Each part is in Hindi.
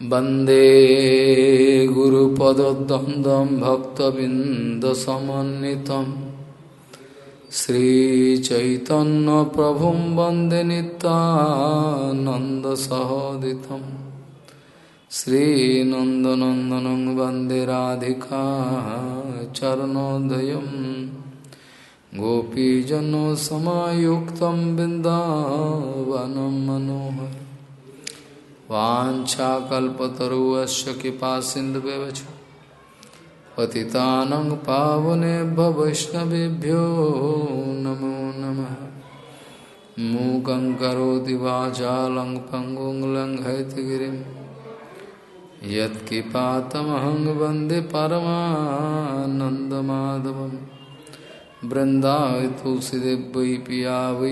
वंदे गुरुपदद्वन्द्वं भक्तबिन्दसमन्वितं श्रीचैतन्यप्रभुं वंदे नितानन्दसहोदितं श्रीनन्दनन्दनं वंदे राधिका चरणोदयं गोपीजनसमायुक्तं बिन्दावनं मनोहर वाछाकल्पतरुश्च कृपा सिंधु पतितानं पावनेभ्य वैष्णवेभ्यो नमो नमः। मूकं करोति वाचालं पङ्गुं लङ्घयतगिरिं यत्किपातमहं वंदे परमानन्दमाधवं तुलसीदेव वै पिया वै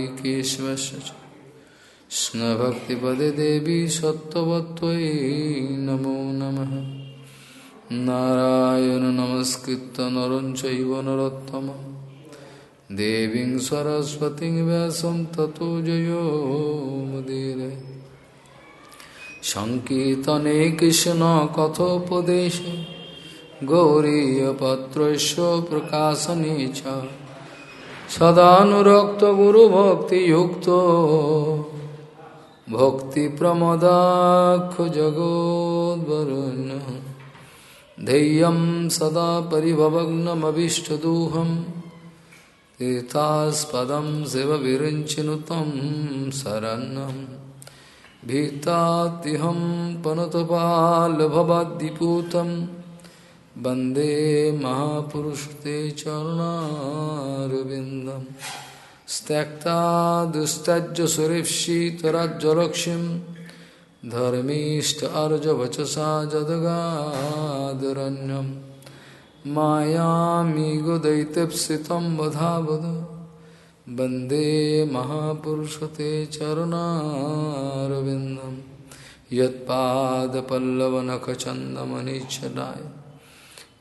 कृष्णभक्तिपदे देवी सत्त्ववत्त्वयि नमो नमः। नारायण नमस्कृत नरं चैव देवीं सरस्वतीं व्यासं ततो जयो मुदीरे। सङ्कीर्तने कृष्णकथोपदेशे गौरीयपत्रस्य प्रकाशने च। सदानुरक्तगुरुभक्तियुक्तो। भक्तिप्रमदाक्षजगोद्वरुन् धैर्यं सदा परिभवग्नमभीष्टदोहं। तीर्थास्पदं शिवविरिञ्चिनुतं शरणं। भीतात्यहं पनुतपालभवाद्दिपूतं। वंदे महापुरुषते चरणारविन्दम्। त्यक्ता दुस्तज्य सुरेप्सितराज्यलक्ष्मीं धर्मीष्ट अर्जवचसा जदगादरण्यं मायामिगो दैत्यप्सितं वधावद। वंदे महापुरुषते चरणारविन्दं। यत्पादपल्लवनखचन्दमनिच्छटाय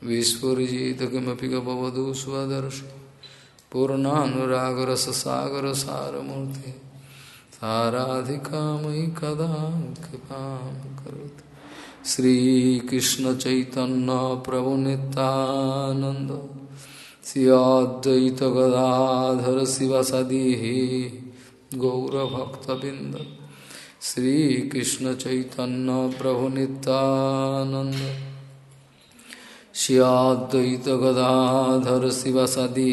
विस्फुरिजित किमपि गपवधू स्वदर्शि। पूर्णानुरागरससागर सारमूर्ति साराधिका मयि कदा कृपा करोति। श्रीकृष्ण चैतन्य प्रभु नित्यानंद श्रियाद्वैत गदाधर शिवसदी गौरभक्तबिंद श्रीकृष्ण चैतन्य प्रभु नित्यानंद श्रियाद्वैत गदाधर शिवसदी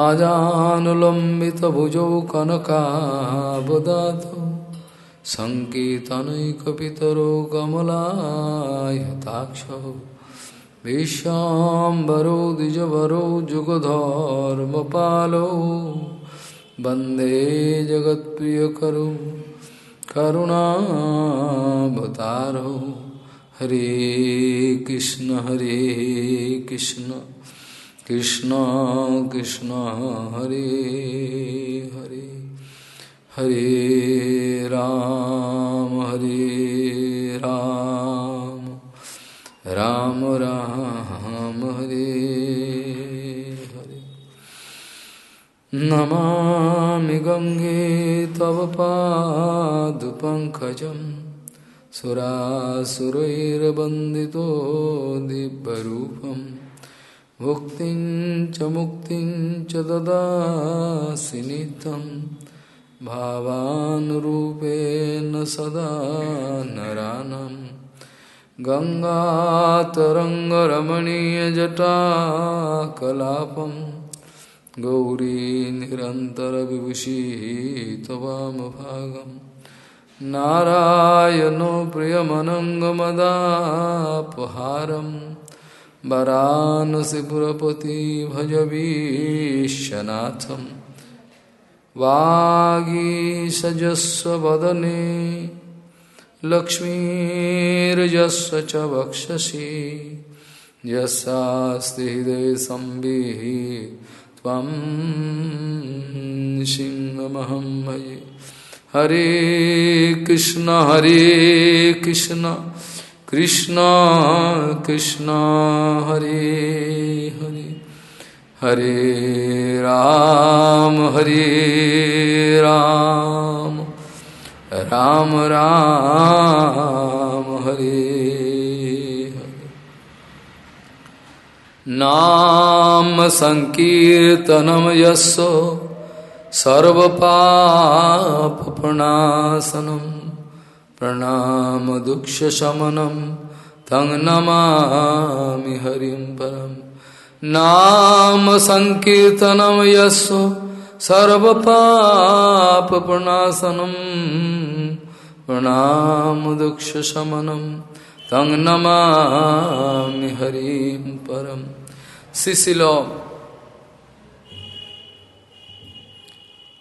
आजानुलम्बितभुजौ कनकाबदातौ सङ्कीर्तनैकपितरो कमलायताक्षौ विश्वाम्बरो द्विजवरो जुगधर्मपालो वंदे जगत्प्रियकरो करुणावतारो हरे कृष्ण हरे कृष्ण। कृष्ण कृष्ण, हरे हरे हरे राम हरे राम राम राम, हरे हरे। नमामि गङ्गे तव पाद पादपङ्कजं सुरासुरैर्वन्दितो दिव्यरूपम्। भुक्तिं च मुक्तिं च ददासि नित्यं। भावानुरूपेण सदा नरानं। गङ्गातरङ्गरमणीयजटाकलापं। गौरी निरन्तरविभूषी नारायणो प्रियमनङ्गमदापहारम्। वरानसीपुरपति भजवीशनाथं वागीसजस्वदने लक्ष्मीर्जस्व च वक्षसि। यस्यास्ति हृदय संविः त्वं सिंहमहं भजे हरे कृष्ण हरे कृष्ण। कृष्ण कृष्ण, हरे हरे। हरे राम हरे राम। राम राम, हरे नाम संकीर्तनम यस्सो सर्वपापप्रणाशनम प्रणाम दुक्ष शमनम तंग नमामि हरिं परम। नाम संकीर्तनम यस्व सर्वपापप्रणाशनम प्रणाम दुक्ष शमनम तंग नमामि हरिं परम। शिशिलो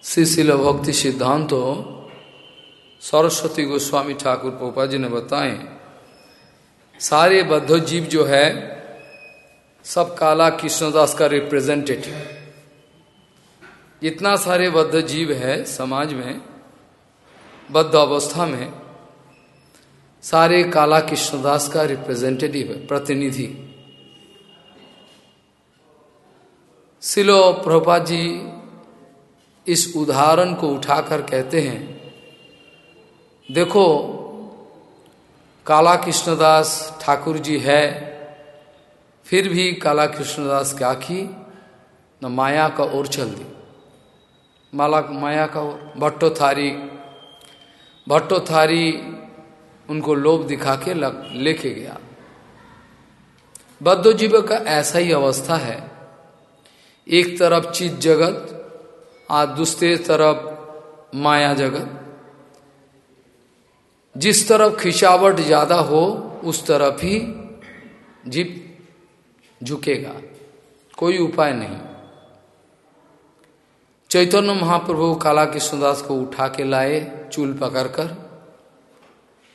शिशिल भक्ति सिद्धांतो सरस्वती गोस्वामी ठाकुर पोपा जी ने बताए, सारे बद्ध जीव जो है, सब काला कृष्णदास का रिप्रेजेंटेटिव जितना सारे बद्ध जीव है समाज में, बद्ध अवस्था में, सारे काला कृष्णदास का रिप्रेजेंटेटिव है प्रतिनिधि। सिलो प्रभा जी इस उदाहरण को उठाकर कहते हैं देखो काला कृष्णदास ठाकुर जी है, फिर भी काला कृष्णदास क्या की न माया का ओर चल दी। माला, माया का ओर। भट्टो थारी भट्टो थारी उनको लोभ दिखा के लेके गया। बद्ध जीव का ऐसा ही अवस्था है। एक तरफ़ चित जगत, आ दूसरे तरफ़ माया जगत। जिस तरफ़ खिंचावट ज़्यादा हो, उस तरफ़ ही जीव झुकेगा। कोई उपाय नहीं। चैतन्य महाप्रभु काला कृष्णदास को उठा के लाए, चूल पकड़कर,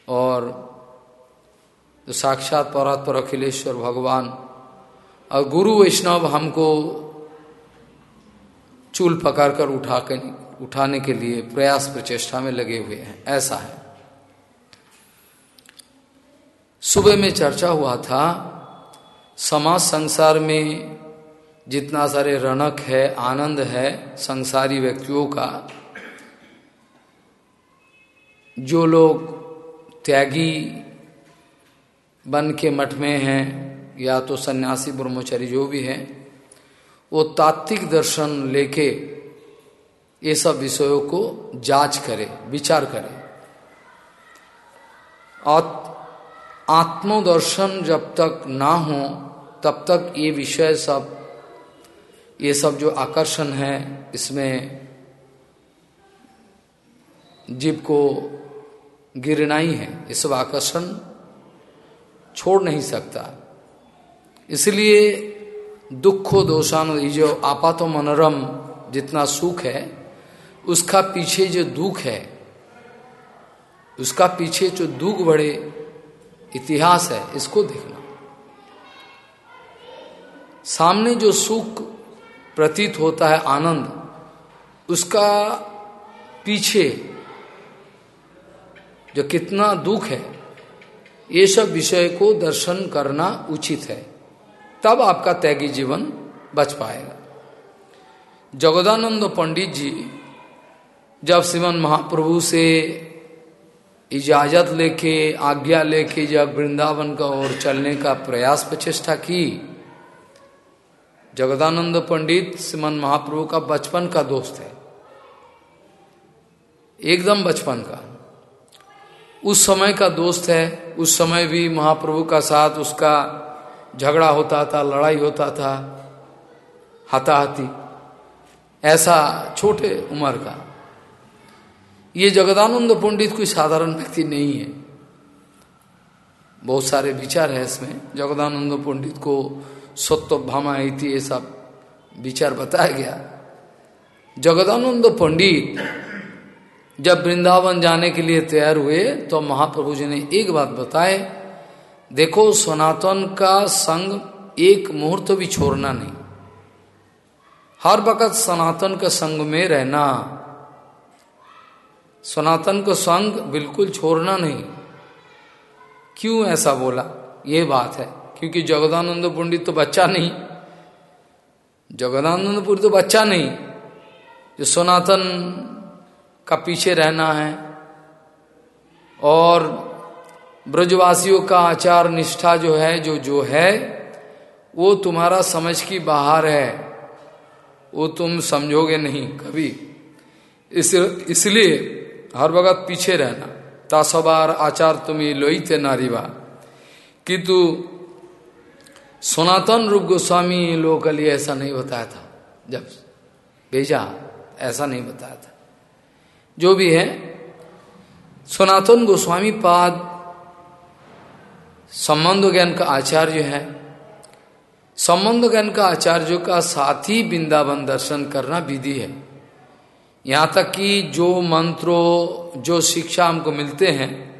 और तो साक्षात परात्पर अखिलेश्वर भगवान और गुरु वैष्णव हमको चूल पकड़कर उठा के, उठाने के लिए प्रयास, प्रचेष्टा में लगे हुए हैं। ऐसा है। सुबह में चर्चा हुआ था, समाज संसार में जितना सारे रनक है, आनंद है संसारी व्यक्तियों का, जो लोग त्यागी बन के मठ में हैं, या तो सन्यासी, ब्रह्मचारी जो भी हैं, वो तात्विक दर्शन लेके ये सब विषयों को जाँच करे, विचार करे। और आत्मदर्शन जब तक ना हो, तब तक ये विषय सब, ये सब जो आकर्षण है, इसमें जीव को गिरना ही। है ये सब आकर्षण छोड़ नहीं सकता। इसलिए दुखो दोषान ये जो आपात मनोरम जितना सुख है, उसका पीछे जो दुख है, उसका पीछे जो दुख बड़े इतिहास है, इसको देखना। सामने जो सुख प्रतीत होता है, आनंद, उसका पीछे जो कितना दुख है, ये सब विषय को दर्शन करना उचित है। तब आपका त्यागी जीवन बच पाएगा। जगदानंद पंडित जी जब श्रीमन महाप्रभु से इजाज़त लेके, आज्ञा लेके जब वृंदावन का ओर चलने का प्रयास प्रचेष्टा की, जगदानंद पंडित सिमन महाप्रभु का बचपन का दोस्त है। एकदम बचपन का। उस समय का दोस्त है, उस समय भी महाप्रभु का साथ उसका झगड़ा होता था, लड़ाई होता था, हाथाहाथी, ऐसा छोटे उम्र का। ये जगदानंद पंडित कोई साधारण व्यक्ति नहीं है। बहुत सारे विचार है इसमें। जगदानंद पंडित को सत्य भामा थी ये सब विचार बताया गया। जगदानंद पंडित जब वृंदावन जाने के लिए तैयार हुए तो महाप्रभु जी ने एक बात बताए देखो सनातन का संग एक मुहूर्त भी छोड़ना नहीं। हर वक्त सनातन के संग में रहना। सनातन को संग बिल्कुल छोड़ना नहीं। क्यों ऐसा बोला? ये बात है। क्योंकि जगदानंद पंडित तो बच्चा नहीं। जगदानंद पुरी तो बच्चा नहीं। जो सनातन का पीछे रहना है और ब्रजवासियों का आचार निष्ठा जो है, जो जो है, वो तुम्हारा समझ की बाहर है। वो तुम समझोगे नहीं कभी। इस, इसलिए हर वक्त पीछे रहना। तासबार आचार तुम्हें लोईते नारीवा। किंतु सनातन रूप गोस्वामी लोगों के लिए ऐसा नहीं बताया था। जब भेजा, ऐसा नहीं बताया था। जो भी है, सनातन गोस्वामी पाद संबंध ज्ञान का आचार्य है। संबंध ज्ञान का आचार्यों का साथ ही वृंदावन दर्शन करना विधि है। यहाँ तक कि जो मंत्रों, जो शिक्षा हमको मिलते हैं,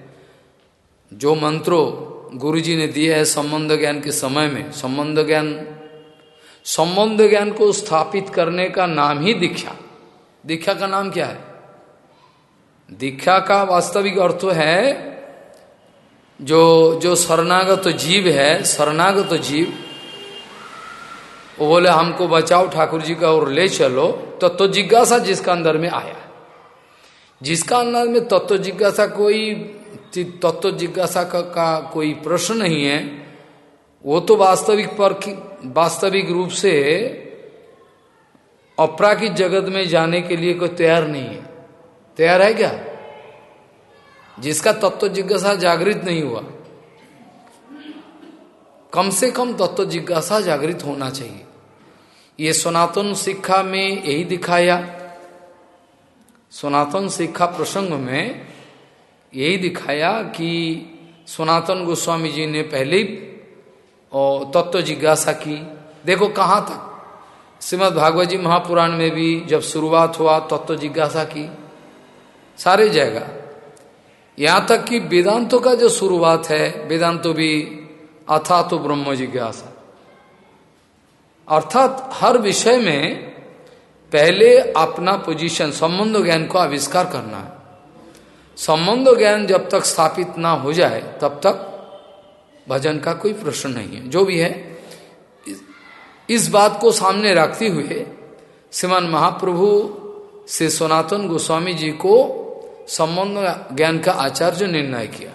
जो मंत्रों गुरु जी ने दिए है संबंध ज्ञान के समय में, संबंध ज्ञान संबंध ज्ञान को स्थापित करने का नाम ही दीक्षा। दीक्षा का नाम क्या है? दीक्षा का वास्तविक अर्थ है, जो जो शरणागत जीव है, शरणागत जीव वो बोले हमको बचाओ ठाकुर जी का और ले चलो। तत्व तो जिज्ञासा जिसका अंदर में आया। जिसका अंदर में तत्व तो जिज्ञासा कोई तत्व तो जिज्ञासा का, का कोई प्रश्न नहीं है वो तो वास्तविक पर वास्तविक रूप से अपराकित जगत में जाने के लिए कोई तैयार नहीं है। तैयार है क्या? जिसका तत्व जिज्ञासा जागृत नहीं हुआ कम से कम तत्व जिज्ञासा जागृत होना चाहिए। ये सनातन शिक्षा में यही दिखाया। सनातन शिक्षा प्रसंग में यही दिखाया कि सनातन गोस्वामी जी ने पहले और तत्व जिज्ञासा की। देखो कहाँ तक श्रीमद भागवत जी महापुराण में भी जब शुरुआत हुआ, तत्व जिज्ञासा की। सारे जगह। यहाँ तक कि वेदांतों का जो शुरुआत है, वेदांतो भी अथा तो ब्रह्म जिज्ञासा। अर्थात हर विषय में पहले अपना पोजीशन संबंध ज्ञान को आविष्कार करना है। संबंध ज्ञान जब तक स्थापित ना हो जाए, तब तक भजन का कोई प्रश्न नहीं है। जो भी है, इस बात को सामने रखते हुए श्रीमान महाप्रभु से सनातन गोस्वामी जी को संबंध ज्ञान का आचार्य निर्णय किया।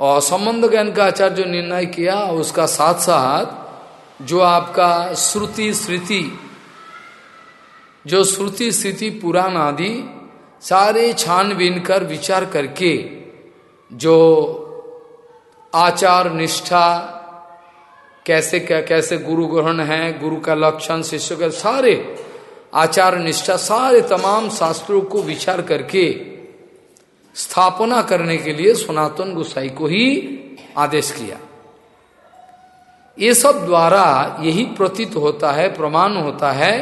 और संबंध ज्ञान का आचार्य निर्णय किया, उसका साथ साथ जो आपका श्रुति स्मृति जो श्रुति स्थिति पुराण आदि, सारे छानबीन कर विचार करके जो आचार निष्ठा, कैसे कैसे गुरु ग्रहण है, गुरु का लक्षण, शिष्य का सारे आचार निष्ठा, सारे तमाम शास्त्रों को विचार करके स्थापना करने के लिए सनातन गोसाई को ही आदेश किया। ये सब द्वारा यही प्रतीत होता है, प्रमाण होता है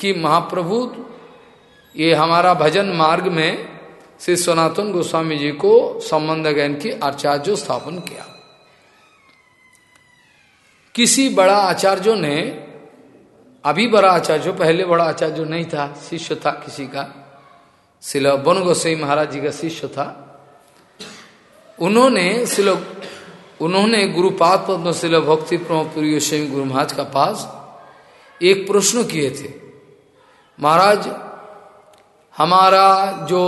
कि महाप्रभु ये हमारा भजन मार्ग में श्री सनातन गोस्वामी जी को संबंध ज्ञान की आचार्य स्थापन किया। किसी बड़ा आचार्यों ने, अभी बड़ा आचार्य, पहले बड़ा आचार्य नहीं था, शिष्य था किसी का शिल बन गोसाई महाराज जी का शिष्य था। उन्होंने शिल उन्होंने गुरुपाद पद्म शिल भक्ति प्रमपुरी गोस्वामी गुरु महाराज का पास एक प्रश्न किए थे। महाराज, हमारा जो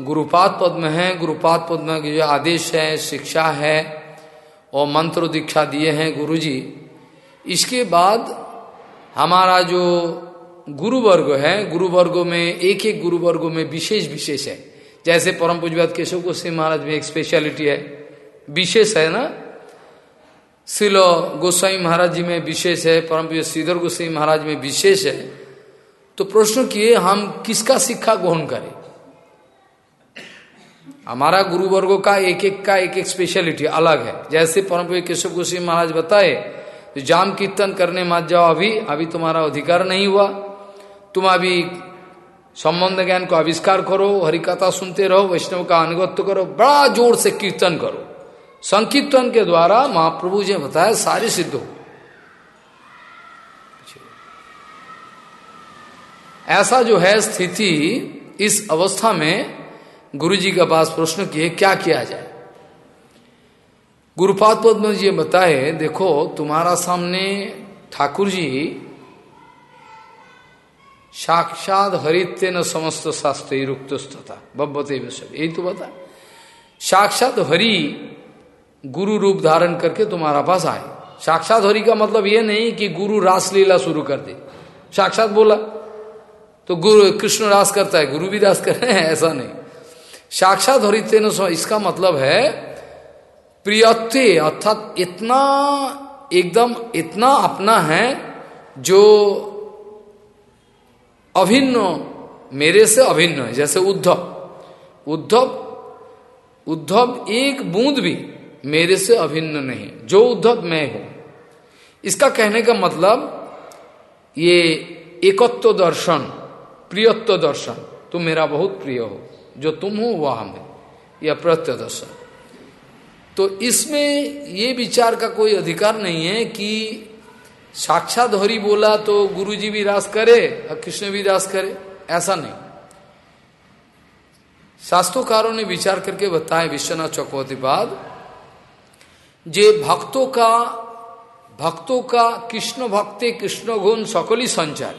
गुरुपाद पद्म है गुरुपाद पद्म के जो आदेश है, शिक्षा है और मंत्र दीक्षा दिए हैं गुरुजी, इसके बाद हमारा जो गुरु वर्ग है गुरु वर्गो में एक एक गुरु वर्गो में विशेष विशेष है। जैसे परम पूजवाद केशव गोस्वामी महाराज में एक स्पेशलिटी है। विशेष है ना? शिलो गोस्वामी महाराज जी में विशेष है परम श्रीधर गोस्वामी महाराज में विशेष है। तो प्रश्न किए, हम किसका शिक्षा ग्रहण करें? हमारा गुरु वर्गो का एक एक का एक एक स्पेशलिटी अलग है। जैसे परम केशव गोस्वामी महाराज बताए तो जाम कीर्तन करने मत जाओ अभी अभी तुम्हारा अधिकार नहीं हुआ। तुम अभी संबंध ज्ञान को आविष्कार करो, हरिकथा सुनते रहो, वैष्णव का अनुगत्य करो, बड़ा ज़ोर से कीर्तन करो। संकीर्तन के द्वारा महाप्रभु जी ने बताया सारे सिद्ध ऐसा जो है स्थिति इस अवस्था में गुरु जी का पास प्रश्न किए, क्या किया जाए? गुरुपाद पद्म जी बताए, देखो, तुम्हारा सामने ठाकुर जी साक्षात हरित्य न समस्त शास्त्र रुक्त स्थता बब्बते यही तो बता। साक्षात हरि गुरु रूप धारण करके तुम्हारा पास आए। साक्षात हरि का मतलब ये नहीं कि गुरु रासलीला शुरू कर दे। साक्षात बोला तो गुरु कृष्ण रास करता है, गुरु भी रास कर रहे हैं, ऐसा नहीं। साक्षात हरित्य इसका मतलब है, प्रियत्व, अर्थात इतना, एकदम इतना अपना है, जो अभिन्न, मेरे से अभिन्न है, जैसे उद्धव। उद्धव उद्धव एक बूंद भी मेरे से अभिन्न नहीं, जो उद्धव मैं हूँ। इसका कहने का मतलब ये एकत्व दर्शन, प्रियत्व दर्शन, तुम मेरा बहुत प्रिय हो, जो तुम हो वह हम यह प्रत्य दर्शन। तो इसमें ये विचार का कोई अधिकार नहीं है कि साक्षात हरि बोला तो गुरु जी भी रास करे और कृष्ण भी रास करे, ऐसा नहीं। शास्त्रोकारों ने विचार करके बताया, विश्वनाथ चक्रवर्ती जे भक्तों का भक्तों का कृष्ण भक्ति कृष्ण गुण सकली संचार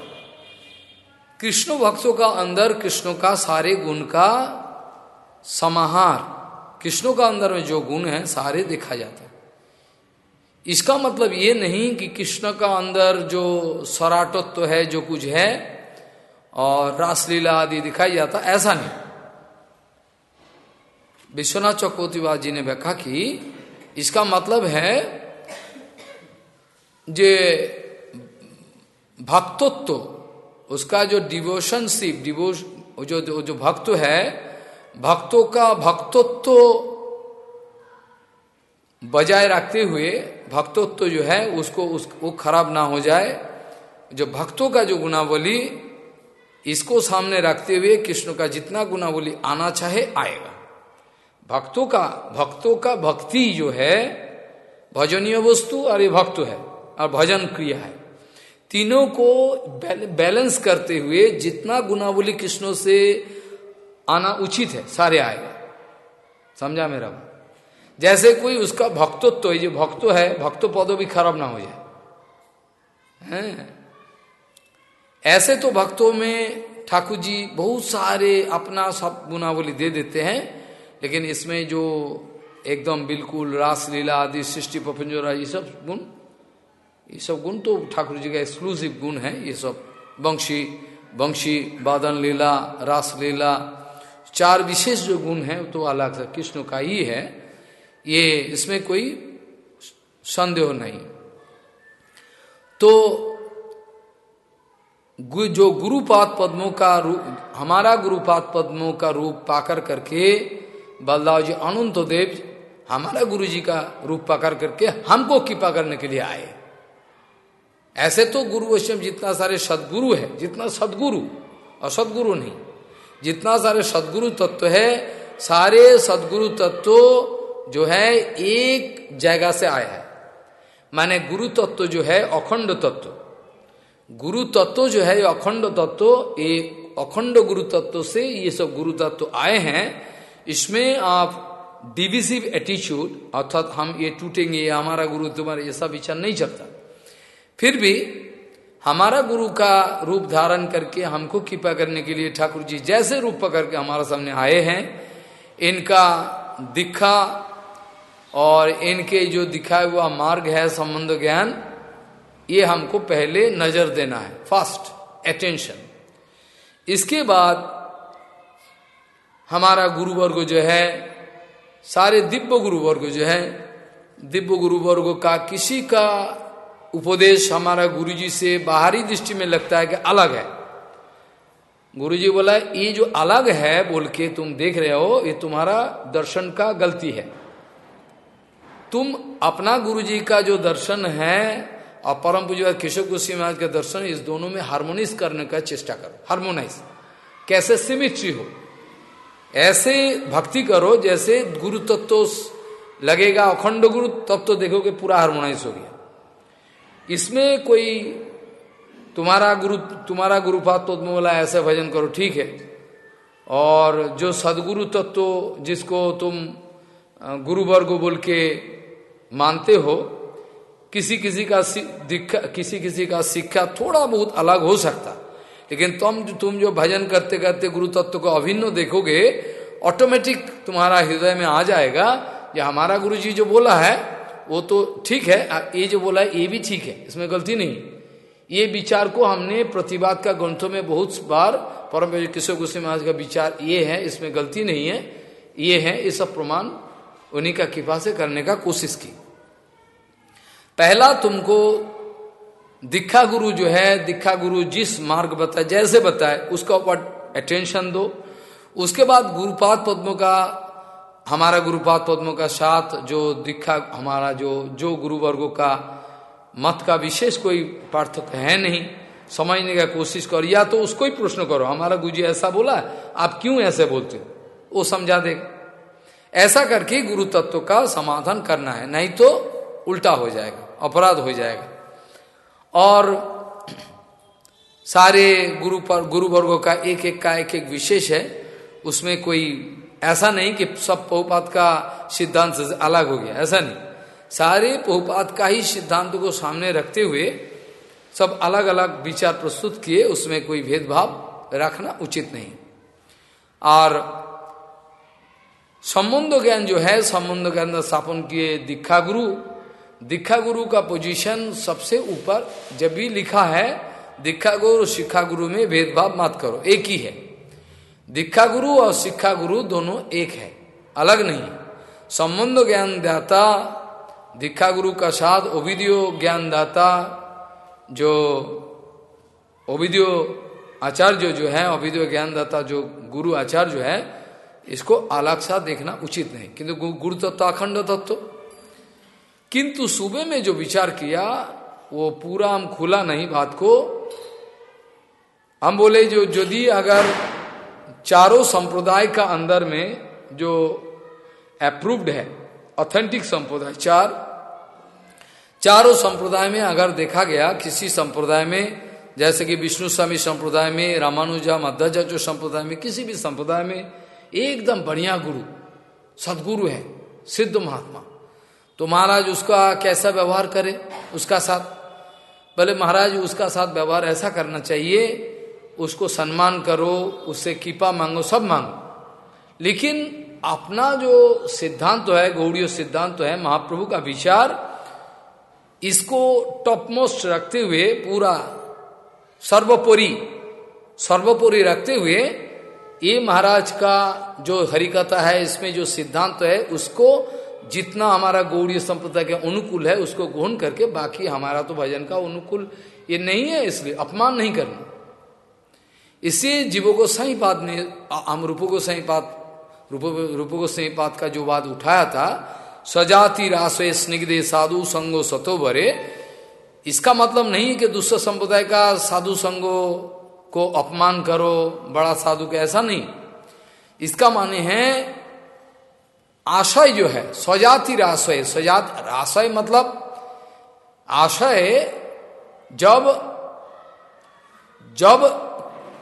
कृष्ण भक्तों का अंदर कृष्ण का सारे गुण का समाहार। कृष्णों का अंदर में जो गुण है, सारे देखा जाता है। इसका मतलब ये नहीं कि कृष्ण का अंदर जो सराटत्व है, जो कुछ है, और रासलीला आदि दिखाई जाता, ऐसा नहीं। विश्वनाथ चक्रवर्तीवाद जी ने व्याख्या की इसका मतलब है जे भक्तत्व, उसका जो डिवोशनशिप डिवोश जो जो भक्त है, भक्तों का भक्तत्व बजाय रखते हुए भक्तोत्व जो है, उसको, उस, वो खराब ना हो जाए। जो भक्तों का जो गुनावली इसको सामने रखते हुए कृष्ण का जितना गुनावली आना चाहे, आएगा। भक्तों का भक्तों का भक्ति जो है भजनीय वस्तु और ये भक्त है और भजन क्रिया है। तीनों को बैलेंस करते हुए जितना गुनावली कृष्णों से आना उचित है सारे आएगा समझा मेरा जैसे कोई उसका भक्तत्व तो, जो भक्तो है भक्तो पदो भी खराब ना हो जाए। हैं? ऐसे तो भक्तों में ठाकुर जी बहुत सारे अपना सब गुनावली दे देते हैं लेकिन इसमें जो एकदम बिल्कुल रासलीला आदि, सृष्टि पपंजोरा ये सब गुण, ये सब गुण तो ठाकुर जी का एक्सक्लूसिव गुण है, ये सब। वंशी वंशी, बादन लीला रासलीला चार विशेष जो गुण है तो अलग से कृष्ण का ही है। ये इसमें कोई संदेह नहीं। तो जो गुरुपात पद्मों का रूप हमारा गुरुपात पद्मों का रूप पाकर करके बलदाव जी अनंत देव हमारा गुरु जी का रूप पकड़ करके हमको कृपा करने के लिए आए। ऐसे तो गुरु वैष्णव जितना सारे सदगुरु है, जितना सदगुरु और सदगुरु नहीं, जितना सारे सदगुरु तत्व है, सारे सदगुरु तत्व जो है, एक जगह से आया है। माने गुरु तत्व जो है, अखंड तत्व। गुरु तत्व जो है अखंड तत्व, ये अखंड गुरु तत्व से ये सब गुरु तत्व आए हैं इसमें आप डिविजिव एटीट्यूड अर्थात हम ये टूटेंगे, ये हमारा गुरु तुम्हारा ये सब विचार नहीं चलता फिर भी हमारा गुरु का रूप धारण करके हमको कृपा करने के लिए ठाकुर जी जैसे रूप पकड़ के हमारे सामने आए हैं, इनका दिखा और इनके जो दिखाया हुआ मार्ग है संबंध ज्ञान, ये हमको पहले नज़र देना है फ़र्स्ट अटेंशन इसके बाद हमारा गुरुवर्ग जो है, सारे दिव्य गुरुवर्ग जो है दिव्य गुरुवर्ग का किसी का उपदेश हमारा गुरुजी से बाहरी दृष्टि में लगता है कि अलग है। गुरुजी बोला, ये जो अलग है, बोल के तुम देख रहे हो, ये तुम्हारा दर्शन का गलती है। तुम अपना गुरु जी का जो दर्शन है, और परम पूजा केशव गोस्वी महाराज का दर्शन, इस दोनों में हार्मोनाइज करने का चेष्टा करो। हार्मोनाइज कैसे? सिमिट्री हो। ऐसे भक्ति करो जैसे गुरु तत्व लगेगा, अखंड गुरु तब तो देखोगे पूरा हारमोनाइज हो गया। इसमें कोई तुम्हारा गुरु, तुम्हारा गुरुपात तो बोला ऐसे भजन करो, ठीक है। और जो सदगुरु तत्व तो जिसको तुम गुरुवर्ग बोल के मानते हो किसी किसी का दिखा किसी किसी का शिक्षा थोड़ा बहुत अलग हो सकता। लेकिन तुम तुम जो भजन करते करते गुरु तत्व को अभिन्न देखोगे ऑटोमेटिक तुम्हारा हृदय में आ जाएगा ये हमारा गुरु जी जो बोला है, वो तो ठीक है ये जो बोला है, ये भी ठीक है, इसमें गलती नहीं। ये विचार को हमने प्रतिवाद का ग्रंथों में बहुत बार, परम किशोर गोस्वी महाराज का विचार ये है, इसमें गलती नहीं है, ये है, ये सब प्रमाण उन्हीं का कृपा से करने का कोशिश की। पहला तुमको दीक्षा गुरु जो है दीक्षा गुरु जिस मार्ग बताए, जैसे बताए, उसका ऊपर अटेंशन दो। उसके बाद गुरुपाद पद्मों का, हमारा गुरुपाद पद्मों का साथ, जो दीक्षा हमारा जो जो गुरु वर्गों का मत का विशेष कोई पार्थक्य है नहीं, समझने का कोशिश करो, या तो उसको ही प्रश्न करो, हमारा गुरुजी ऐसा बोला आप क्यों ऐसे बोलते हो? वो समझा देगा ऐसा करके गुरु तत्व का समाधान करना है, नहीं तो उल्टा हो जाएगा, अपराध हो जाएगा। और सारे गुरु पर, गुरु वर्गों का एक एक का एक एक विशेष है, उसमें कोई ऐसा नहीं कि सब पहुपात का सिद्धांत अलग हो गया, ऐसा नहीं। सारे पहुपात का ही सिद्धांत को सामने रखते हुए सब अलग अलग विचार प्रस्तुत किए, उसमें कोई भेदभाव रखना उचित नहीं। और संबंध ज्ञान जो है, संबंध ज्ञान स्थापन किए दीक्षा गुरु दीक्षा गुरु का पोजीशन सबसे ऊपर जब भी लिखा है, दीक्षा गुरु और शिक्षा गुरु में भेदभाव मत करो, एक ही है। दीक्षा गुरु और शिक्षा गुरु दोनों एक है, अलग नहीं संबंध ज्ञान दाता, दीक्षा गुरु का साथ ओविदियो ज्ञान दाता, जो ओविदियो आचार्य जो है ओविदियो ज्ञानदाता जो गुरु आचार्य जो है, इसको अलग सा देखना उचित नहीं। किंतु गुरु तत्व, अखंड तत्व किंतु सुबह में जो विचार किया, वो पूरा हम खुला नहीं बात को। हम बोले, जो, यदि अगर चारों संप्रदाय का अंदर में जो अप्रूव्ड है ऑथेंटिक संप्रदाय, चार, चारों संप्रदाय में अगर देखा गया, किसी संप्रदाय में, जैसे कि विष्णु स्वामी संप्रदाय में, रामानुजा जो संप्रदाय में, किसी भी संप्रदाय में, एकदम बढ़िया गुरु, सदगुरु है, सिद्ध महात्मा। तो महाराज उसका कैसा व्यवहार करे? उसका साथ। भले महाराज, उसका साथ व्यवहार ऐसा करना चाहिए, उसको सम्मान करो, उससे कीपा मांगो, सब मांगो। लेकिन अपना जो सिद्धांत तो है, गौड़ीय सिद्धांत तो है, महाप्रभु का विचार, इसको टॉप मोस्ट रखते हुए पूरा सर्वोपरि सर्वोपरि रखते हुए, ये महाराज का जो हरिकथा है, इसमें जो सिद्धांत तो है, उसको जितना हमारा गौड़ीय संप्रदाय के अनुकूल है, उसको ग्रहण करके बाकी हमारा तो भजन का अनुकूल ये नहीं है, इसलिए अपमान नहीं करना। इससे जीवों को सही बात ने हम रूपों को सही बात रूपों को सही बात का जो बात उठाया था, सजाति रासवे स्निग्धे साधु संगो सतो भरे इसका मतलब नहीं कि दूसरे संप्रदाय का साधु संगो को अपमान करो, बड़ा साधु का, ऐसा नहीं। इसका माने है आशय जो है, स्वजाति राशय, स्वजात राशय मतलब आशय जब जब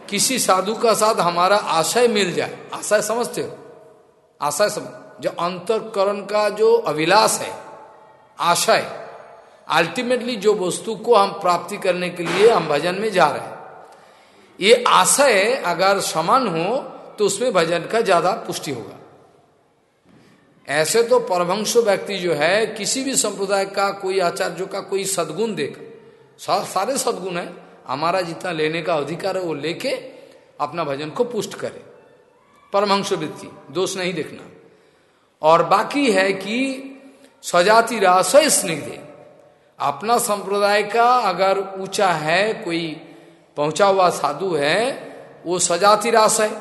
किसी साधु का साथ हमारा आशय मिल जाए, आशय समझते हो? आशय समझ जो अंतकरण का जो अभिलाष है, आशय अल्टीमेटली जो वस्तु को हम प्राप्ति करने के लिए हम भजन में जा रहे हैं। ये आशय अगर समान हो तो उसमें भजन का ज़्यादा पुष्टि होगा। ऐसे तो परभंश व्यक्ति जो है, किसी भी संप्रदाय का, कोई आचार्य का, कोई सदगुण देख सारे सदगुण है। हमारा जितना लेने का अधिकार है, वो लेके अपना भजन को पुष्ट करे। परमहंस वृत्ति, दोष नहीं देखना। और बाकी है कि सजाति राशय स्निग्धे। अपना संप्रदाय का अगर ऊँचा है, कोई पहुँचा हुआ साधु है, वो सजाति राशय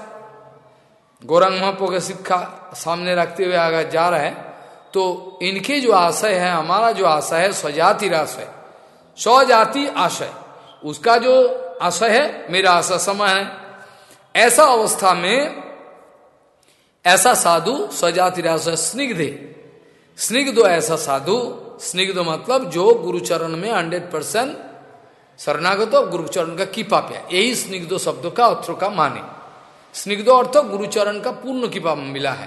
गौरंग महापो का शिक्षा सामने रखते हुए अगर जा रहे हैं। तो इनके जो आशय है, हमारा जो आशय है, स्वजाति राशय स्वजाति आशय। उसका जो आशय है, मेरा आशा समय है। ऐसा अवस्था में, ऐसा साधु स्वजाति राशय स्निग्धे स्निग्ध ऐसा साधु, स्निग्ध मतलब जो गुरुचरण में हंड्रेड परसेंट शरणागत और गुरुचरण का कृपा पे यही स्निग्धो शब्दों का, अर्थ का माने। स्निग्धो अर्थ गुरुचरण का पूर्ण कृपा मिला है।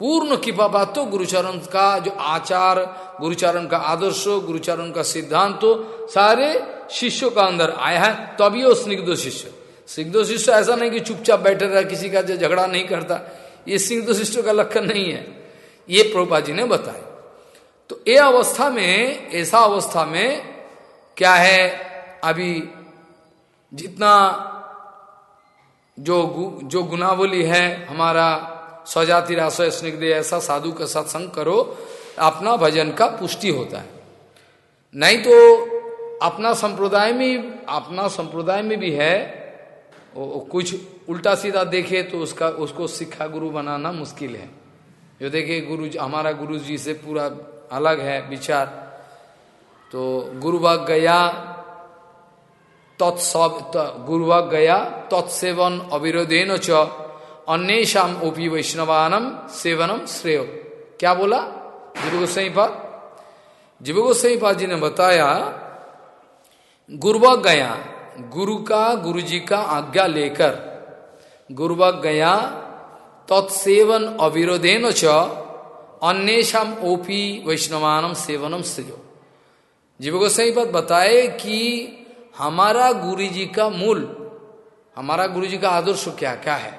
पूर्ण कृपा बात तो गुरुचरण का जो आचार, गुरुचरण का आदर्श, गुरुचरण का सिद्धांत तो सारे शिष्यों का अंदर आया है तभी वो स्निग्धो शिष्य। स्निग्धो शिष्य ऐसा नहीं कि चुपचाप बैठे रहा, किसी का जो झगड़ा नहीं करता। ये स्निग्धो शिष्य का लक्षण नहीं है। ये प्रभुपा जी ने बताया। तो ये अवस्था में, ऐसा अवस्था में क्या है? अभी जितना जो गु, जो गुनावली है हमारा स्वजाति राशय स्निग्ध ऐसा साधु का सत्संग करो अपना भजन का पुष्टि होता है। नहीं तो अपना संप्रदाय में अपना संप्रदाय में भी है वो कुछ उल्टा सीधा देखे तो उसका उसको शिक्षा गुरु बनाना मुश्किल है। जो देखे गुरु हमारा गुरु जी से पूरा अलग है विचार तो गुरुवाग गया तत्सव गुरुवाग गया तत्सेवन अविरोधेन च अन्यम ओपी वैष्णवानम सेवनम श्रेय क्या बोला जीव गोसाई पाद जीव गोसाई पाद जी ने बताया गुरुवक गया गुरु का गुरु जी का आज्ञा लेकर गुरुवक गया तत्सेवन अविरोधेन च अन्यम ओपी वैष्णवानम सेवनम श्रेय जीव गोसाई पद बताए कि हमारा गुरु जी का मूल, हमारा गुरु जी का आदर्श क्या क्या है?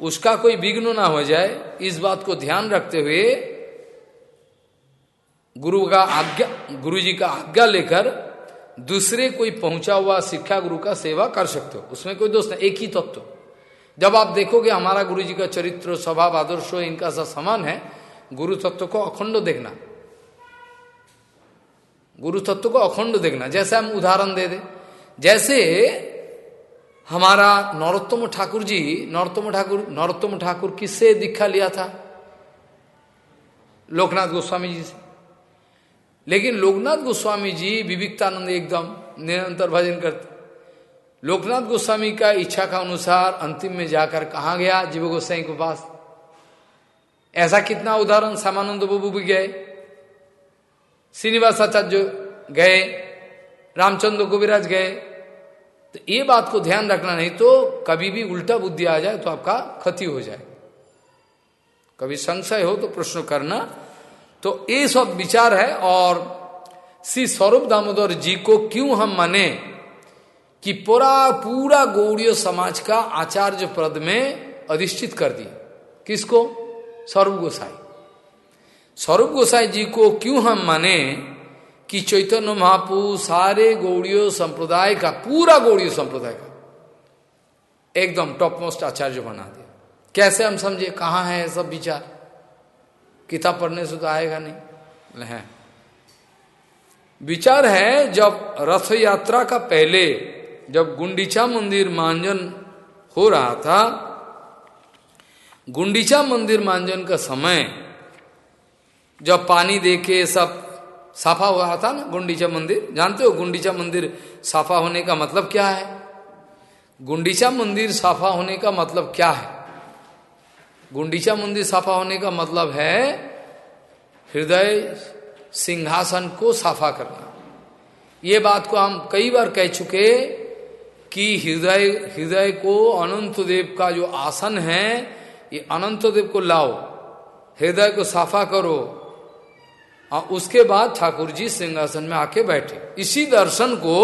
उसका कोई विघ्न ना हो जाए, इस बात को ध्यान रखते हुए गुरु का आज्ञा गुरु जी का आज्ञा लेकर दूसरे कोई पहुँचा हुआ शिक्षा गुरु का सेवा कर सकते हो। उसमें कोई दोस्त नहीं, एक ही तत्व। जब आप देखोगे हमारा गुरु जी का चरित्र, स्वभाव, आदर्श, इनका सब समान है, गुरु तत्व को अखंड देखना। गुरु तत्व को अखंड देखना। जैसे हम उदाहरण दे दे जैसे हमारा नरोत्तम ठाकुर जी, नरोत्तम ठाकुर नरोत्तम ठाकुर किससे दीक्षा लिया था? लोकनाथ गोस्वामी जी से। लेकिन लोकनाथ गोस्वामी जी विविकतानंद एकदम निरंतर भजन करते। लोकनाथ गोस्वामी का इच्छा का अनुसार अंतिम में जाकर कहा गया? जीव गोस्वाई के पास। ऐसा कितना उदाहरण सामानंद बाबू भी गए। श्रीनिवास आचार्य गए, रामचंद्र कविराज गए। तो ये बात को ध्यान रखना, नहीं तो कभी भी उल्टा बुद्धि आ जाए तो आपका क्षति हो जाए। कभी संशय हो तो प्रश्न करना। तो ये सब विचार है और श्री स्वरूप दामोदर जी को क्यों हम माने कि पूरा पूरा गौड़ीय समाज का आचार्य पद में अधिष्ठित कर दिया। किसको? स्वरूप गोसाई। स्वरूप गोसाई जी को क्यों हम माने कि चैतन्य महापु सारे गौड़ियों संप्रदाय का, पूरा गौड़ियों संप्रदाय का, एकदम टॉप मोस्ट आचार्य बना दिया। कैसे हम समझे? कहाँ है सब विचार? किताब पढ़ने से तो आएगा नहीं। है विचार है जब रथ यात्रा का पहले, जब गुंडीचा मंदिर मांजन हो रहा था, गुंडीचा मंदिर मांजन का समय, जब पानी देके सब साफा हुआ था ना, गुंडीचा मंदिर? जानते हो गुंडीचा मंदिर साफा होने का मतलब क्या है? गुंडीचा मंदिर साफा होने का मतलब क्या है? गुंडीचा मंदिर साफा होने का मतलब है हृदय सिंहासन को साफा करना। ये बात को हम कई बार कह चुके कि हृदय हृदय को अनंत देव का जो आसन है, ये अनंत देव को लाओ, हृदय को साफा करो। और उसके बाद ठाकुर जी सिंहासन में आके बैठे। इसी दर्शन को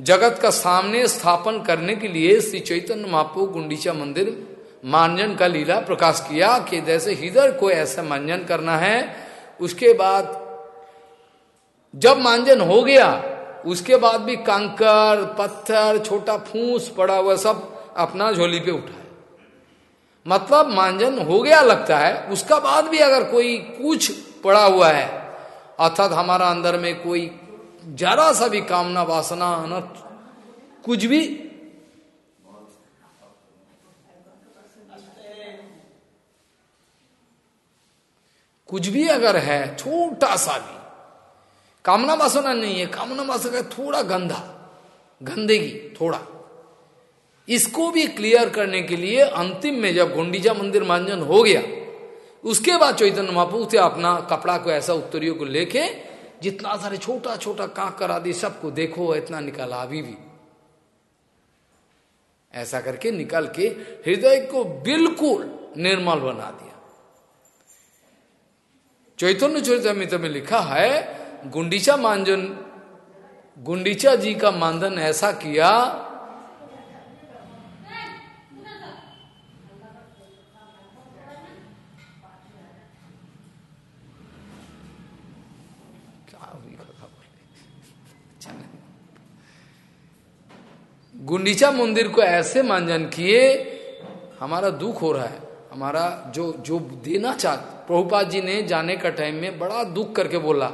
जगत का सामने स्थापन करने के लिए श्री चैतन्य महापू गुंडीचा मंदिर मानजन का लीला प्रकाश किया कि जैसे हृदय को ऐसा मानजन करना है। उसके बाद जब मानजन हो गया, उसके बाद भी कंकर, पत्थर, छोटा फूस पड़ा हुआ सब अपना झोली पे उठाए। मतलब मानजन हो गया लगता है, उसका बाद भी अगर कोई कुछ पड़ा हुआ है। अर्थात हमारा अंदर में कोई जरा सा भी कामना, वासना, अनर्थ, कुछ भी कुछ भी अगर है, छोटा सा भी। कामना, वासना नहीं है। कामना, वासना थोड़ा गंदा, गंदेगी, थोड़ा। इसको भी क्लियर करने के लिए अंतिम में जब गुंडीजा मंदिर मांजन हो गया उसके बाद चैतन्य महाप्रभु से अपना कपड़ा को, ऐसा उत्तरियों को लेके, जितना सारे छोटा छोटा कांक करा दी सबको देखो, इतना निकाला अभी भी। ऐसा करके निकल के हृदय को बिल्कुल निर्मल बना दिया। चैतन्य चरितमित में लिखा है, गुंडीचा मांजन, गुंडीचा जी का मानदन ऐसा किया गुंडीचा मंदिर को ऐसे मांजन किए, हमारा दुख हो रहा है। हमारा जो जो देना चाह, प्रभुपाद जी ने जाने का टाइम में बड़ा दुख करके बोला,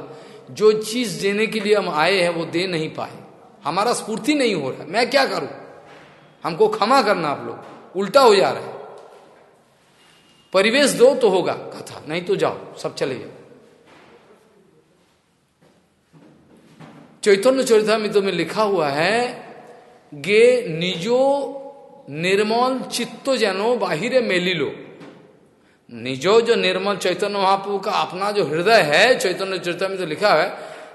जो चीज़ देने के लिए हम आए हैं, वो दे नहीं पाए। हमारा स्फूर्ति नहीं हो रहा मैं क्या करूँ? हमको क्षमा करना आप लोग। उल्टा हो जा रहा है। परिवेश दो तो होगा कथा, नहीं तो जाओ, सब चले जाओ। चैतन्य चरितमित में लिखा हुआ है गे निजो निर्मल चित्तो जनो बाहिरे मेलिलो। निजो जो निर्मल चैतन्य महाप्रभु का अपना जो हृदय है, चैतन्य चरित्र में तो लिखा है,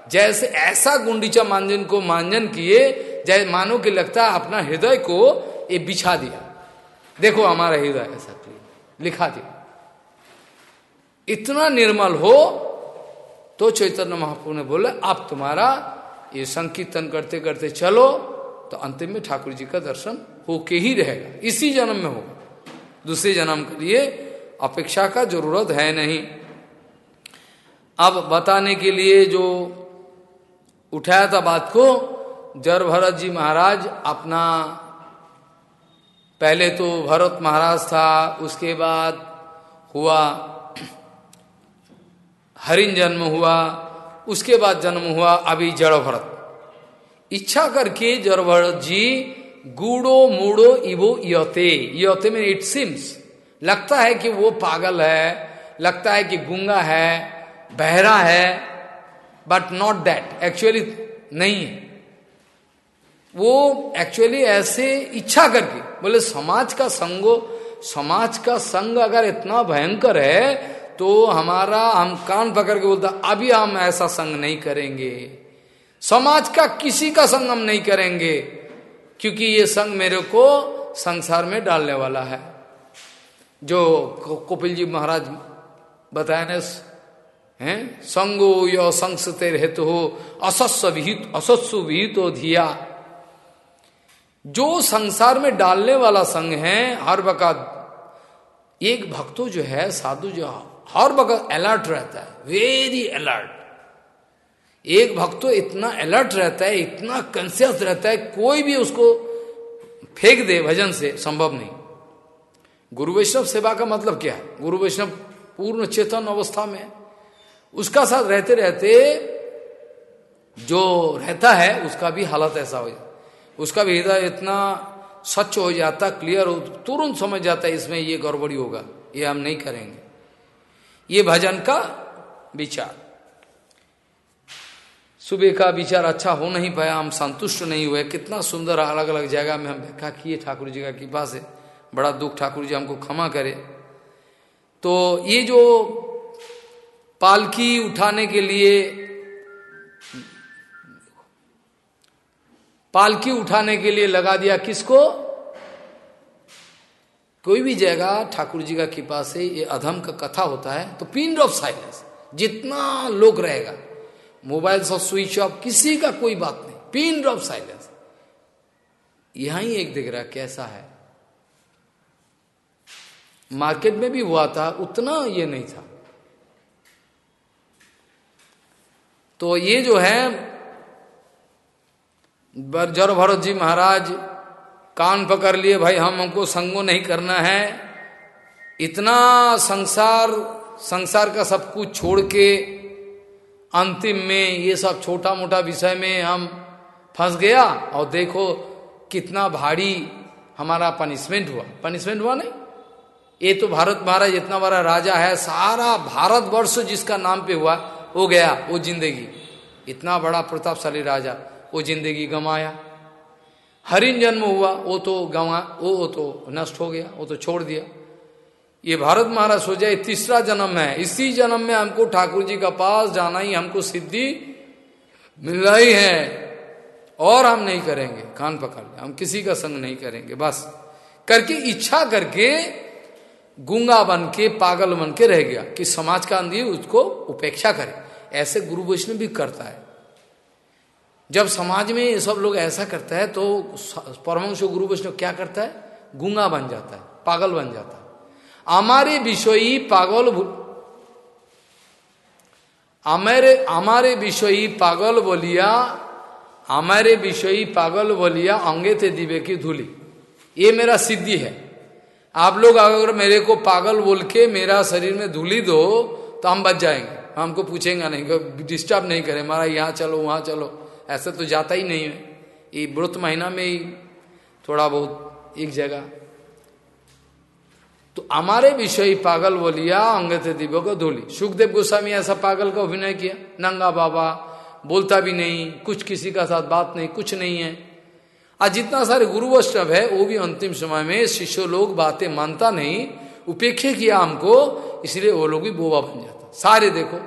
जैसे ऐसा गुंडीचा मांजन को मांजन किए, जैसे मानो कि लगता है अपना हृदय को ये बिछा दिया। देखो हमारा हृदय ऐसा लिखा दिया। इतना निर्मल हो तो चैतन्य महाप्रभु ने बोले आप तुम्हारा ये संकीर्तन करते करते चलो तो अंतिम में ठाकुर जी का दर्शन होके ही रहेगा। इसी जन्म में होगा। दूसरे जन्म के लिए अपेक्षा का ज़रूरत है नहीं। अब बताने के लिए जो उठाया था बात को, जर भरत जी महाराज अपना, पहले तो भरत महाराज था, उसके बाद हुआ, हरिन जन्म हुआ, उसके बाद जन्म हुआ अभी जड़ भरत। इच्छा करके भरत जी गुड़ो मूड़ो इवो यते यते में इट सिम्स लगता है कि वो पागल है, लगता है कि गुंगा है, बहरा है बट नॉट दैट एक्चुअली नहीं है। वो एक्चुअली ऐसे इच्छा करके, बोले समाज का संगो, समाज का संग अगर इतना भयंकर है तो हमारा हम कान पकड़ के बोलता, अभी हम ऐसा संग नहीं करेंगे। समाज का किसी का संग हम नहीं करेंगे, क्योंकि ये संग मेरे को संसार में डालने वाला है। जो कपिल जी महाराज बताए न हैं? संगो यो संसते हेतु हो, असस्व विहित असस्व विहित हो धिया। जो संसार में डालने वाला संग है, हर वक्त एक भक्तो जो है, साधु जो, हर वक्त अलर्ट रहता है वेरी अलर्ट एक भक्तो इतना अलर्ट रहता है, इतना कंसियस रहता है, कोई भी उसको फेंक दे भजन से, संभव नहीं। गुरु वैष्णव सेवा का मतलब क्या है? गुरु वैष्णव पूर्ण चेतन अवस्था में उसका साथ रहते रहते जो रहता है, उसका भी हालत ऐसा हो जाता उसका भी हृदय इतना स्वच्छ हो जाता क्लियर हो, तुरंत समझ जाता है, इसमें ये गड़बड़ी होगा, ये हम नहीं करेंगे। ये भजन का विचार। सुबह का विचार अच्छा हो नहीं पाया, हम संतुष्ट नहीं हुए। कितना सुंदर अलग अलग जगह में हम व्याख्या किए ठाकुर जी का कृपा से। बड़ा दुख ठाकुर जी हमको क्षमा करे। तो ये जो पालकी उठाने के लिए, पालकी उठाने के लिए लगा दिया किसको? कोई भी जगह ठाकुर जी का कृपा से ये अधम का कथा होता है तो पिंड ऑफ़ साइलेंस जितना लोग रहेगा। मोबाइल सब स्विच ऑफ़, किसी का कोई बात नहीं। पिन ऑफ़ साइलेंस यहाँ ही एक दिख रहा कैसा है? मार्केट में भी हुआ था, उतना ये नहीं था। तो ये जो है जर भरत जी महाराज, कान पकड़ लिए, भाई, हम हमको संगो नहीं करना है। इतना संसार संसार का सब कुछ छोड़ के अंतिम में ये सब छोटा मोटा विषय में हम फंस गया और देखो कितना भारी हमारा पनिशमेंट हुआ। पनिशमेंट हुआ नहीं। ये तो भारत महाराज इतना बड़ा राजा है सारा भारतवर्ष जिसका नाम पे हुआ वो गया वो ज़िंदगी। इतना बड़ा प्रतापशाली राजा वो ज़िंदगी गंवाया। हरिन जन्म हुआ वो तो गवा वो, वो तो नष्ट हो गया वो तो छोड़ दिया। ये भारत महाराज सोचा, ये तीसरा जन्म है। इसी जन्म में हमको ठाकुर जी का पास जाना ही, हमको सिद्धि मिल रही है। और हम नहीं करेंगे। कान पकड़ ले। हम किसी का संग नहीं करेंगे। बस। करके इच्छा करके गुंगा बन के, पागल बन के रह गया कि समाज का अंधी उसको उपेक्षा करे। ऐसे गुरु वैष्णव भी करता है। जब समाज में ये सब लोग ऐसा करता है तो परमंश गुरु वैष्णव क्या करता है? गुंगा बन जाता है, पागल बन जाता है। हमारे विषयी पागल हमारे हमारे विषयी पागल बोलिया हमारे विषयी पागल बोलिया अंगे थे दिवे की धूली। ये मेरा सिद्धि है। आप लोग अगर मेरे को पागल बोल के मेरा शरीर में धूली दो तो हम बच जाएँगे। हमको पूछेंगे नहीं डिस्टर्ब नहीं करें हमारा यहाँ चलो, वहाँ चलो। ऐसा तो जाता ही नहीं है। ये व्रत महीना में ही थोड़ा बहुत एक जगह तो हमारे विषय पागल बोलिया अंग थे दिव्य को धोली। सुखदेव गोस्वामी ऐसा पागल का अभिनय किया। नंगा बाबा, बोलता भी नहीं, कुछ किसी का साथ बात नहीं, कुछ नहीं है। आज जितना सारे गुरु वैष्णव है, वो भी अंतिम समय में शिष्य लोग बातें मानता नहीं, उपेक्षा किया हमको, इसलिए वो लोग भी बोबा बन जाता। सारे देखो।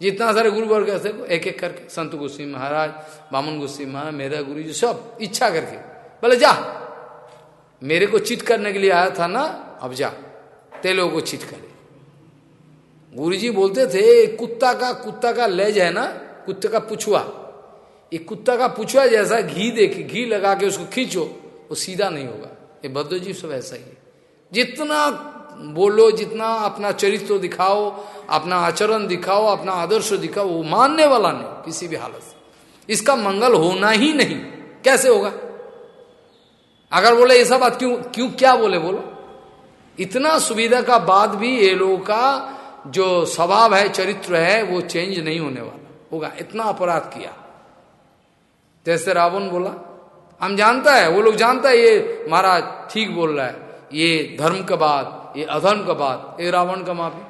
जितना सारे गुरु वर्ग ऐसे एक एक करके, संत गुस्सी महाराज, बामन गुस्सी महाराज, मेरा गुरु जी सब इच्छा करके, बोले, जा। मेरे को चिट करने के लिए आया था ना अब जा ते लोगों को चिट करे गुरु जी बोलते थे कुत्ता का कुत्ता का लेज है ना, कुत्ते का पुछुआ। ये कुत्ता का पुछुआ जैसा घी देखे, घी लगा के उसको खींचो, वो सीधा नहीं होगा। ये बद्ध जी सब ऐसा ही है। जितना बोलो, जितना अपना चरित्र दिखाओ, अपना आचरण दिखाओ, अपना आदर्श दिखाओ, वो मानने वाला नहीं, किसी भी हालत से। इसका मंगल होना ही नहीं। कैसे होगा? अगर बोले ऐसा बात क्यों क्यों, क्या बोले, बोलो? इतना सुविधा का बाद भी ये लोगों का जो स्वभाव है, चरित्र है, वो चेंज नहीं होने वाला। होगा, इतना अपराध किया। जैसे रावण बोला, हम जानता है, वो लोग जानता है, ये महाराज ठीक बोल रहा है। ये धर्म का बात, ये अधर्म का बात, ये रावण का माफ़ी।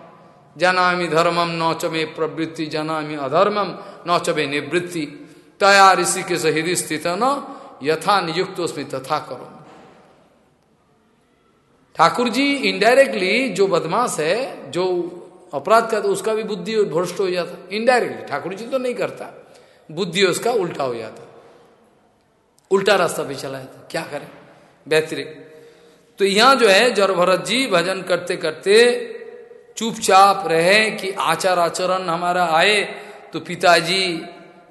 जनामी धर्मम नौचमे प्रवृत्ति, जनामी अधर्मम नौचमे निवृत्ति। तया ऋषि के सहित स्थित न, यथा नियुक्त उसमें तथा करो ठाकुर जी इनडायरेक्टली जो बदमाश है, जो अपराध करता, उसका भी बुद्धि भ्रष्ट हो जाता। इनडायरेक्टली ठाकुर जी तो नहीं करता। बुद्धि उसका उल्टा हो जाता। उल्टा रास्ता पे चला जाता। क्या करें? बेहतरीन। तो यहाँ जो है, जर भरत जी भजन करते करते चुपचाप रहे कि आचार आचरण हमारा आए तो पिताजी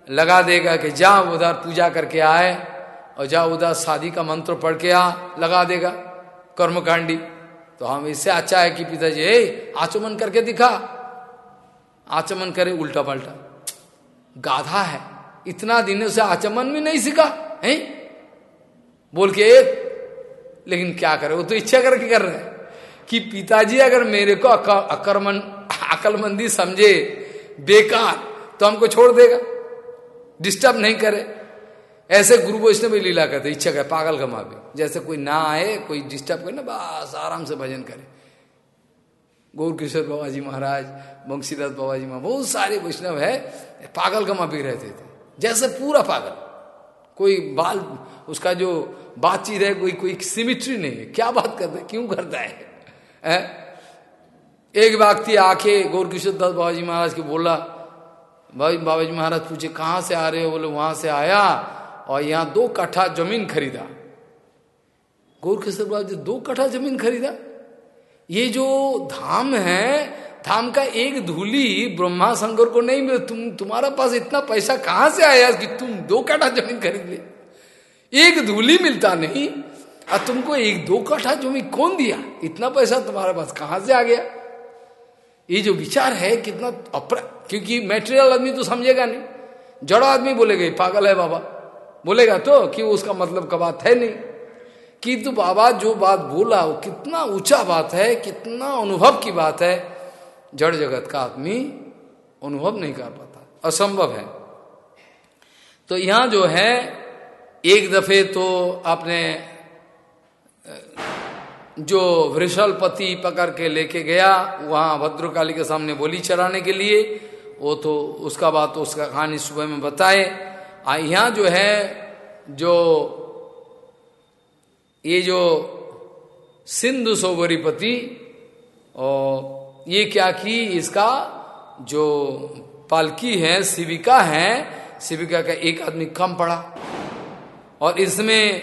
लगा देगा कि जा उधर पूजा करके आए और जा उधर शादी का मंत्र पढ़ के आ, लगा देगा। कर्मकांडी। तो हम इससे अच्छा है कि पिताजी, ए, आचमन करके दिखा। आचमन करे उल्टा पलटा गाधा है, इतना दिन से आचमन भी नहीं सीखा, है? बोल के एक, लेकिन क्या करे, वो तो इच्छा करके कर रहे हैं कि पिताजी अगर मेरे को अकर्मन, अकलमंदी समझे, बेकार तो हमको छोड़ देगा। डिस्टर्ब नहीं करे। ऐसे गुरु वैष्णव लीला करते, इच्छा करे, पागल का माँ भी जैसे कोई ना आए, कोई डिस्टर्ब करे ना, बस आराम से भजन करे। गौर किशोर बाबा जी महाराज, बंशीदास बाबा जी महाराज, बहुत सारे वैष्णव है, पागल का भी रहते थे। जैसे पूरा पागल। कोई बाल, उसका जो बातचीत है, कोई कोई सिमिट्री नहीं है। क्या बात करता क्यों करता है? है? एक व्यक्ति आके गौर किशोर दास बाबा जी महाराज को बोला, भाई बाबा जी महाराज पूछे, कहाँ से आ रहे हो? बोले, वहाँ से आया। और यहाँ दो कट्ठा ज़मीन खरीदा। गौर किशोर बाबा जी, दो कट्ठा ज़मीन खरीदा। ये जो धाम है, धाम का एक धूली ब्रह्मा शंकर को नहीं मिले। तुम, तुम्हारा पास इतना पैसा कहाँ से आया कि तुम दो कट्ठा ज़मीन खरीद ले? एक धूली मिलता नहीं, और तुमको एक दो कट्ठा ज़मीन कौन दिया? इतना पैसा तुम्हारे पास कहाँ से आ गया? ये जो विचार है, कितना अपरा, क्योंकि मेटेरियल आदमी तो समझेगा नहीं। जड़ा आदमी बोलेगा पागल है बाबा। बोलेगा तो कि उसका मतलब का बात है नहीं। कि तो बाबा जो बात बोला, वो कितना ऊँचा बात है, कितना अनुभव की बात है। जड़ जगत का आदमी अनुभव नहीं कर पाता। असंभव है। तो यहाँ जो है, एक दफे तो आपने जो वृषलपति पकड़ के लेके गया, वहाँ भद्रकाली के सामने बोली चराने के लिए, वो तो उसका बात तो उसका कहानी सुबह में बताए। यहाँ जो है, जो, ये जो सिंधु सोबरीपति, और ये क्या की, इसका जो पालकी है शिविका है शिविका का एक आदमी कम पड़ा। और इसमें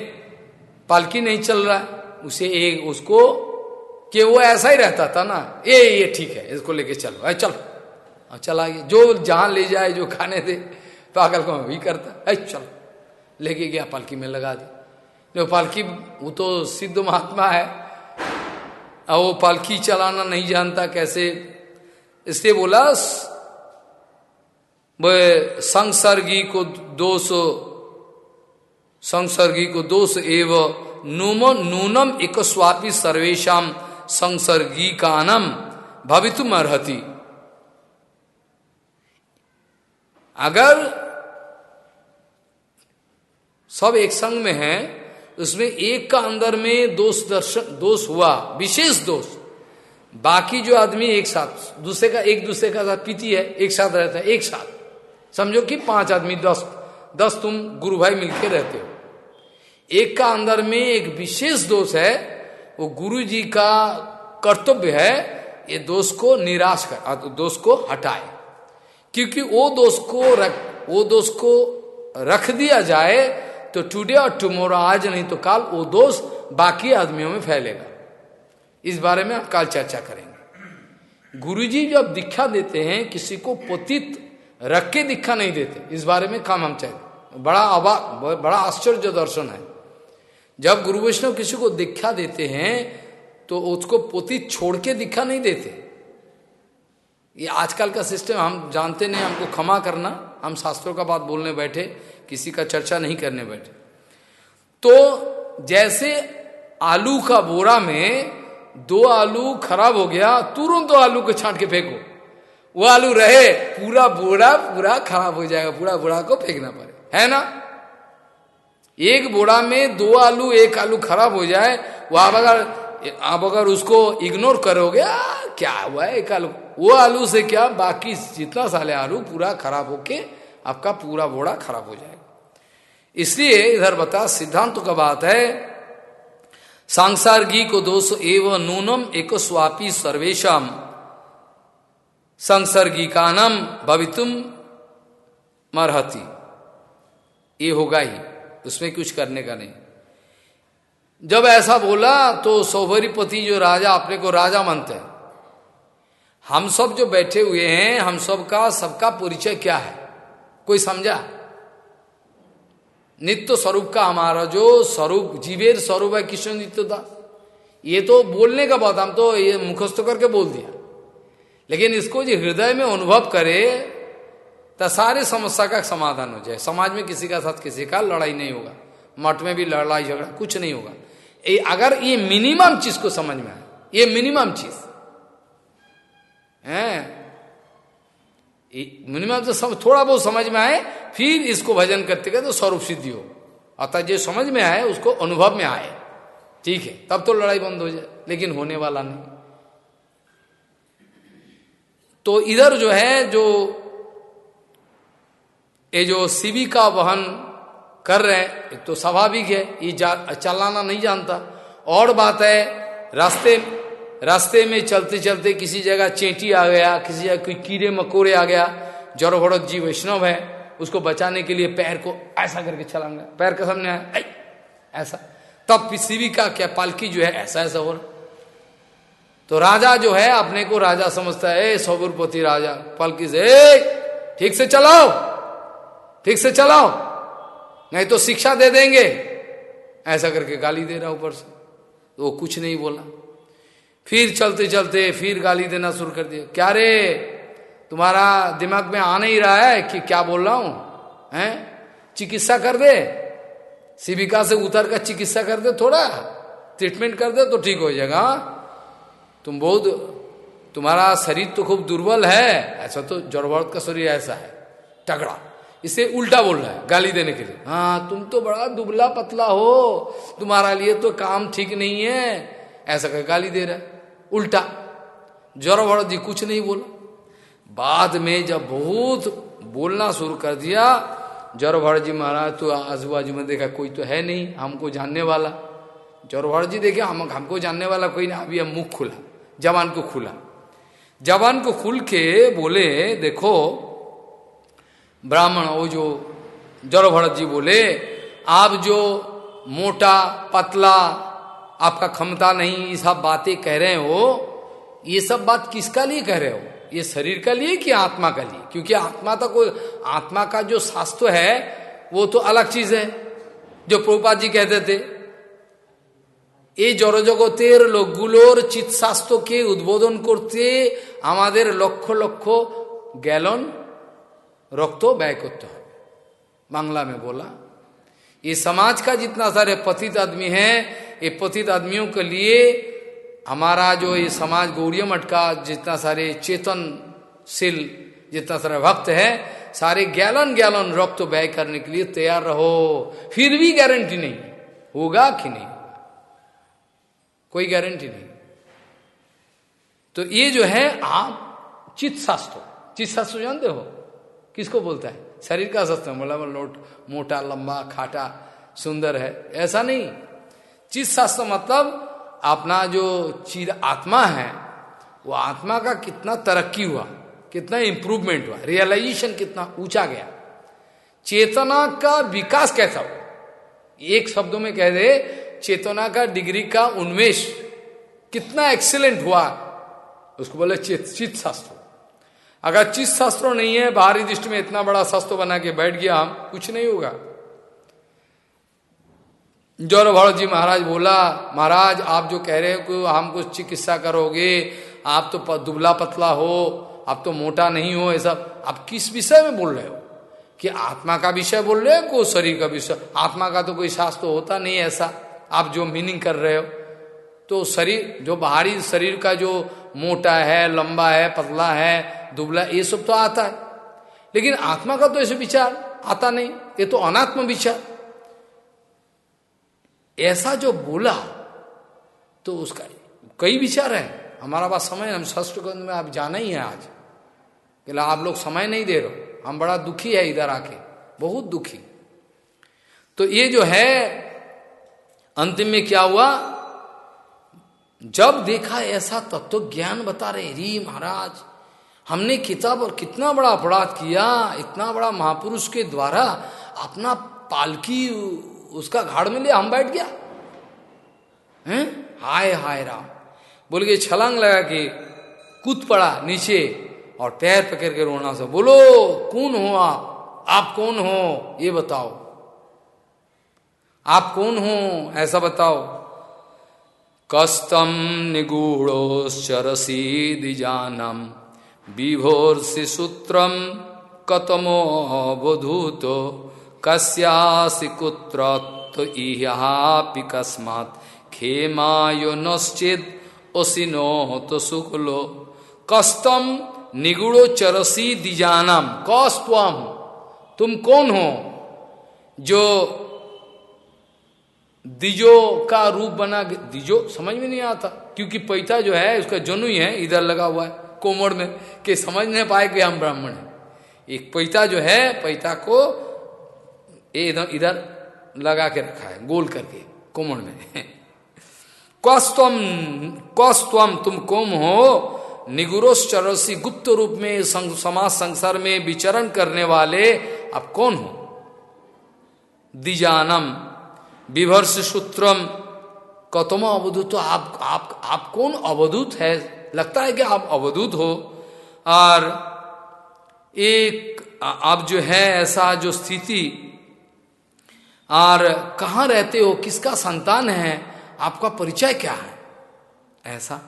पालकी नहीं चल रहा है उसे एक, उसको, कि वो ऐसा ही रहता था ना, ये ये ठीक है, इसको लेके चलो, अरे चलो चला गया, जो जहाँ ले जाए, जो खाने दे। पागल को भी करता। है चलो, लेके गया, पालकी में लगा दी। जो पालकी, वो तो सिद्ध महात्मा है। और वो पालकी चलाना नहीं जानता कैसे। इसलिए बोला वह संसर्गी को दोष, संसर्गी को दोष एव नूम, नूनम एक स्वापी सर्वेशम संसर्गी कानम भवितुम अगर सब एक संग में है, उसमें एक का अंदर में दोष दर्शन, दोष हुआ, विशेष दोष। बाकी जो आदमी एक साथ, दूसरे का, एक दूसरे का साथ पीती है, एक साथ रहता है, एक साथ। समझो कि पाँच आदमी, दस दस तुम गुरु भाई मिलके रहते हो। एक का अंदर में एक विशेष दोष है, वो गुरु जी का कर्तव्य है, ये दोष को निराश कर दोष को हटाए। क्योंकि वो दोष को रख, वो दोष को रख दिया जाए तो टुडे और टुमोरो आज नहीं तो काल, वो दोष बाकी आदमियों में फैलेगा। इस बारे में हम कल चर्चा करेंगे। गुरुजी जब दीक्षा देते हैं, किसी को पोतित रख के दीक्षा नहीं देते। इस बारे में काम हम चाहते बड़ा अबाक बड़ा आश्चर्य दर्शन है। जब गुरु वैष्णव किसी को दीक्षा देते हैं तो उसको पोती छोड़ के दीक्षा नहीं देते। ये आजकल का सिस्टम हम जानते नहीं, हमको क्षमा करना, हम शास्त्रों का बात बोलने बैठे किसी का चर्चा नहीं करने बैठे। तो जैसे आलू का बोरा में दो आलू खराब हो गया, तुरंत दो आलू को छांट के फेंको। वो आलू रहे, पूरा बोरा, पूरा खराब हो जाएगा, पूरा बोरा को फेंकना पड़े। है ना? एक बोरा में दो आलू, एक आलू खराब हो जाए, वो आप अगर आप अगर उसको इग्नोर करोगे क्या हुआ है एक आलू? वो आलू से क्या, बाकी जितना साले आलू पूरा खराब होके आपका पूरा बोरा खराब हो जाएगा। इसलिए इधर बता, सिद्धांत का बात है, सांसारगी को दोष एवं नूनम एक स्वापी सर्वेशम। संसर्गिकानम भवितुम मरहती। ये होगा ही, उसमें कुछ करने का नहीं। जब ऐसा बोला तो सौभरीपति जो राजा, अपने को राजा मानते हैं। हम सब जो बैठे हुए हैं, हम सब का, सबका परिचय क्या है? कोई समझा? नित्य स्वरूप का हमारा जो स्वरूप, जीवेर स्वरूप है कृष्ण नित्य ये तो बोलने का बात, हम तो ये मुखस्त करके बोल दिया। लेकिन इसको जो हृदय में अनुभव करे तो सारे समस्या का समाधान हो जाए। समाज में किसी का साथ किसी का लड़ाई नहीं होगा। मठ में भी लड़ाई झगड़ा कुछ नहीं होगा। ये अगर ये मिनिमम चीज़ को समझ में आए, ये मिनिमम चीज़। है? मिनिमम तो सब थोड़ा बहुत समझ में आए, फिर इसको भजन करते करते तो स्वरूप सिद्धि हो। अतः जो समझ में आए, उसको अनुभव में आए। ठीक है, तब तो लड़ाई बंद हो जाए, लेकिन होने वाला नहीं। तो इधर जो है, जो ये जो शिवी का वहन कर रहे हैं एक तो स्वाभाविक है, ये चलाना नहीं जानता। और बात है, रास्ते रास्ते में चलते चलते किसी जगह चेंटी आ गया, किसी जगह कोई कीड़े मकोड़े आ गया जड़ भड़क जी वैष्णव है, उसको बचाने के लिए पैर को ऐसा करके चलाऊँगा पैर के सामने आया ऐसा। तब शिवी का क्या पालकी जो है, ऐसा ऐसा हो रहा तो राजा जो है, अपने को राजा समझता है सौगुरपति राजा, पालकी से ठीक से चलाओ, ठीक से चलाओ, नहीं तो शिक्षा दे देंगे। ऐसा करके गाली दे रहा ऊपर से। तो वो कुछ नहीं बोला। फिर चलते चलते फिर गाली देना शुरू कर दिया। क्या रे? तुम्हारा दिमाग में आ नहीं रहा है कि क्या बोल रहा हूँ? हैं? चिकित्सा कर दे। शिविका से उतर कर चिकित्सा कर दे थोड़ा। ट्रीटमेंट कर दे तो ठीक हो जाएगा? तुम बहुत, तुम्हारा शरीर तो खूब दुर्बल है। ऐसा तो जड़वर्त का शरीर ऐसा है। तगड़ा। इसे उल्टा बोल रहा है, गाली देने के लिए। हाँ तुम तो बड़ा दुबला पतला हो। तुम्हारा लिए तो काम ठीक नहीं है। ऐसा कर गाली दे रहा है। उल्टा। जड़ भरत जी कुछ नहीं बोला। बाद में जब बहुत बोलना शुरू कर दिया जड़ भरत जी महाराज तो आजू बाजू में देखा, कोई तो है नहीं, हमको जानने वाला। जड़ भरत जी देखे, हम, हमको जानने वाला कोई नहीं। अभी हम मुख खुला, जवान को खुला। जवान को खुल के बोले, देखो, ब्राह्मण, वो जो जड़ भरत जी बोले, आप जो मोटा, पतला आपका क्षमता नहीं ये सब बातें कह रहे हो ये सब बात किसका लिए कह रहे हो ये शरीर का लिए कि आत्मा का लिए क्योंकि आत्मा तो कोई आत्मा का जो शास्त्र है वो तो अलग चीज है जो प्रभुपाद जी कहते थे এই জড়জগতের লোকগুলোর চিৎস্বাস্থ্যকে উদ্বোধন করতে আমাদের লক্ষ লক্ষ গ্যালন रक्त व्यय करते हो बांग्ला में बोला ये समाज का जितना सारे पतित आदमी हैं ये पतित आदमियों के लिए हमारा जो ये समाज गौरिया मठ का जितना सारे चेतनशील जितना सारे भक्त है, सारे गैलन गैलन रक्त तो व्यय करने के लिए तैयार रहो। फिर भी गारंटी नहीं। होगा कि नहीं? कोई गारंटी नहीं। तो ये जो है, आप चित्त शास्त्र चित्त शास्त्र जानते हो? किसको बोलता है? शरीर का शास्त्र बोला मोटा, लंबा, खाटा, सुंदर है। ऐसा नहीं। चित्त शास्त्र मतलब अपना जो चीज़ आत्मा है, वो आत्मा का कितना तरक्की हुआ, कितना इंप्रूवमेंट हुआ रियलाइजेशन कितना ऊँचा गया। चेतना का विकास कैसा हुआ? एक शब्दों में कह दे, चेतना का डिग्री का उन्मेष कितना एक्सीलेंट हुआ, उसको बोले चित शास्त्र। अगर चित शास्त्र नहीं है, बाहरी दृष्टि में इतना बड़ा शास्त्र बना के बैठ गया, हम, कुछ नहीं होगा। जौर भरत जी महाराज बोला, महाराज, आप जो कह रहे हो कि हम कुछ चिकित्सा करोगे, आप तो दुबला पतला हो, आप तो मोटा नहीं हो, ऐसा आप किस विषय में बोल रहे हो? कि आत्मा का विषय बोल रहे हो को शरीर का विषय? आत्मा का तो कोई शास्त्र होता नहीं ऐसा। आप जो मीनिंग कर रहे हो। तो शरीर, जो बाहरी शरीर का जो मोटा है, लंबा है, पतला है, दुबला, ये सब तो आता है। लेकिन आत्मा का तो ऐसे विचार आता नहीं। ये तो अनात्म विचार। ऐसा जो बोला तो उसका कई विचार है। हमारा पास समय हम ग्रंथ में आप जाना ही है आज। कि आप लोग समय नहीं दे रहे हम बड़ा दुखी है इधर आके, बहुत दुखी। तो ये जो है अंतिम में क्या हुआ? जब देखा ऐसा तत्व तो ज्ञान बता रहे री महाराज, हमने किताब और कितना बड़ा अपराध किया, इतना बड़ा महापुरुष के द्वारा अपना पालकी उसका घाड़ में लिया हम बैठ गया। हैं? हाय हाय राम। बोल के छलांग लगा के कूद पड़ा नीचे और पैर पकड़ के रोना से। बोलो, कौन हो आप? आप कौन हो? ये बताओ। आप कौन हो? ऐसा बताओ। कस्तम निगूढ़ोश्चरसी दिजानम। विभोर्षि सूत्रम कतमो बधूतो कस्यासि कुत्र तो इहापि कस्मात्। खेमायो नश्चित ओसिनो तो शुक्लो कस्तम निगुड़ो चरसी दिजानम कौस्तम तुम कौन हो? जो दिजो का रूप बना दिजो समझ में नहीं आता। क्योंकि पैता जो है, उसका जनु ही है, इधर लगा हुआ है कोमर में, कि समझ नहीं पाए कि हम ब्राह्मण हैं। एक पैता जो है, पैता को इधर इधर लगा के रखा है गोल करके कोमर में। कौस्तम कौस्तम तुम कोम हो निगुरोस चरसी गुप्त रूप में संग, समाज संसार में विचरण करने वाले आप कौन हो? दिजानम विभर्ष सूत्रम कतम अवधूत तो आप आप आप कौन अवधूत है? लगता है कि आप अवधूत हो। और एक आप जो है ऐसा जो स्थिति और कहाँ रहते हो, किसका संतान है, आपका परिचय क्या है? ऐसा।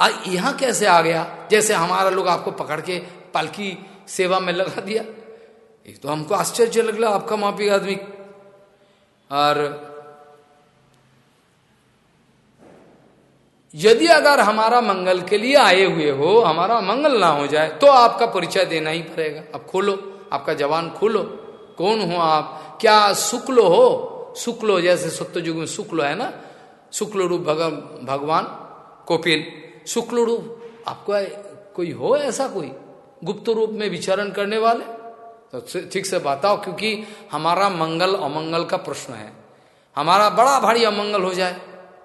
और यहाँ कैसे आ गया? जैसे हमारा लोग आपको पकड़ के पालकी सेवा में लगा दिया। एक तो हमको आश्चर्य लग रहा आपका माफ़ी आदमी। और यदि अगर हमारा मंगल के लिए आए हुए हो, हमारा मंगल ना हो जाए तो आपका परिचय देना ही पड़ेगा। अब खोलो, आपका जवान खोलो। कौन हो आप? क्या शुक्ल हो? शुक्ल जैसे सत्य युग में शुक्ल है ना? शुक्ल रूप भग, भगवान कोपिल। शुक्ल रूप आपको कोई हो ऐसा कोई? गुप्त रूप में विचरण करने वाले? तो ठीक से बताओ क्योंकि हमारा मंगल अमंगल का प्रश्न है। हमारा बड़ा भारी अमंगल हो जाए।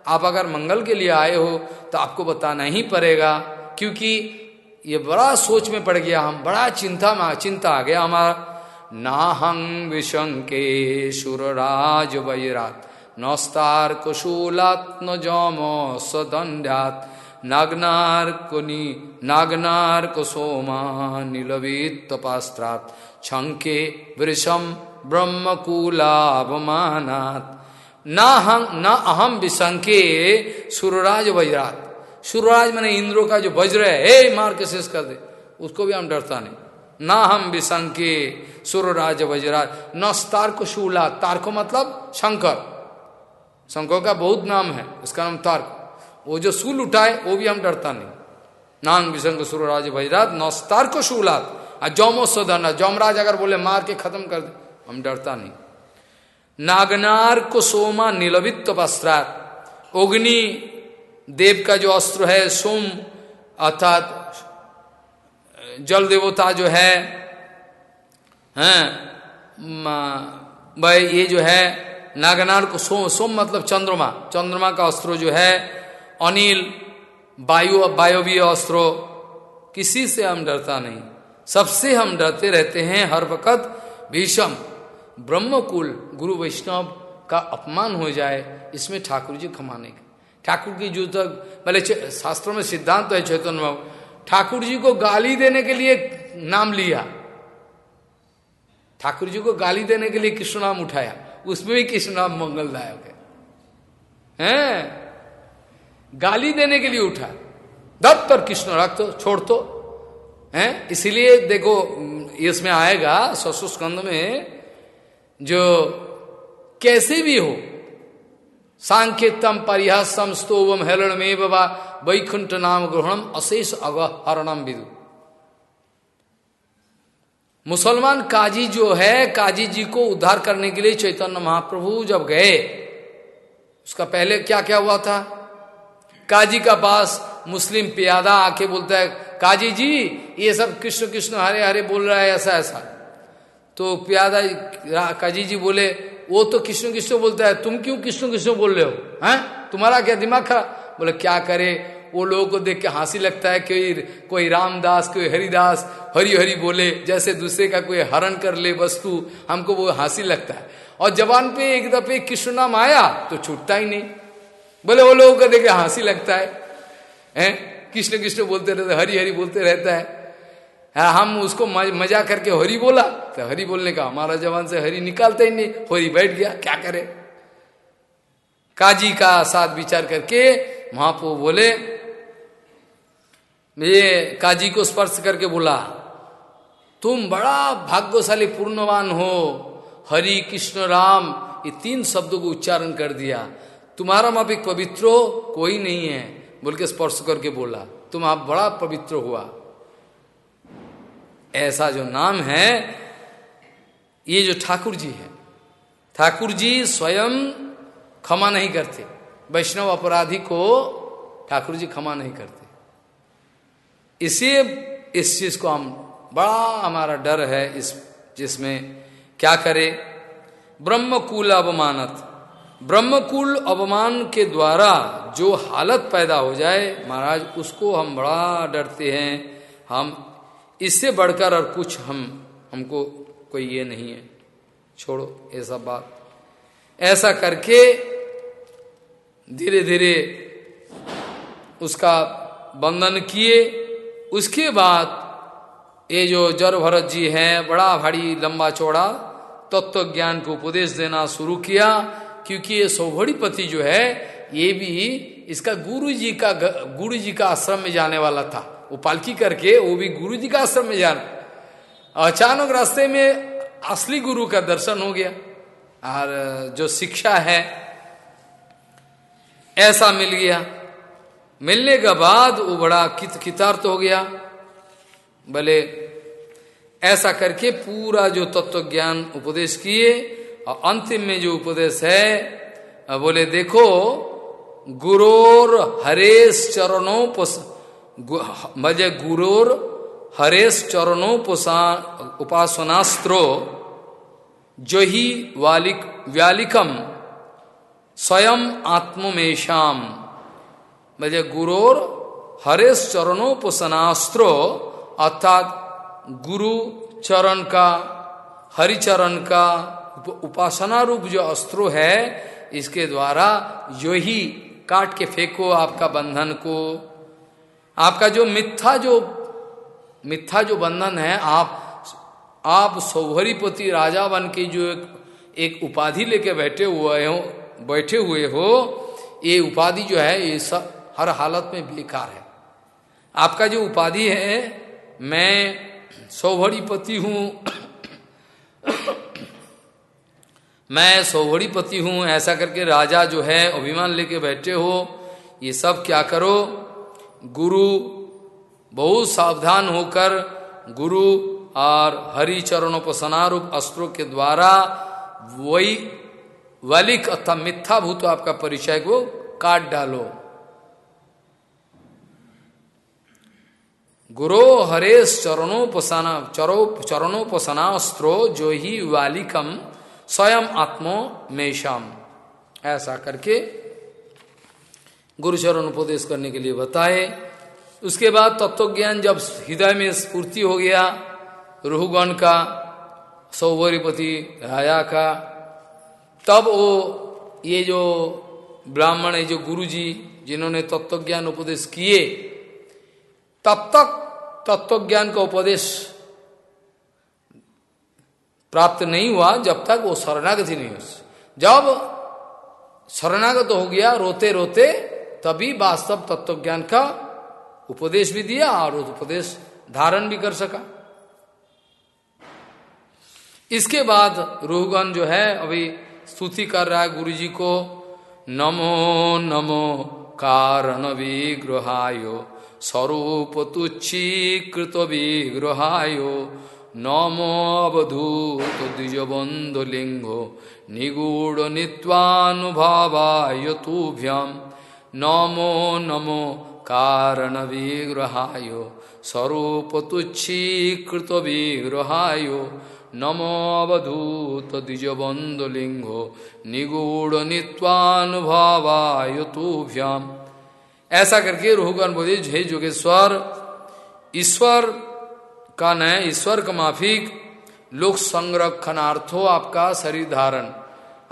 आप अगर मंगल के लिए आए हो तो आपको बताना ही पड़ेगा क्योंकि ये बड़ा सोच में पड़ गया हम बड़ा चिंता में चिंता आ गया हमारा। नाहंग विशंके सुरराज वैरात नस्तार कुशूलात्म जम सदंड्यात नागनार कुनी नागनार कुसोमा नीलवीत तपास्त्रात छंके वृषम ब्रह्मकूलावमानात। ना न अहम विशंके सूर्यराज वज्रात सूर्यराज मैंने इंद्रो का जो वज्र है ए मार के शेष कर दे, उसको भी हम डरता नहीं। ना हम विशंके सूर्यराज वज्रात न तार्क शूला तार्क मतलब शंकर। शंकर का बहुत नाम है, उसका नाम तार्क। वो जो सूल उठाए, वो भी हम डरता नहीं। नाम विशंक सूर्यराज वज्रात न तार्क शूलात जौमो सदन जौमराज अगर बोले, मार के खत्म कर दे, हम डरता नहीं। नागनार को सोमा नीलवित वस्त्रात अग्नि, देव का जो अस्त्र है, सोम, अर्थात जल देवता जो है, हैं भाई ये जो है नागनार को सोम सोम मतलब चंद्रमा चंद्रमा का अस्त्र जो है, अनिल, वायु, वायवीय अस्त्रो, किसी से हम डरता नहीं। सबसे हम डरते रहते हैं हर वक्त भीषम, ब्रह्मकुल, गुरु वैष्णव का अपमान हो जाए, इसमें ठाकुर जी कमाने के ठाकुर की जो तक भले शास्त्रों में सिद्धांत तो है चैतन्य ठाकुर जी को गाली देने के लिए नाम लिया। ठाकुर जी को गाली देने के लिए कृष्ण नाम उठाया? उसमें भी कृष्ण नाम मंगलदायक है? हैं? गाली देने के लिए उठा। दत्त और कृष्ण रख तो छोड़ तो है? इसीलिए देखो इसमें आएगा ससुस्कंद में, जो कैसे भी हो सांकेतम परिहासम स्तोवम हेलनमे बाबा वैकुंठ नाम ग्रहणम अशेष अगहरणम विदु। मुसलमान काजी जो है, काजी जी को उद्धार करने के लिए चैतन्य महाप्रभु जब गए, उसका पहले क्या क्या हुआ था? काजी का पास मुस्लिम प्यादा आके बोलता है, काजी जी, ये सब कृष्ण कृष्ण हरे हरे बोल रहा है ऐसा ऐसा तो प्यादा, काजी जी बोले वो तो कृष्ण कृष्ण बोलता है? तुम क्यों कृष्ण कृष्ण बोल रहे हो? हैं? तुम्हारा क्या दिमाग खराब बोले क्या करे? वो लोगों को देख के हँसी लगता है कोई कोई रामदास कोई हरिदास हरी हरी बोले जैसे दूसरे का कोई हरण कर ले वस्तु हमको वो हँसी लगता है। और जवान पे एक दफे कृष्ण नाम आया तो छूटता ही नहीं। बोले वो लोगों को देख हँसी लगता है। कृष्ण कृष्ण बोलते रहते हरी हरी बोलते रहता हाँ, हम उसको मज़ा करके हरी बोला। तो हरी बोलने का हमारा जवान से हरी निकालते ही नहीं। हरी बैठ गया, क्या करे? काजी का साथ विचार करके महापो बोले, ये काजी को स्पर्श करके बोला, तुम बड़ा भाग्यशाली पूर्णवान हो। हरि, कृष्ण, राम, ये तीन शब्दों को उच्चारण कर दिया। तुम्हारा मापिक पवित्र कोई नहीं है। बोल के स्पर्श करके बोला, तुम आप बड़ा पवित्र हुआ। ऐसा जो नाम है, ये जो ठाकुर जी है। ठाकुर जी स्वयं क्षमा नहीं करते। वैष्णव अपराधी को ठाकुर जी क्षमा नहीं करते। इसी, इस चीज़ को हम, बड़ा हमारा डर है इस, जिसमें क्या करे? ब्रह्मकुल अवमानत। ब्रह्मकुल अवमान के द्वारा जो हालत पैदा हो जाए, महाराज, उसको हम बड़ा डरते हैं। हम इससे बढ़कर और कुछ हम, हमको कोई ये नहीं है। छोड़ो ये सब बात। ऐसा करके धीरे धीरे उसका बंधन किए। उसके बाद ये जो जर भरत जी हैं, बड़ा भारी लंबा चौड़ा तत्व तो ज्ञान को उपदेश देना शुरू किया, क्योंकि ये सौभड़ीपति जो है, ये भी इसका गुरु जी का गुरु जी का आश्रम में जाने वाला था। वो पालकी करके वो भी गुरु जी का आश्रम में जाना। अचानक रास्ते में असली गुरु का दर्शन हो गया और जो शिक्षा है, ऐसा मिल गया। मिलने के बाद वो बड़ा कित कितार्थ हो गया। भले ऐसा करके पूरा जो तत्व ज्ञान उपदेश किए और अंतिम में जो उपदेश है, बोले, देखो, गुरोर हरेश चरणों भजे गुरोर हरेश उपासनास्त्रो जो ही वालिक, व्यालिकम, स्वयं आत्ममेशाम भजे गुरोर हरेश चरणोपोषणास्त्र अर्थात गुरु चरण का, हरिचरण का उपासना रूप जो अस्त्रो है, इसके द्वारा जो ही काट के फेंको आपका बंधन को। आपका जो मिथ्या जो मिथ्या जो बंधन है आप आप सौभरीपति राजा बन के जो एक, एक उपाधि लेके बैठे हुए हो बैठे हुए हो ये उपाधि जो है ये सब हर हालत में बेकार है। आपका जो उपाधि है मैं सौभरीपति हूँ मैं सौभरीपति हूँ ऐसा करके राजा जो है अभिमान लेके बैठे हो ये सब क्या करो? गुरु बहुत सावधान होकर गुरु और हरि चरणोपसनारूप अस्त्रों के द्वारा वही वलिक अथवा मिथ्या भूत आपका परिचय को काट डालो। गुरो हरेश चरणोपसना चरो चरणोपसनास्त्रो जो ही वालिकम, स्वयं आत्मो मेषम। ऐसा करके गुरुचरण उपदेश करने के लिए बताए। उसके बाद तत्व ज्ञान जब हृदय में स्फूर्ति हो गया रुहुगण का सौवरीपति राजा का, तब वो ये जो ब्राह्मण है जो गुरु जी जिन्होंने तत्व ज्ञान उपदेश किए, तब तक तत्व ज्ञान का उपदेश प्राप्त नहीं हुआ जब तक वो शरणागति नहीं हो जब शरणागत हो गया रोते रोते तभी वास्तव तत्व ज्ञान का उपदेश भी दिया और उपदेश धारण भी कर सका। इसके बाद रूहगन जो है, अभी स्तुति कर रहा है गुरु जी को, नमो नमो कारण विग्रहायो स्वरूप तुच्छी कृत विग्रहाय नमोवधूत द्विजबंधुलिंग निगूढ़ नित्वानुभावाय तुभ्यम। नमो नमो कारण विग्रहाय स्वरूप तुच्छीकृत विग्रहाय नमोवधूत द्विजबंधुलिंग निगूढ़ नित्वानुभावाय तुभ्यम। ऐसा करके रोहगन बोले, हे जोगेश्वर, ईश्वर का न ईश्वर का माफिक, लोक संरक्षणार्थो आपका शरीर धारण।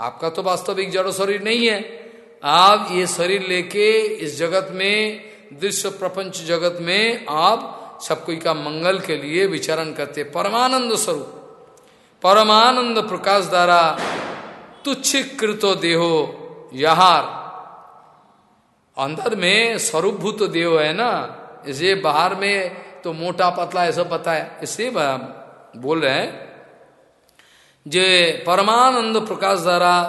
आपका तो वास्तविक जड़ शरीर नहीं है। आप ये शरीर लेके इस जगत में, दृश्य प्रपंच जगत में आप सब कोई का मंगल के लिए विचरण करते। परमानंद स्वरूप। परमानंद प्रकाश द्वारा तुच्छ कृतो देहो, यहार। अंदर में स्वरूपभूत देव है ना? इसे बाहर में तो मोटा पतला ऐसा है। इससे बोल रहे हैं जे परमानंद प्रकाश द्वारा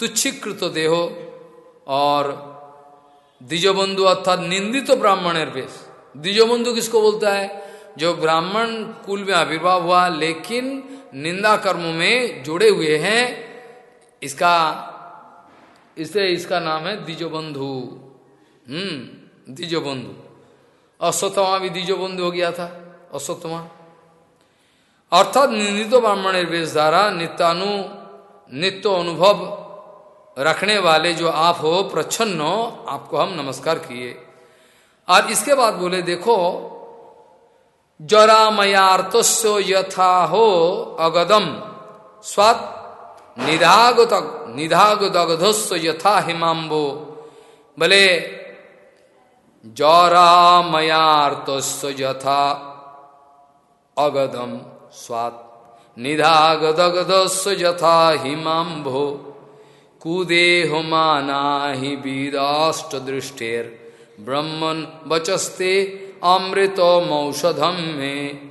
तुच्छीकृत देहो और द्विजबंधु अर्थात निंदित तो ब्राह्मण वेश। द्विजबंधु किसको बोलता है? जो ब्राह्मण कुल में आविर्भाव हुआ, लेकिन निंदा कर्मों में जुड़े हुए हैं, इसका, इसे, इसका नाम है द्विजबंधु। हम्म द्विजो बंधु अश्वत्थमा भी द्विजो बंधु हो गया था अश्वत्थमा अर्थात निंदित ब्राह्मण वेश द्वारा नित्यानु, नित्य अनुभव रखने वाले जो आप हो, प्रच्छन्न आपको हम नमस्कार किए। और इसके बाद बोले, देखो जरा मयार्तस्यो यथा हो अगदम। स्वात निधाग निधाग दग्धस्व यथा हिमाम्बो। बोले जरामयार्तस्व यथा अगदम। स्वात् निधागदगदस्व यथा हिमाम्भो कुदेह माना ही वीराष्ट दृष्टेर ब्रह्मन बचस्ते अमृत मौषधम में।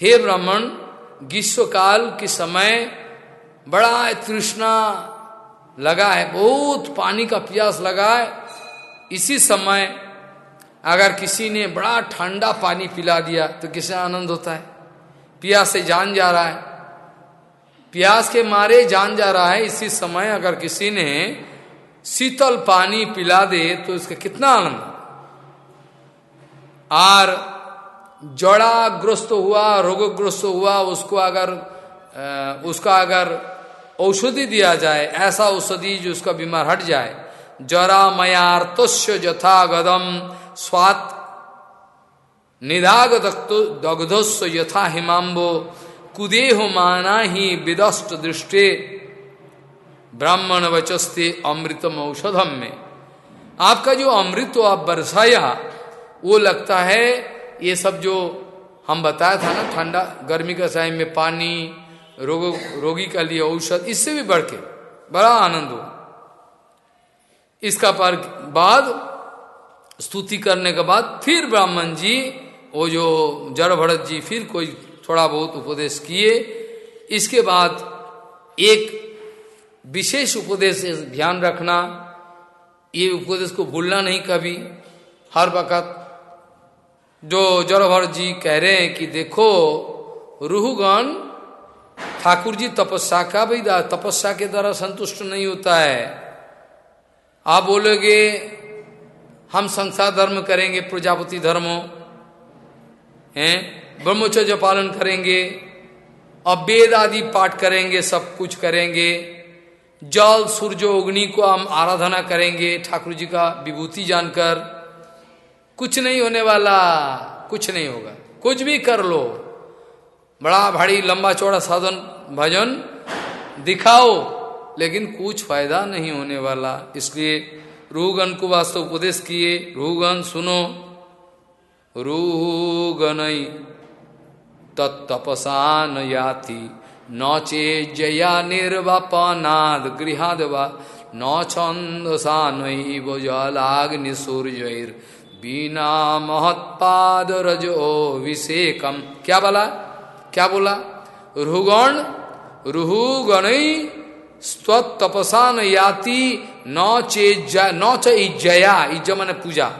हे ब्राह्मण ग्रीष्मकाल के समय बड़ा तृष्णा लगा है, बहुत पानी का प्यास लगा है। इसी समय अगर किसी ने बड़ा ठंडा पानी पिला दिया तो किसे आनंद होता है? पिया से जान जा रहा है। प्यास के मारे जान जा रहा है इसी समय अगर किसी ने शीतल पानी पिला दे तो इसका कितना आनंद। और जड़ा ग्रस्त हुआ, रोगग्रस्त हुआ, उसको अगर उसका अगर औषधि दिया जाए, ऐसा औषधि जो उसका बीमार हट जाए। जरा मयार्तस्य जथा गदम स्वात निदाग दग्धस्व यथा हिमाम्बो। कुदेह माना ही विदस्त दृष्टे। ब्राह्मण वचस्ते अमृतम औषधम में। आपका जो अमृत तो आप बरसाया, वो लगता है, ये सब जो हम बताया था ना, ठंडा, गर्मी का समय में पानी, रोग, रोगी का लिए औषध, इससे भी बढ़ के बड़ा आनंद हुआ इसका पर बाद, स्तुति करने के बाद फिर ब्राह्मण जी, वो जो जड़ भरत जी, फिर कोई थोड़ा बहुत उपदेश किए। इसके बाद एक विशेष उपदेश ध्यान रखना। ये उपदेश को भूलना नहीं कभी। हर वक्त जो जड़भर जी कह रहे हैं कि देखो, रूहगण ठाकुर जी तपस्या का भी तपस्या के द्वारा संतुष्ट नहीं होता है। आप बोलोगे, हम संसार धर्म करेंगे, प्रजापति धर्म। हैं? ब्रह्मचर्य पालन करेंगे और वेद आदि पाठ करेंगे, सब कुछ करेंगे। जल, सूर्य, अग्नि को हम आराधना करेंगे, ठाकुर जी का विभूति जानकर। कुछ नहीं होने वाला, कुछ नहीं होगा। कुछ भी कर लो। बड़ा भारी, लंबा चौड़ा साधन, भजन, दिखाओ, लेकिन कुछ फ़ायदा नहीं होने वाला। इसलिए रूगन को वास्तव उपदेश किए, रूगन सुनो। रूगन तत्तपसान याति न चे जया निर्वापनाद गृहाद न छंदसा नैव जलाग्नि सूर्य बीना महत्पाद रजो विषेकम क्या बोला? क्या बोला? रुहुगण रुहुगण स्वतपसा न याति न चे न च इज्जया इज्ज मन पूजा।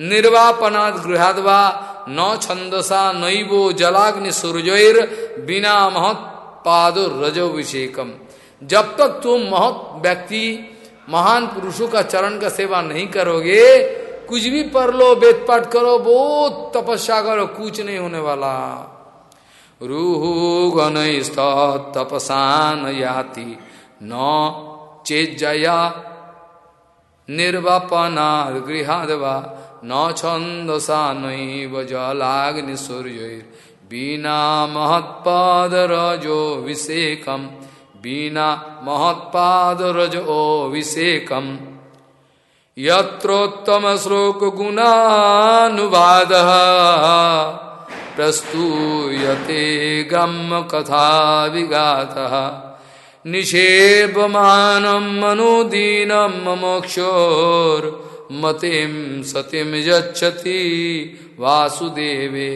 निर्वापनाद गृहादवा। न छंदसा नैवो जलाग्नि सूर्योर बिना महत रजोभिषेकम। जब तक तुम महत व्यक्ति, महान पुरुषों का चरण का सेवा नहीं करोगे, कुछ भी पढ़ लो वेद पाठ करो, बहुत तपस्या करो, कुछ नहीं होने वाला। रूह गण तपसान याति, न चेजया निर्वापना गृहादवा न छंदसा नैव जलाग्नि सूर्य बीना महत्पाद रजो विषेकम बीना महत्पाद रजो विषेकम यत्रोत्तम श्लोक गुणानुवाद प्रस्तूयते गम कथा विगात निषेपमानम मनोदीनम मोक्षोर मतिम सतिम यच्छति वासुदेवे।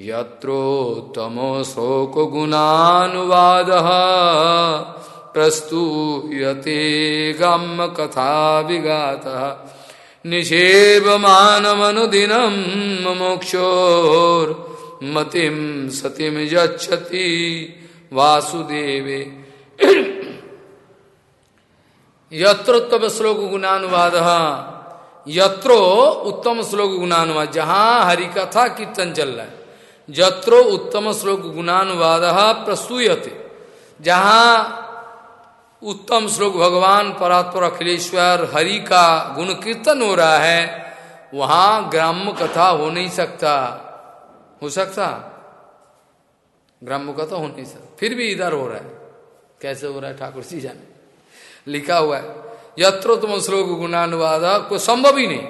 यत्रोत्तमो शोक गुणानुवाद प्रस्तूयते गम कथा विगात निषेवमानमनुदिनम मोक्षोर मतिम सतिम यच्छति वासुदेवे। यत्रोत्तम श्लोक गुणानुवाद यत्रो उत्तम श्लोक गुणानुवाद। जहाँ हरि कथा कीर्तन चल रहा है, यत्रो उत्तम श्लोक गुणानुवाद प्रस्तुयते जहाँ उत्तम श्लोक भगवान परात्पर अखिलेश्वर हरि का गुण कीर्तन हो रहा है, वहाँ ग्राम्य कथा हो नहीं सकता। हो सकता? ग्राम्य कथा हो नहीं सकता। फिर भी इधर हो रहा है। कैसे हो रहा है? ठाकुर जी जाने। लिखा हुआ है। यत्रो तुम श्लोक गुणानुवाद कोई संभव ही नहीं।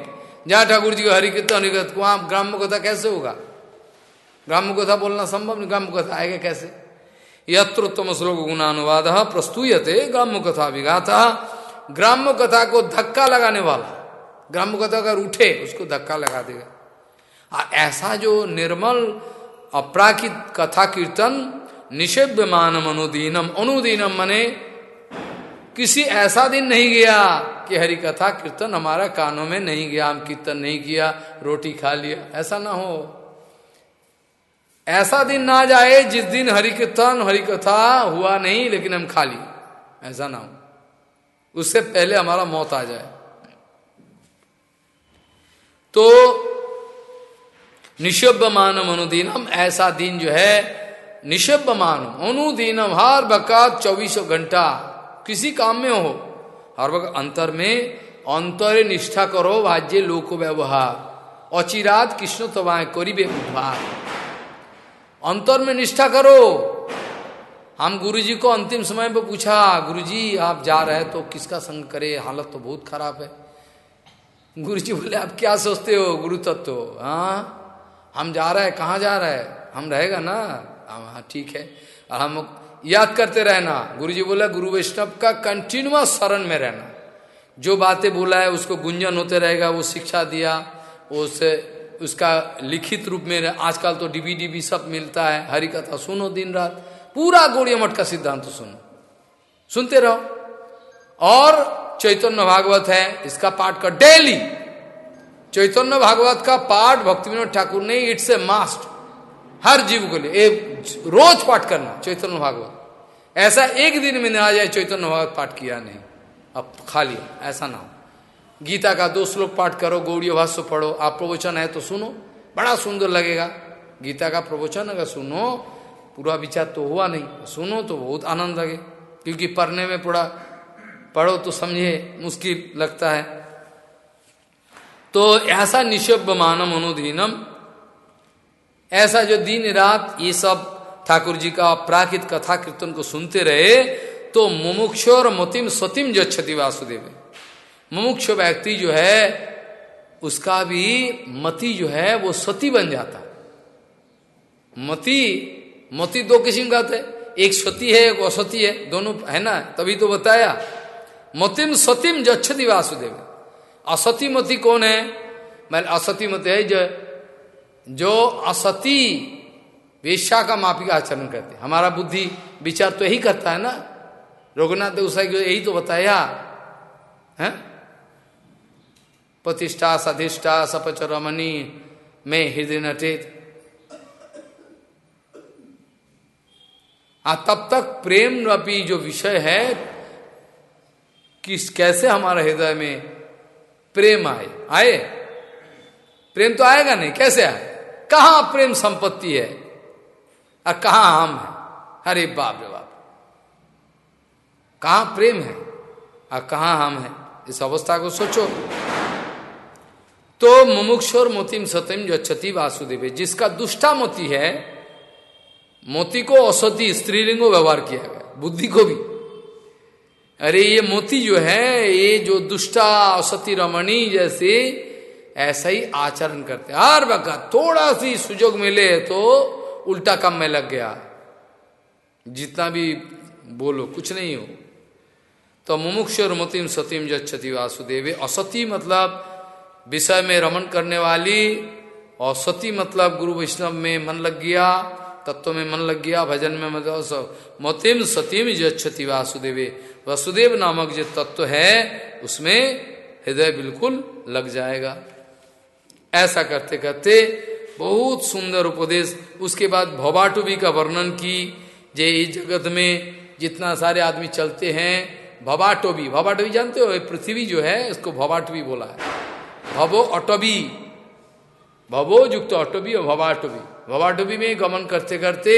जहाँ ठाकुर जी को हरि कीर्तन वहाँ ग्राम्य कथा कैसे होगा? ग्राम्य कथा बोलना संभव नहीं ग्राम्य कथा आएगा कैसे? यत्रोत्तम श्लोक गुणानुवाद प्रस्तुयते ग्राम्य कथा विघाता ग्राम्य कथा को धक्का लगाने वाला। ग्राम्य कथा अगर उठे, उसको धक्का लगा देगा। ऐसा जो निर्मल, अपराकित कथा कीर्तन निषेव्य अनुदीनम अनुदीनम मने किसी ऐसा दिन नहीं गया कि हरि कथा कीर्तन हमारा कानों में नहीं गया, हम कीर्तन नहीं किया, रोटी खा लिया। ऐसा ना हो। ऐसा दिन ना जाए जिस दिन हरि कीर्तन हरि कथा हुआ नहीं, लेकिन हम खाली ऐसा ना हो। उससे पहले हमारा मौत आ जाए। तो निशब्द मानम अनुदीनम ऐसा दिन जो है निशब्द मानम अनुदीनम हर बकात चौबीसों घंटा किसी काम में हो। हर वक्त अंतर में अंतर निष्ठा करो भाज्य लोक व्यवहार। अचिरात कृष्ण तवाए करीबे उद्धार। अंतर में निष्ठा करो। हम गुरुजी को अंतिम समय पर पूछा, गुरुजी, आप जा रहे तो किसका संग करे? हालत तो बहुत खराब है। गुरुजी बोले, आप क्या सोचते हो? गुरु तत्व हाँ। हम जा रहे हैं। कहाँ जा रहे हैं? हम रहेगा ना? हाँ ठीक है। हम याद करते रहना। गुरुजी बोला, गुरु वैष्णव का कंटिन्यूस शरण में रहना। जो बातें बोला है, उसको गुंजन होते रहेगा, वो शिक्षा दिया उसे, उसका लिखित रूप में आजकल तो डीवीडी भी सब मिलता है हरि कथा सुनो दिन रात पूरा गोड़िया मठ का सिद्धांत तो सुनो। सुनते रहो। और चैतन्य भागवत है, इसका पाठ कर डेली। चैतन्य भागवत का पाठ भक्ति विनोद ठाकुर ने, इट्स ए मास्ट। हर जीव को लिए रोज पाठ करना, चैतन्य भागवत। ऐसा एक दिन में आ जाए, चैतन्य भागवत पाठ किया नहीं। अब खाली, ऐसा ना हो। गीता का दो श्लोक पाठ करो गौड़ी भाष्य पढ़ो, आप प्रवचन है तो सुनो, बड़ा सुंदर लगेगा। गीता का प्रवचन अगर सुनो, पूरा विचार तो हुआ नहीं, सुनो तो बहुत आनंद लगे। क्योंकि पढ़ने में पूरा, पढ़ो तो समझे, मुश्किल लगता है। तो ऐसा निशब्द मानम अनुदीनम, ऐसा जो दिन रात ये सब ठाकुर जी का प्राकृत कथा कीर्तन को सुनते रहे तो मुमुक्ष और मतिम सतिम जो क्षति वासुदेव मुमुक्ष व्यक्ति जो है, उसका भी मति जो है, वो सती बन जाता। मति, मोती दो किस्म का होते एक सती है, एक असती है, दोनों, है ना? तभी तो बताया। मोतिम सतीम जक्षति वासुदेव असती मती कौन है? मैं, असती मत है जो जो असती वेश्या का मापी का आचरण करते हमारा बुद्धि विचार तो यही करता है ना? रघुनाथ देवसाई यही तो बताया। है? प्रतिष्ठा, सधिष्ठा सपच में हृदय नटेत आ तब तक प्रेम रूपी जो विषय है, किस, कैसे हमारे हृदय में प्रेम आए? आए? प्रेम तो आएगा नहीं, कैसे आए? कहा प्रेम संपत्ति है? और कहा हम है। अरे बाप रे बाप। कहा प्रेम है? और कहा हम है? इस अवस्था को सोचो। तो मुमुक्षर मोतिम सत्यम जो अच्छती वासुदेव, जिसका दुष्टा मोती है, मोती को औसती स्त्रीलिंगो व्यवहार किया गया, बुद्धि को भी। अरे ये मोती जो है, ये जो दुष्टा औसती रमणी जैसे ऐसा ही आचरण करते हर वक्त थोड़ा सी सुजोग मिले तो उल्टा कम में लग गया। जितना भी बोलो, कुछ नहीं हो। तो मुमुक्ष और मोतिम सतीम जति वासुदेव। असती मतलब विषय में रमन करने वाली और सती मतलब गुरु वैष्णव में मन लग गया, तत्व में मन लग गया, भजन में मतलब मोतिम सतीम जति वासुदेव। वसुदेव नामक जो तत्व है, उसमें हृदय बिल्कुल लग जाएगा। ऐसा करते करते बहुत सुंदर उपदेश। उसके बाद भवाटुबी का वर्णन की जे इस जगत में जितना सारे आदमी चलते हैं, भवाटोबी। भवाटोबी जानते हो पृथ्वी जो है, इसको भवाटोबी बोला है। भवो अटोबी। भवो युक्त अटोबी और भवाटोबी। भवाटोबी में गमन करते करते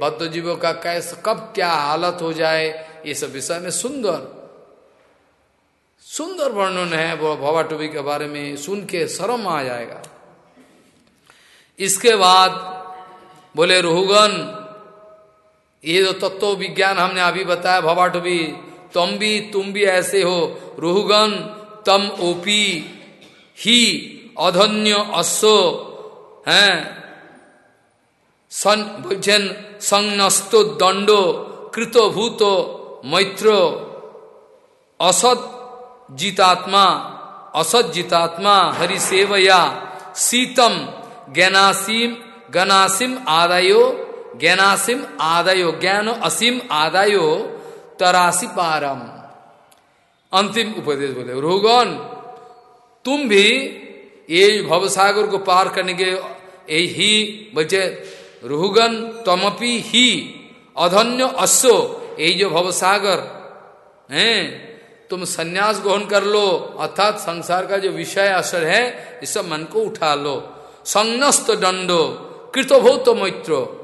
बद्ध जीवों का कैसे कब क्या हालत हो जाए, ये सब विषय में सुंदर। सुंदर वर्णन है वो भवाटोबी के बारे में सुन के शर्म आ जाएगा। इसके बाद बोले रोहुगन ये जो तत्व विज्ञान हमने अभी बताया भवाटोबी तुम भी तुम भी ऐसे हो रोहुगन तम ओपी ही अधन्य अश्व हैं বলছেন সংনস্ত দণ্ড কৃতভূত মৈত্র অসৎ জিতাত্মা অসৎ জিতাত্মা হরিসেবয়া শীতম ज्ञानासीम गनासीम आदायो ज्ञानासिम आदयो ज्ञान असीम आदयो तरासी पारम अंतिम उपदेश बोले रोहगन तुम भी ये भवसागर को पार करने के ये ही बचे रोहगन तमपी ही अधन्य अश्व ये जो भवसागर है तुम सन्यास ग्रहण कर लो अर्थात संसार का जो विषय असर है इस सब मन को उठा लो संनस्त दंडो कृतभूत मैत्र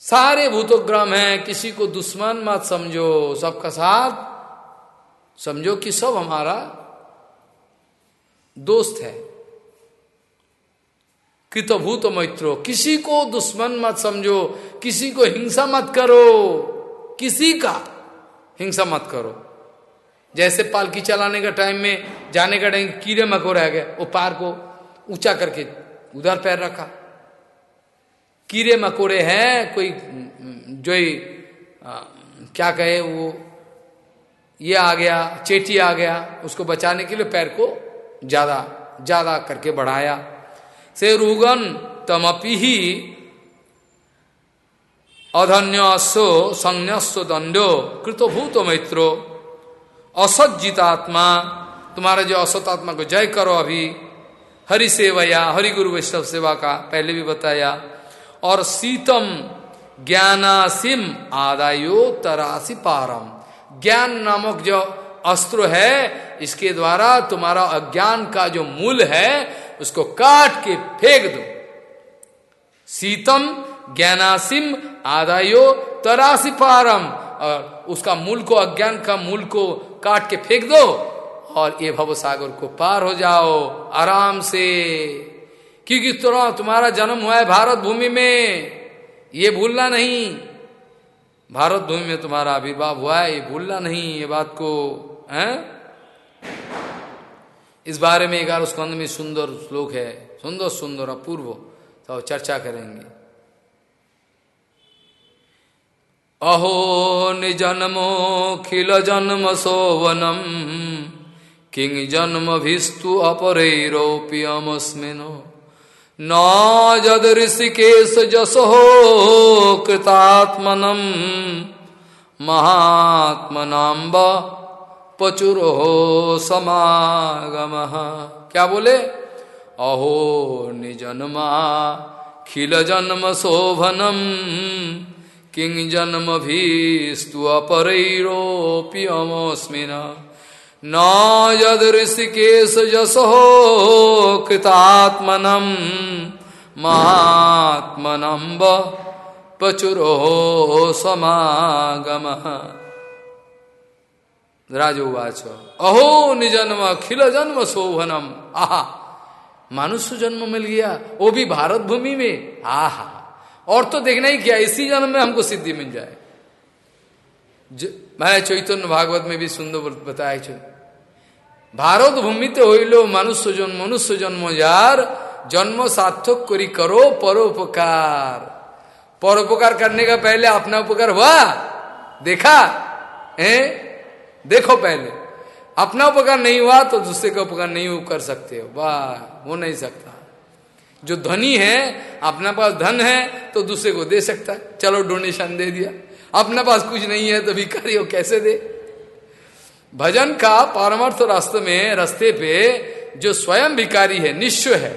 सारे भूतोग्राम है, किसी को दुश्मन मत समझो। सबका साथ समझो कि सब हमारा दोस्त है। कृतभूत मैत्रो, किसी को दुश्मन मत समझो, किसी को हिंसा मत करो, किसी का हिंसा मत करो। जैसे पालकी चलाने का टाइम में जाने का टाइम कीड़े मकोड़े गए, वो पार को ऊँचा करके, उधर पैर रखा। कीड़े मकोड़े हैं, कोई, जो ही क्या कहे वो, ये आ गया, चेटी आ गया, उसको बचाने के लिए पैर को ज़्यादा ज़्यादा करके बढ़ाया। से रुगन तमपि ही अधन्यस्व संन्यस्व दंडो, कृतभूत मैत्रो। असज्जितात्मा, तुम्हारा जो असत आत्मा को जय करो अभी। हरि सेवया हरि गुरु वैष्णव सेवा का पहले भी बताया। और सीतम ज्ञानासिम आदायो तरासी पारम। ज्ञान नामक जो अस्त्र है, इसके द्वारा तुम्हारा अज्ञान का जो मूल है, उसको काट के फेंक दो। सीतम ज्ञानासिम आदायो तरासी पारम। और उसका मूल को, अज्ञान का मूल को काट के फेंक दो। और ये भव सागर को पार हो जाओ आराम से। क्योंकि तुरा तुम्हारा जन्म हुआ है भारत भूमि में। ये भूलना नहीं। भारत भूमि में तुम्हारा आविर्भाव हुआ है, ये भूलना नहीं ये बात को, है? इस बारे में ग्यारह स्कंद में सुंदर श्लोक है, सुंदर सुंदर, अपूर्व। तो चर्चा करेंगे। अहो निजन्मो खिल जन्म सोवनम किंग जन्म भिस्तु अपरैरोप्यमस्मिनो? न जद ऋषिकेश जसो कृतात्मनम महात्मनाम्ब पचुरो समागम। क्या बोले? अहो निजन्मा खिल जन्म शोभनम किंग जन्म भीस्तु अपरैरोप्यमस्मिना। न यद ऋषिकेश जसो कृतात्मनम महात्मनम्ब पचुरो समागम। राजोवाच, अहो निजन्म अखिल जन्म शोभनम। आहा, मनुष्य जन्म मिल गया, वो भी भारत भूमि में। आहा, और तो देखना ही क्या, इसी जन्म में हमको सिद्धि मिल जाए। मैं चैतन्य भागवत में भी सुंदर बताया भारत भूमि तो लो मनुष्य जन्म मनुष्य जन्म यार, जन्म सार्थक करी करो परोपकार परोपकार करने का पहले अपना उपकार हुआ? देखा? है? देखो पहले। अपना उपकार नहीं हुआ तो दूसरे का उपकार नहीं कर सकते हो। वाह हो नहीं सकता। जो धनी है, अपना पास धन है तो दूसरे को दे सकता है। चलो डोनेशन दे दिया। अपने पास कुछ नहीं है तो भिखारी हो कैसे दे? भजन का पारमार्थ रास्ते में, रास्ते पे जो स्वयं भिकारी है, निश्चय है।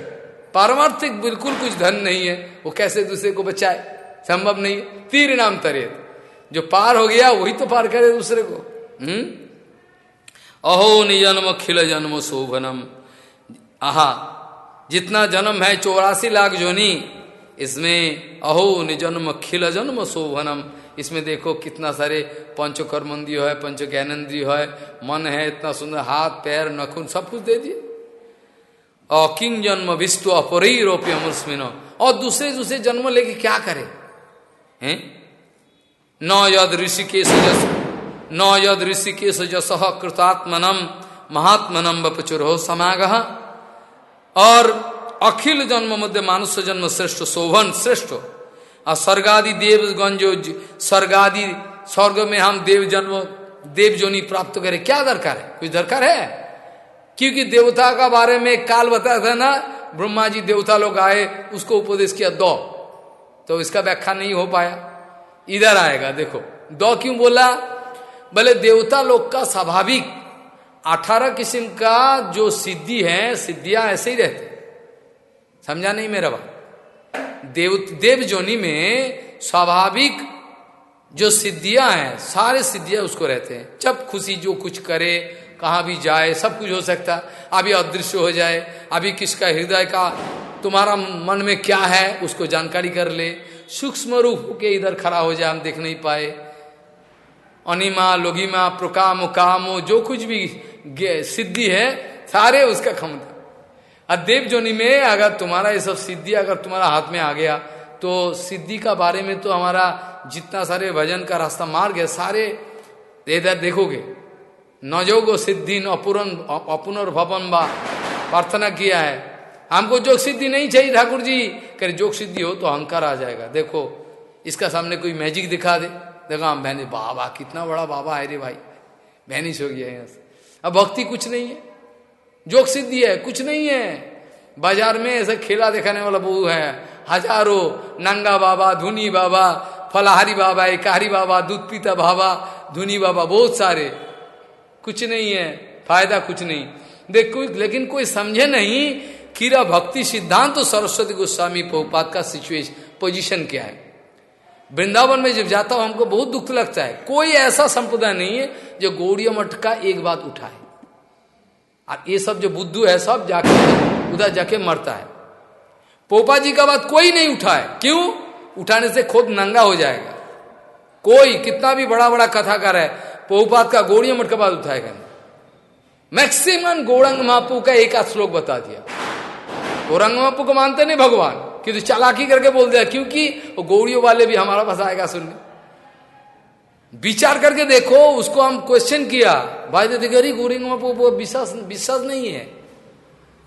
पारमार्थिक बिल्कुल कुछ धन नहीं है, वो कैसे दूसरे को बचाए? संभव नहीं तीर नाम तरे। जो पार हो गया, वही तो पार करे दूसरे को। हम्म? अहो, निजन्म खिल जन्म शोभनम। आहा, जितना जन्म है, चौरासी लाख जोनी, इसमें अहो, निजन्म खिल जन्म शोभनम। इसमें देखो कितना सारे पंच कर्मंदी है पंच ज्ञानेन्द्रिय है, मन है, इतना सुंदर, हाथ, पैर, नखुन, सब कुछ दे दिए। और किंग जन्म विश्व अपरी रोप्य अमृस्मिन और दूसरे दूसरे जन्म लेके क्या करे? हैं? न यद ऋषिकेश जस, न यद ऋषिकेश जस कृतात्मनम महात्मनम बचुर समागह और अखिल जन्म मध्य मानुष जन्म श्रेष्ठ, शोभन श्रेष्ठ। और स्वर्गादि देवगण जो स्वर्गादि स्वर्ग में हम देव जन्म, देव जोनी प्राप्त करें। क्या दरकार है? कुछ दरकार है? क्योंकि देवता का बारे में काल बताया था ना ब्रह्मा जी देवता लोग आए, उसको उपदेश किया, दो। तो इसका व्याख्या नहीं हो पाया। इधर आएगा, देखो। दो क्यों बोला? बोले, देवता लोग का स्वाभाविक, अठारह किस्म का जो सिद्धि है, सिद्धियाँ ऐसे ही रहते। समझा नहीं मेरा बात? देव देव जोनी में स्वाभाविक जो सिद्धियाँ हैं, सारे सिद्धियाँ उसको रहते हैं। जब खुशी जो कुछ करे, कहाँ भी जाए, सब कुछ हो सकता। है अभी अदृश्य हो जाए, अभी किसका हृदय का, तुम्हारा मन में क्या है, उसको जानकारी कर ले। सूक्ष्म रूप होके इधर खड़ा हो जाए, हम देख नहीं पाए। अनिमा, लोगिमा, प्रकाम, कामो, जो कुछ भी सिद्धि है, सारे उसका क्षमता। और देव जोनी में अगर तुम्हारा ये सब सिद्धि अगर तुम्हारा हाथ में आ गया तो सिद्धि का बारे में तो हमारा जितना सारे भजन का रास्ता मार्ग है, सारे इधर देखोगे। नजोगो सिद्धि अपूरन अपुनर्भवन बा, प्रार्थना किया है। हमको जोग सिद्धि नहीं चाहिए ठाकुर जी। करे जोग सिद्धि हो तो अहंकार आ जाएगा। देखो, इसका सामने कोई मैजिक दिखा दे। देखो, हम बहने, बाबा, कितना बड़ा बाबा है रे भाई। बहनिश हो गया से। अब भक्ति कुछ नहीं है। जोग सिद्धि है, कुछ नहीं है। बाज़ार में ऐसा खेला दिखाने वाला बहु है। हज़ारों, नंगा बाबा, धुनी बाबा, फलाहारी बाबा एकारी बाबा, दूध पीता बाबा, धुनी बाबा, बहुत सारे। कुछ नहीं है, फ़ायदा कुछ नहीं। देखो लेकिन कोई समझे नहीं, कीरा भक्ति सिद्धांत तो सरस्वती गोस्वामी पोपात का सिचुएशन पोजीशन क्या है? वृंदावन में जब जाता हूँ, हमको बहुत दुख लगता है। कोई ऐसा संप्रदाय नहीं है जो गौड़िया मठ का एक बात उठाए। और ये सब जो बुद्धू है, सब जाके उधर जाके मरता है। पोपा जी का बात कोई नहीं उठाए। क्यों? उठाने से खुद नंगा हो जाएगा। कोई कितना भी बड़ा बड़ा कथाकार है पोपात का गौड़िया मठ का बात उठाएगा। नहीं मैक्सिमम गौरंग महापू का एक आध श्लोक बता दिया। गौरंग महापू को मानते नहीं भगवान। किंतु चालाकी करके बोल दिया, क्योंकि गौड़ियों वाले भी हमारा पास आएगा सुनने। विचार करके देखो, उसको हम क्वेश्चन किया। भाई दिगरी गोरिंग विश्वास विश्वास नहीं है।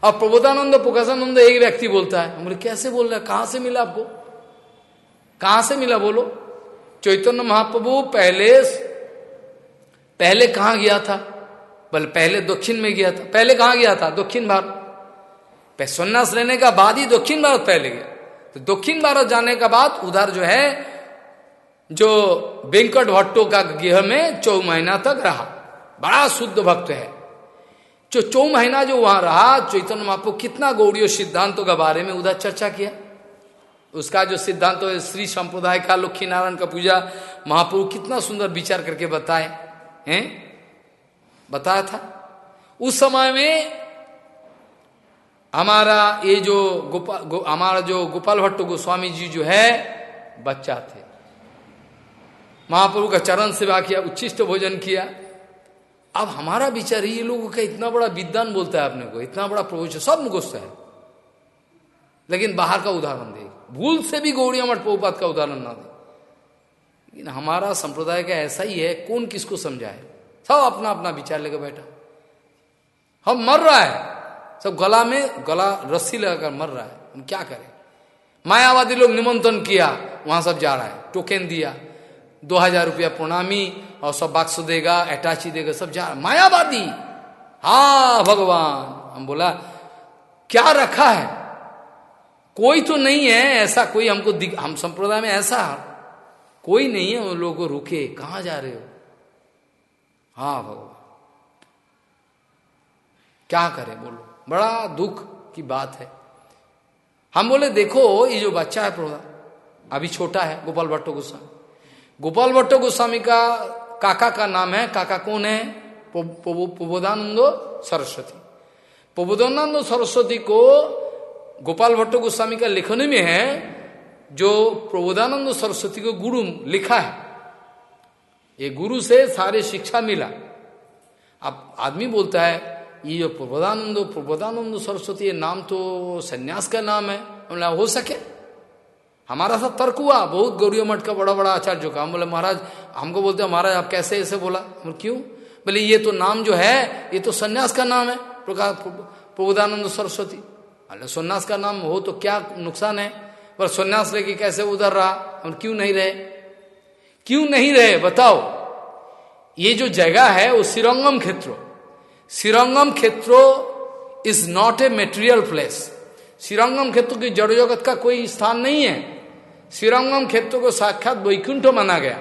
और प्रबोधानंद पुकाशानंद एक व्यक्ति बोलता है बोले कैसे बोल रहा कहाँ से मिला आपको? कहाँ से मिला बोलो? चैतन्य महाप्रभु पहले पहले कहाँ गया था? बोले, पहले दक्षिण में गया था। पहले कहाँ गया था? दक्षिण भारत। संन्यास लेने का बाद ही दक्षिण भारत पहले गया। तो दक्षिण भारत जाने का बाद उधर जो है जो वेंकट भट्टो का गृह में चौ महीना तक रहा। बड़ा शुद्ध भक्त है। जो चौ महीना जो वहाँ रहा, चैतन्य महापो कितना गौड़ियों सिद्धांतों के बारे में उधर चर्चा किया। उसका जो सिद्धांत है, श्री संप्रदाय का लक्ष्मी नारायण का पूजा, महाप्रभु कितना सुंदर विचार करके बताए, हैं? बताया था। उस समय में हमारा ये जो गोपाल हमारा जो गोपाल भट्ट गोस्वामी जी जो है, बच्चा थे। महाप्रभु का चरण सेवा किया, उच्छिष्ट भोजन किया। अब हमारा विचार, ये लोगों का इतना बड़ा विद्वान बोलता है अपने को, इतना बड़ा प्रभु सब गुस्सा है। लेकिन बाहर का उदाहरण दे भूल से भी गौड़िया मठ प्रभुपात का उदाहरण ना दे लेकिन हमारा संप्रदाय का ऐसा ही है, कौन किसको समझाए? सब अपना अपना विचार लेकर बैठा। हम मर रहा है, सब गला में गला रस्सी लगाकर मर रहा है, हम क्या करें? मायावादी लोग निमंत्रण किया, वहाँ सब जा रहा है, टोकन दिया दो हज़ार रुपया प्रणामी और सब बाक्स देगा अटैची देगा सब जा मायावादी। हा भगवान। हम बोला क्या रखा है? कोई तो नहीं है ऐसा कोई हमको दिख, हम संप्रदाय में ऐसा। कोई नहीं है उन लोगों को रुके कहा जा रहे हो? हाँ भगवान। क्या करें बोलो। बड़ा दुख की बात है। हम बोले देखो ये जो बच्चा है प्रोधा अभी छोटा है गोपाल भट्टो गोस्वामी। गोपाल भट्ट गोस्वामी का काका का नाम है। काका कौन है? प्रबोधानंदो सरस्वती। प्रबोधानंद सरस्वती को गोपाल भट्ट गोस्वामी का लिखने में है, जो प्रबोधानंद सरस्वती को गुरु लिखा है। ये गुरु से सारे शिक्षा मिला। अब आदमी बोलता है, ये जो प्रबोधानंद प्रबोधानंद सरस्वती नाम तो सन्यास का नाम है। हो सके। हमारा सब तर्क हुआ, बहुत गौरिया मठ का बड़ा बड़ा आचार्य का हम बोले, महाराज, हमको बोलते हैं, महाराज, आप कैसे ऐसे बोला? क्यों? बोले, ये तो नाम जो है, ये तो सन्यास का नाम है प्रबोधानंद सरस्वती। अरे सन्यास का नाम हो तो क्या नुकसान है? पर सन्यास लेके कैसे उधर रहा? हम क्यों नहीं रहे? क्यों नहीं रहे? बताओ। ये जो जगह है, वो सिरंगम क्षेत्र। सिरंगम क्षेत्रो is not a material place Srirangam क्षेत्र की जड़ जगत का कोई स्थान नहीं है श्रीरंगम क्षेत्र को साक्षात वैकुंठ माना गया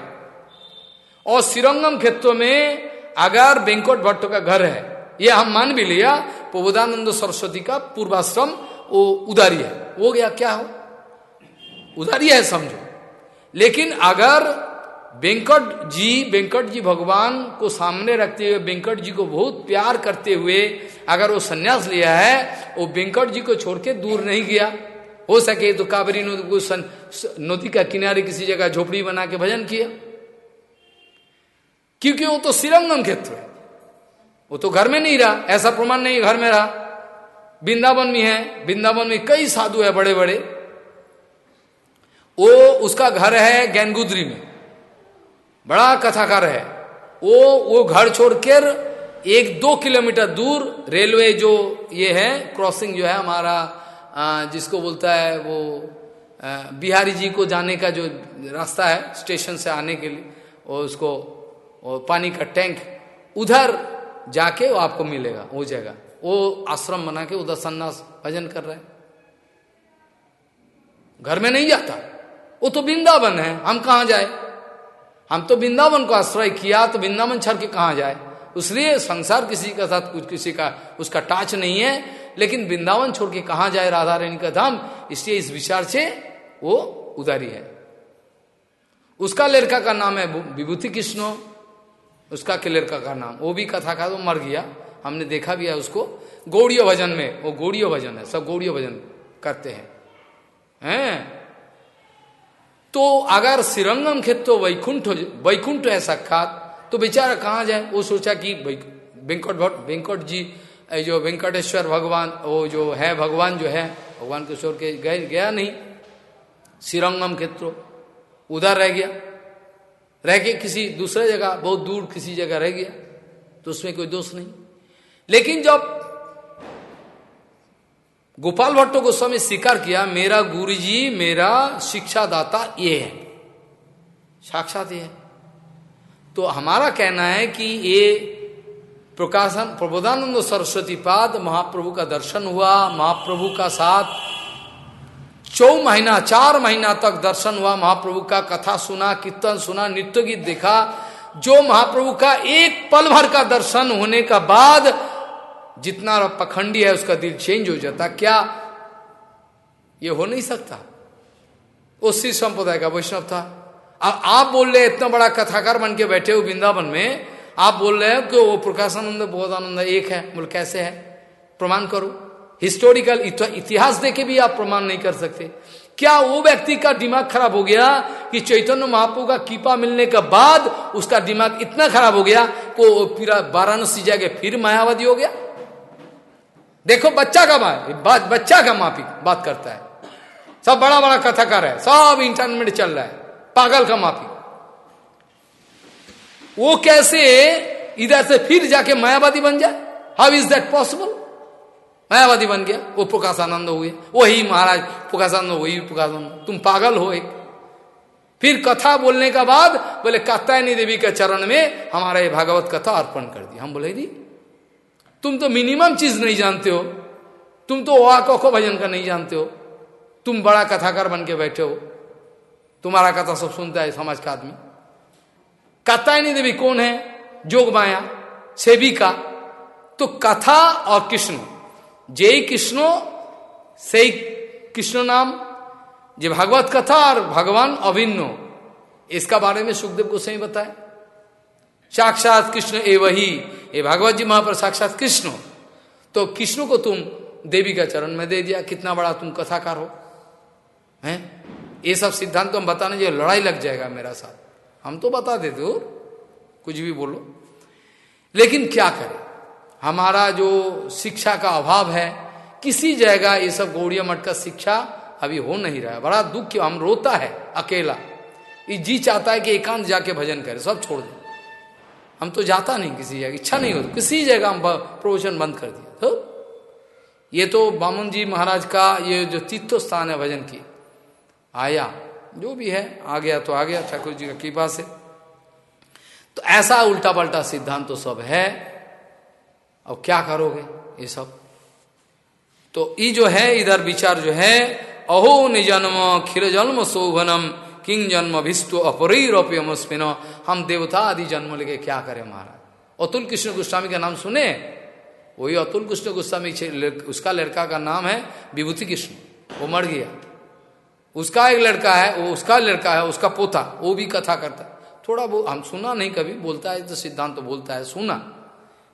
और श्रीरंगम क्षेत्र में अगर वेंकट भट्ट का घर है यह हम मान भी लिया प्रबोधानंद सरस्वती का पूर्वाश्रम वो उदारी है वो गया क्या हो उदारी है समझो लेकिन अगर वेंकट जी वेंकट जी भगवान को सामने रखते हुए, वेंकट जी को बहुत प्यार करते हुए अगर वो सन्यास लिया है, वो वेंकट जी को छोड़ के दूर नहीं गया। हो सके तो काबरी नदी को नदी का किनारे किसी जगह झोपड़ी बना के भजन किया। क्योंकि वो तो सिरंगम क्षेत्र है। वो तो घर में नहीं रहा, ऐसा प्रमाण नहीं घर में रहा। वृंदावन में है, वृंदावन में कई साधु है बड़े बड़े वो, उसका घर है गैनगुदरी में। बड़ा कथाकार है। वो वो घर छोड़कर एक दो किलोमीटर दूर रेलवे जो ये है क्रॉसिंग जो है हमारा जिसको बोलता है वो बिहारी जी को जाने का जो रास्ता है स्टेशन से आने के लिए, और उसको वो पानी का टैंक उधर जाके वो आपको मिलेगा वो जगह वो आश्रम बना के उधर सन्यास भजन कर रहे घर में नहीं जाता। वो तो वृंदावन है, हम कहा जाए? हम तो वृंदावन को आश्रय किया तो वृंदावन छड़ के कहा जाए? इसलिए संसार किसी का साथ, कुछ किसी का, उसका टाच नहीं है, लेकिन वृंदावन छोड़ के कहा जाए राधा रानी का धाम? इसलिए इस विचार से वो उदारी है। उसका लड़का का नाम है विभूति कृष्णो उसका के लड़का का नाम, वो भी कथा का वो मर गया। हमने देखा भी है उसको। गौड़ियों भजन में, वो गौड़ियों भजन है, सब गौड़ियों भजन करते हैं। हैं? तो अगर श्रीरंगम क्षेत्र वैकुंठ वैकुंठ है साक्षात तो बेचारा कहाँ जाए? वो सोचा कि वेंकट वेंकट जी जो वेंकटेश्वर भगवान, वो जो है, भगवान जो है, भगवान किशोर के गए, गया नहीं। श्रीरंगम क्षेत्र उधर रह गया। रह के किसी दूसरे जगह, बहुत दूर किसी जगह रह गया तो उसमें कोई दोष नहीं। लेकिन जब गोपाल भट्टो गोस्वामी स्वीकार किया, मेरा गुरु जी मेरा शिक्षा दाता ये है। साक्षात ये है। तो हमारा कहना है कि ये प्रकाशन, प्रबोधानंद सरस्वती पाद महाप्रभु का दर्शन हुआ, महाप्रभु का साथ चौ महीना, चार महीना तक दर्शन हुआ, महाप्रभु का कथा सुना, कीर्तन सुना, नृत्य गीत देखा। जो महाप्रभु का एक पल भर का दर्शन होने का बाद जितना पखंडी है, उसका दिल चेंज हो जाता। क्या? ये हो नहीं सकता। उसी संप्रदाय का वैष्णव था। अब आप बोल रहे इतना बड़ा कथाकार बन के बैठे हो वृंदावन में, आप बोल रहे हो कि वो प्रकाशानंद बोधानंद एक है, बोल, कैसे है? प्रमाण करो। हिस्टोरिकल इतिहास देके भी आप प्रमाण नहीं कर सकते। क्या वो व्यक्ति का दिमाग खराब हो गया कि चैतन्य महाप्रभु का कीपा मिलने के बाद उसका दिमाग इतना खराब हो गया को फिर वाराणसी जाके फिर मायावादी हो गया? देखो बच्चा का बात बच्चा का माफ़ी, बात करता है। सब बड़ा बड़ा कथाकार है, सब इंटरनेट चल रहा है, पागल का माफ़ी। वो कैसे इधर से फिर जाके मायावादी बन जाए? हाउ इज़ दैट पॉसिबल मायावादी बन गया, वो प्रकाशानंद हुए वही महाराज प्रकाशानंद वही प्रकाशानंद तुम पागल हो एक। फिर कथा बोलने का बाद बोले, कात्यायनी देवी के चरण में हमारा ये भागवत कथा अर्पण कर दी। हम बोले दी तुम तो मिनिमम चीज़ नहीं जानते हो। तुम तो वाह को भजन का नहीं जानते हो। तुम बड़ा कथाकार बन के बैठे हो। तुम्हारा कथा सब सुनता है समाज का आदमी। कात्यायनी देवी कौन है? जोग माया, सेविका। तो कथा और कृष्ण। जय कृष्णो से कृष्ण नाम। जे भागवत कथा और भगवान अभिन्न। इसका बारे में सुखदेव सही बताए। साक्षात कृष्ण ए वही ये भागवत जी महापर साक्षात कृष्ण तो कृष्ण को तुम देवी का चरण में दे दिया, कितना बड़ा तुम कथाकार हो। हैं? ये सब सिद्धांत तो हम बताने जो लड़ाई लग जाएगा मेरा साथ। हम तो बता देते हो, कुछ भी बोलो। लेकिन क्या करें? हमारा जो शिक्षा का अभाव है, किसी जगह ये सब गौड़िया मठ का शिक्षा अभी हो नहीं रहा है। बड़ा दुख हम रोता है, अकेला। ये जी चाहता है कि एकांत जाके भजन करे, सब छोड़ दे। हम तो जाता नहीं किसी जगह, इच्छा नहीं होती। किसी जगह हम प्रवचन बंद कर दिया तो ये तो बामन जी महाराज का ये जो तीर्थ स्थान है भजन की, आया, जो भी है, आ गया तो आ गया, ठाकुर जी का कृपा से। तो ऐसा उल्टा पल्टा सिद्धांत तो सब है, अब क्या करोगे ये सब? तो ये जो है, इधर विचार जो है, अहो निजन्म खिर जन्म शोभनम किंग जन्म विस्तु अपरैरप्यमस्मिन हम देवता आदि जन्म लेके क्या करें महाराज? अतुल कृष्ण गोस्वामी का नाम सुने? वही अतुल कृष्ण गोस्वामी उसका लड़का का नाम है विभूति कृष्ण। वो मर गया। उसका एक लड़का है, वो उसका लड़का है, उसका पोता, वो भी कथा करता। है थोड़ा वो हम सुना नहीं कभी, बोलता है तो सिद्धांत तो बोलता है, सुना।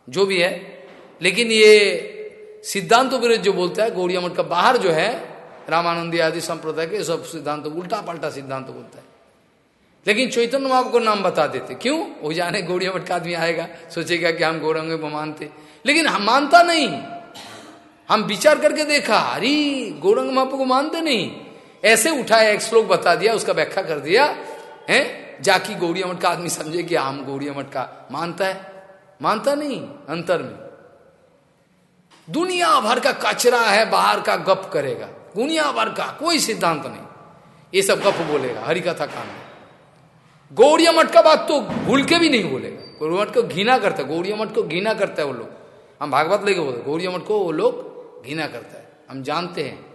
जो भी है। लेकिन ये सिद्धांत विरुद्ध जो बोलता है गौड़िया मठ का बाहर जो है रामानंदी आदि संप्रदाय के सब सिद्धांत तो उल्टा पल्टा सिद्धांत तो बोलता है। लेकिन चैतन्य महाप्रभु को नाम बता देते। क्यों? वो जाने गौड़िया मठ का आदमी आएगा, सोचेगा कि हम गौरंग मानते। लेकिन हम मानता नहीं। हम विचार करके देखा, अरे, गौरंग महापु को मानते नहीं। ऐसे उठाया, एक श्लोक बता दिया, उसका व्याख्या कर दिया, है? जाकी गौड़िया मठ का आदमी समझे कि हम गौड़िया मठ का मानता है? मानता नहीं, अंतर में। दुनिया भर का कचरा है, बाहर का गप करेगा। दुनिया भर का कोई सिद्धांत नहीं। ये सब गप बोलेगा हरि कथा काम गौड़िया मठ का बात तो भूल के भी नहीं बोलेगा। गौरिया मठ को घिना करता है, गौड़िया मठ को घिना करता है वो लोग। हम भागवत लेके बोलते गौड़िया मठ को वो लोग घिना करता है। हम जानते हैं।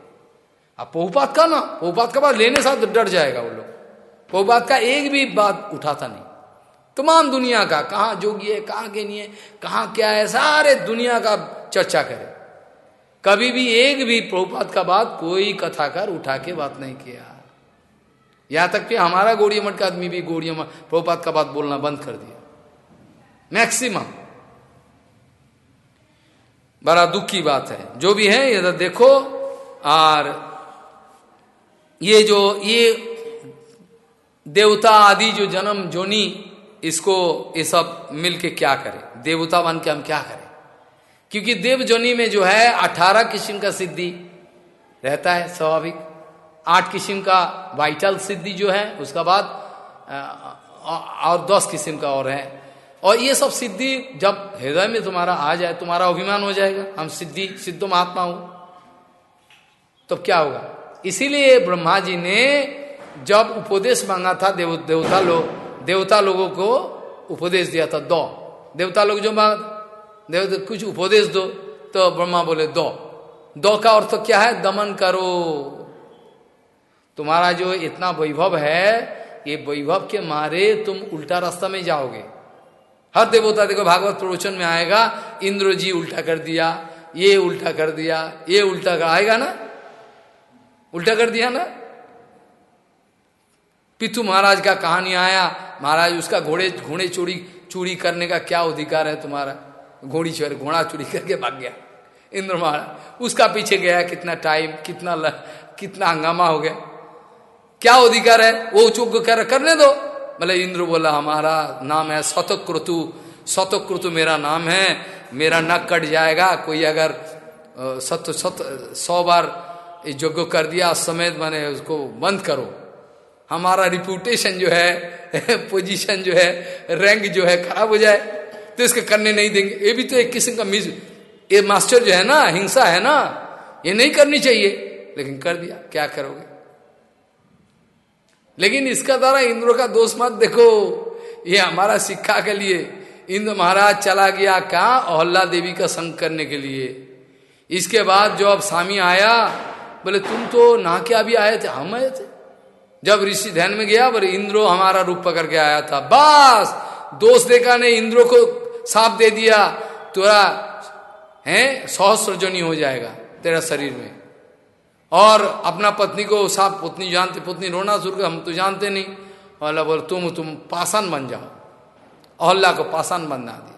अब पोहपात का ना, पोहपात का बात लेने साथ डर जाएगा वो लोग। पोहपात का एक भी बात उठाता नहीं। तमाम दुनिया का, कहाँ जोगी है, कहाँ के है, कहाँ क्या है, सारे दुनिया का चर्चा करे। कभी भी एक भी प्रभुपात का बात कोई कथाकार उठा के बात नहीं किया। यहाँ तक कि हमारा गौड़ी मठ का आदमी भी गौड़ी प्रभुपात का बात बोलना बंद कर दिया। मैक्सिमम बड़ा दुख की बात है। जो भी है, ये तो देखो, और ये जो, ये देवता आदि जो जन्म जोनी, इसको, ये सब मिलके क्या करे? देवता बन के हम क्या करें? क्योंकि देव जोनी में जो है अठारह किस्म का सिद्धि रहता है स्वाभाविक। आठ किस्म का वाइटल सिद्धि जो है उसका बाद और दस किस्म का और है। और ये सब सिद्धि जब हृदय में तुम्हारा आ जाए तुम्हारा अभिमान हो जाएगा हम सिद्धि सिद्ध महात्मा हो। तो क्या होगा? इसीलिए ब्रह्मा जी ने जब उपदेश मांगा था देव, देवता लोग देवता लोगों को उपदेश दिया था दो। देवता लोग जो मांग देवता कुछ उपदेश दो। तो ब्रह्मा बोले, दो। दो का अर्थ क्या है? दमन करो। तुम्हारा जो इतना वैभव है, ये वैभव के मारे तुम उल्टा रास्ता में जाओगे। हर देवता देखो, भागवत प्रवचन में आएगा, इंद्र जी उल्टा कर दिया, ये उल्टा कर दिया, ये उल्टा कर आएगा ना? उल्टा कर दिया ना? पितु महाराज का कहानी आया, महाराज उसका घोड़े घोड़े चोरी चोरी करने का क्या अधिकार है तुम्हारा? घोड़ी चोरी घोड़ा चोरी करके भाग गया। इंद्र महाराज उसका पीछे गया कितना टाइम कितना ल, कितना हंगामा हो गया। क्या अधिकार है? वो चुप कर करने दो। बोले इंद्र बोला हमारा नाम है शतक्रतु शतक्रतु मेरा नाम है। मेरा नक कट जाएगा। कोई अगर सत सत सौ बार यज्ञ कर दिया समेत मैंने उसको बंद करो। हमारा रिपुटेशन जो है पोजीशन जो है रैंक जो है खराब हो जाए। तो इसके करने नहीं देंगे। ये भी तो एक किस्म का मिस ये मास्टर जो है ना, हिंसा है ना, ये नहीं करनी चाहिए। लेकिन कर दिया, क्या करोगे? लेकिन इसका द्वारा इंद्र का दोष मत देखो। ये हमारा शिक्षा के लिए। इंद्र महाराज चला गया कहा? अहल्ला देवी का संग करने के लिए। इसके बाद जो अब स्वामी आया, बोले, तुम तो ना क्या भी आए थे, हम आए थे? जब ऋषि ध्यान में गया, बोले, इंद्रो हमारा रूप पकड़ के आया था, बस। दोष देखा ने इंद्रो को साफ़ दे दिया, तुरा, है, सहस्रजनी हो जाएगा तेरा शरीर में। और अपना पत्नी को साफ़, पत्नी जानते, पत्नी रोना शुरू कर, हम तो जानते नहीं। अल्लाह बोल, तुम तुम पासान बन जाओ। अल्लाह को पासान बनना दिया।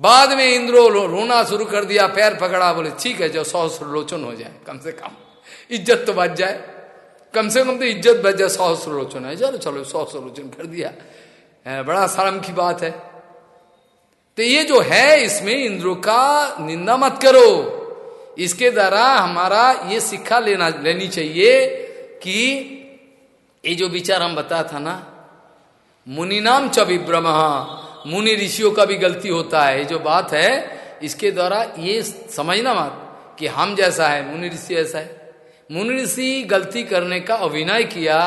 बाद में इंद्रो रोना शुरू कर दिया, पैर पकड़ा, बोले, ठीक है जो सहस्र लोचन हो जाए, कम से कम। इज़्ज़त तो बच जाए। कम से कम तो इज़्ज़त बच जाए सहस्र लोचन है। चलो चलो सहस्र लोचन कर दिया। बड़ा शर्म की बात है। तो ये जो है इसमें इंद्रो का निंदा मत करो। इसके द्वारा हमारा ये शिक्षा लेना, लेनी चाहिए कि ये जो विचार हम बताया था ना, मुनि नाम च विभ्रम, मुनि ऋषियों का भी गलती होता है। जो बात है, इसके द्वारा ये समझना मत कि हम जैसा है, मुनि ऋषि ऐसा है। मुनि ऋषि गलती करने का अभिनय किया,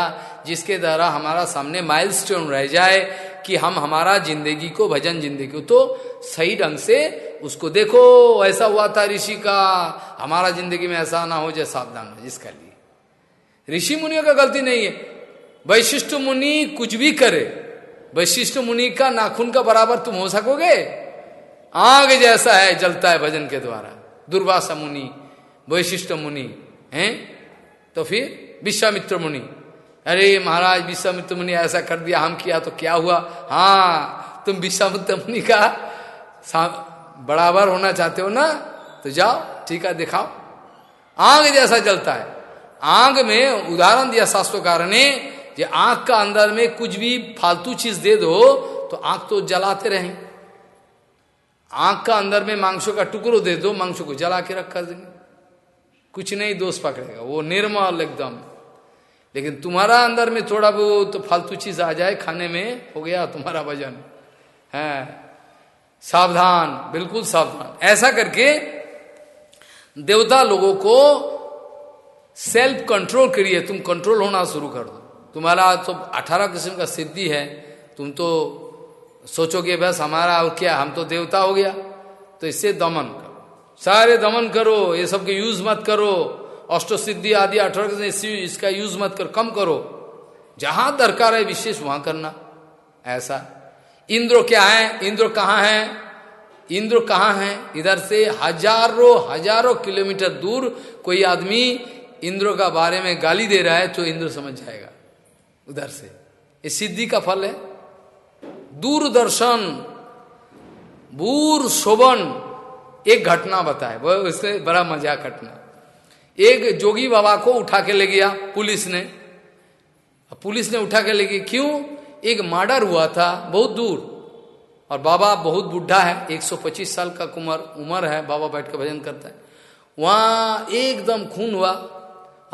जिसके द्वारा हमारा सामने माइलस्टोन रह जाए कि हम हमारा ज़िंदगी को, भजन ज़िंदगी को तो सही ढंग से उसको देखो, ऐसा हुआ था ऋषि का, हमारा ज़िंदगी में ऐसा ना हो जाए सावधान हो जिसका लिए। ऋषि मुनियों का गलती नहीं है। वैशिष्ट मुनि कुछ भी करे, वैशिष्ट मुनि का नाखून का बराबर तुम हो सकोगे? आग जैसा है, जलता है भजन के द्वारा। दुर्वासा मुनि, वैशिष्ट मुनि, हैं? तो फिर विश्वामित्र मुनि। अरे महाराज, विश्वामित्र मुनि ऐसा कर दिया, हम किया तो क्या हुआ? हाँ तुम विश्वामित्र मुनि का बराबर होना चाहते हो ना? तो जाओ ठीक है दिखाओ। आग जैसा जलता है। आग में उदाहरण दिया शास्त्रकार ने कि आँख का अंदर में कुछ भी फालतू चीज़ दे दो तो आँख तो जलाते रहे। आँख का अंदर में मांसों का टुकड़ो दे दो, मांसों को जला के रख कर देंगे। कुछ नहीं, दोष पकड़ेगा। वो निर्मल एकदम। लेकिन तुम्हारा अंदर में थोड़ा बहुत तो फालतू चीज़ आ जाए खाने में, हो गया तुम्हारा वज़न। है। सावधान, बिल्कुल सावधान। ऐसा करके देवता लोगों को सेल्फ कंट्रोल करिए तुम कंट्रोल होना शुरू कर दो। तुम्हारा तो अठारह किस्म का सिद्धि है। तुम तो सोचोगे, बस हमारा और क्या? हम तो देवता हो गया। तो इससे दमन करो। सारे दमन करो। ये सब के यूज़ मत करो। अष्ट सिद्धि आदि अठारह इसका यूज़ मत कर, कम करो। जहाँ दरकार है विशेष, वहाँ करना। ऐसा। इंद्र क्या है? इंद्र कहाँ है? इंद्र कहाँ है? इधर से हज़ारों हज़ारों किलोमीटर दूर कोई आदमी इंद्र का बारे में गाली दे रहा है तो इंद्र समझ जाएगा। उधर से। ये सिद्धि का फल है। दूरदर्शन, बूर शोभन, एक घटना बताए। वो उससे बड़ा मज़ा घटना। एक जोगी बाबा को उठा के ले गया पुलिस ने। पुलिस ने उठा के ले गई क्यों? एक मर्डर हुआ था बहुत दूर। और बाबा बहुत बुढ़ा है 125 साल का उम्र उम्र है बाबा बैठ के भजन करता है। वहाँ एकदम खून हुआ।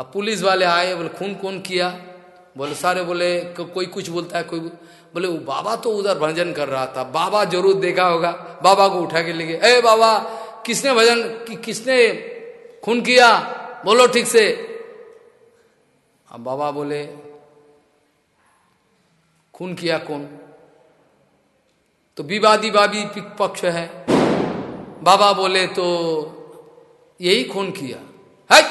अब पुलिस वाले आए बोले खून कौन किया? बोले सारे बोले को, कोई कुछ बोलता है कोई बोले वो बाबा तो उधर भजन कर रहा था बाबा ज़रूर देखा होगा। बाबा को उठा के ले गए अरे बाबा किसने भजन कि, किसने खून किया? बोलो ठीक से। अब बाबा बोले, खून किया कौन? तो विवादी बाबी पक्ष है। बाबा बोले तो यही खून किया। है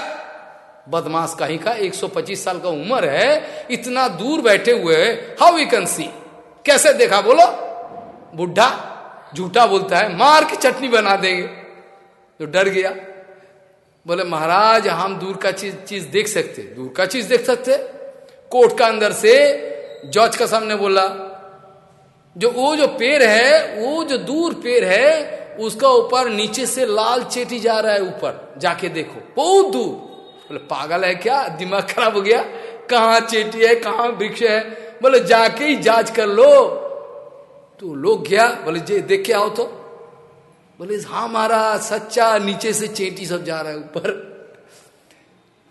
बदमाश कहीं का 125 साल का उम्र है, इतना दूर बैठे हुए हाउ यू कैन सी कैसे देखा बोलो? बुढ़ा, झूठा बोलता है, मार की चटनी बना देंगे। तो डर गया। बोले, महाराज, हम दूर का चीज़ चीज़ देख सकते दूर का चीज़ देख सकते कोर्ट का अंदर से जज का सामने बोला, जो, वो जो पेड़ है, वो जो दूर पेड़ है, उसका ऊपर नीचे से लाल चेटी जा रहा है ऊपर। जाके देखो, बहुत दूर। बोले, पागल है क्या? दिमाग खराब हो गया? कहाँ चेटी है, कहाँ वृक्ष है? बोले, जाके ही जाँच कर लो। तो लोग गया, बोले, जे, देख के आओ तो। बोले हाँ मारा सच्चा नीचे से चेटी सब जा रहा है ऊपर।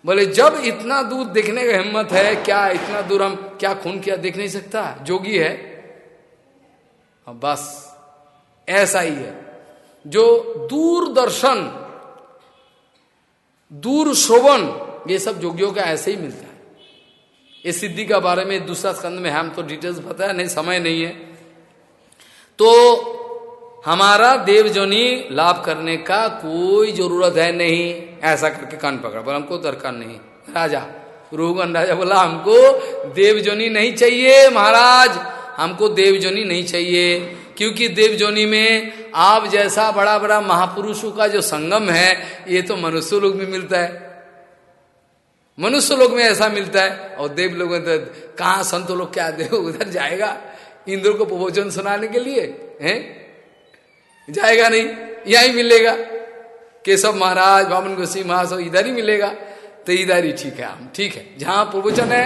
बोले, जब इतना दूर देखने का हिम्मत है, क्या इतना दूर हम, क्या खून किया देख नहीं सकता? जोगी है। बस, ऐसा ही है। जो दूरदर्शन दूर शोभन ये सब जोगियों का ऐसे ही मिलता है। इस सिद्धि का बारे में दूसरा स्कंद में हम तो डिटेल्स बताया नहीं, समय नहीं है। तो हमारा देवजनी लाभ करने का कोई ज़रूरत है नहीं। ऐसा करके कान पकड़ा। बोला, हमको दरकार नहीं। राजा रोहगन राजा बोला, हमको देवजनी नहीं चाहिए महाराज। हमको देवजनी नहीं चाहिए। क्योंकि देवजोनी में आप जैसा बड़ा बड़ा महापुरुषों का जो संगम है, ये तो मनुष्य लोग में मिलता है। मनुष्य लोग में ऐसा मिलता है। और देव लोग में तो कहा संत लोग, क्या देव उधर जाएगा इंद्र को प्रवचन सुनाने के लिए? हैं? जाएगा नहीं, यही मिलेगा। केशव महाराज, बामन गोसी महाराज इधर ही मिलेगा। तो इधर ही ठीक है हम, ठीक है। जहाँ प्रवचन है,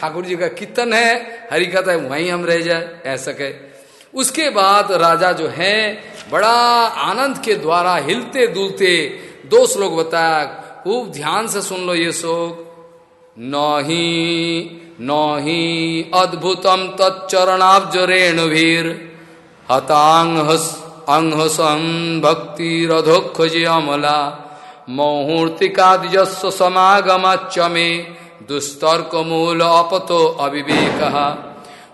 ठाकुर जी का कीर्तन है हरि कथा है, वहीं हम रह जाए, ऐसा कहे। उसके बाद राजा जो है, बड़ा आनंद के द्वारा हिलते दुलते दो श्लोक बताया। खूब ध्यान से सुन लो ये श्लोक। नही नही, अद्भुतम तच्चरणाब्जरेणुवीर, हतांग अंहसं भक्ति रधोक्षज अमला मौहूर्तिकादिजस्व समागमाच मे दुस्तर्क मूल अपतो अविवेक।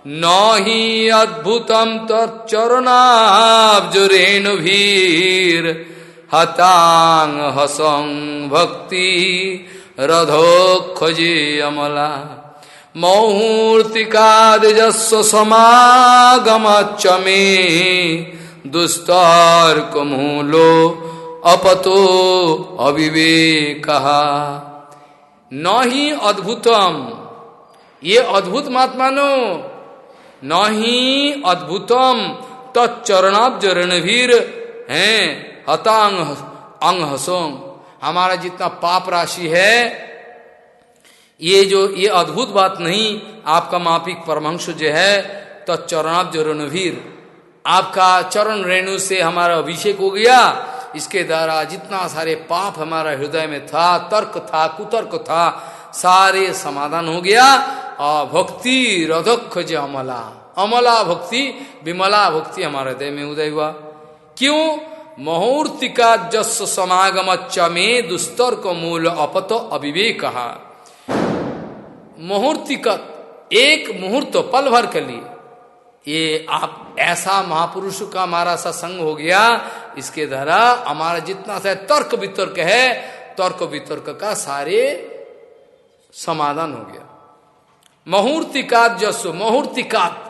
न ही अद्भुतम तच्चरणाब्जुरेणुवीर हतांग हसं भक्ति रधोक्षजे अमला मौहूर्तिकादिजस्व समागमाच मे दुस्तर्क मूलो अपतो अविवेक। न ही अद्भुतम। ये अद्भुत मत मानो न ही अद्भुतम। तत्चरणाब्ज रणवीर हैं, हतांग अंग हसोंग हमारा जितना पाप राशि है, ये जो, ये अद्भुत बात नहीं, आपका मापिक परमंश जो है तत्चरणाब्ज रणवीर आपका चरण रेणु से हमारा अभिषेक हो गया। इसके द्वारा जितना सारे पाप हमारा हृदय में था, तर्क था, कुतर्क था, सारे समाधान हो गया। और भक्ति रधोक्ष अमला। अमला भक्ति, विमला भक्ति हमारे हृदय में उदय हुआ। क्यों? मुहूर्तिका जस समागम चमे दुस्तर्क मूल अपत अविवेक। मुहूर्तिकत एक मुहूर्त पल भर के लिए ये आप ऐसा महापुरुष का हमारा सा संग हो गया, इसके द्वारा हमारा जितना सा तर्क वितर्क है, तर्क वितर्क का सारे समाधान हो गया। मुहूर्तिकात जसो, मुहूर्तिकात।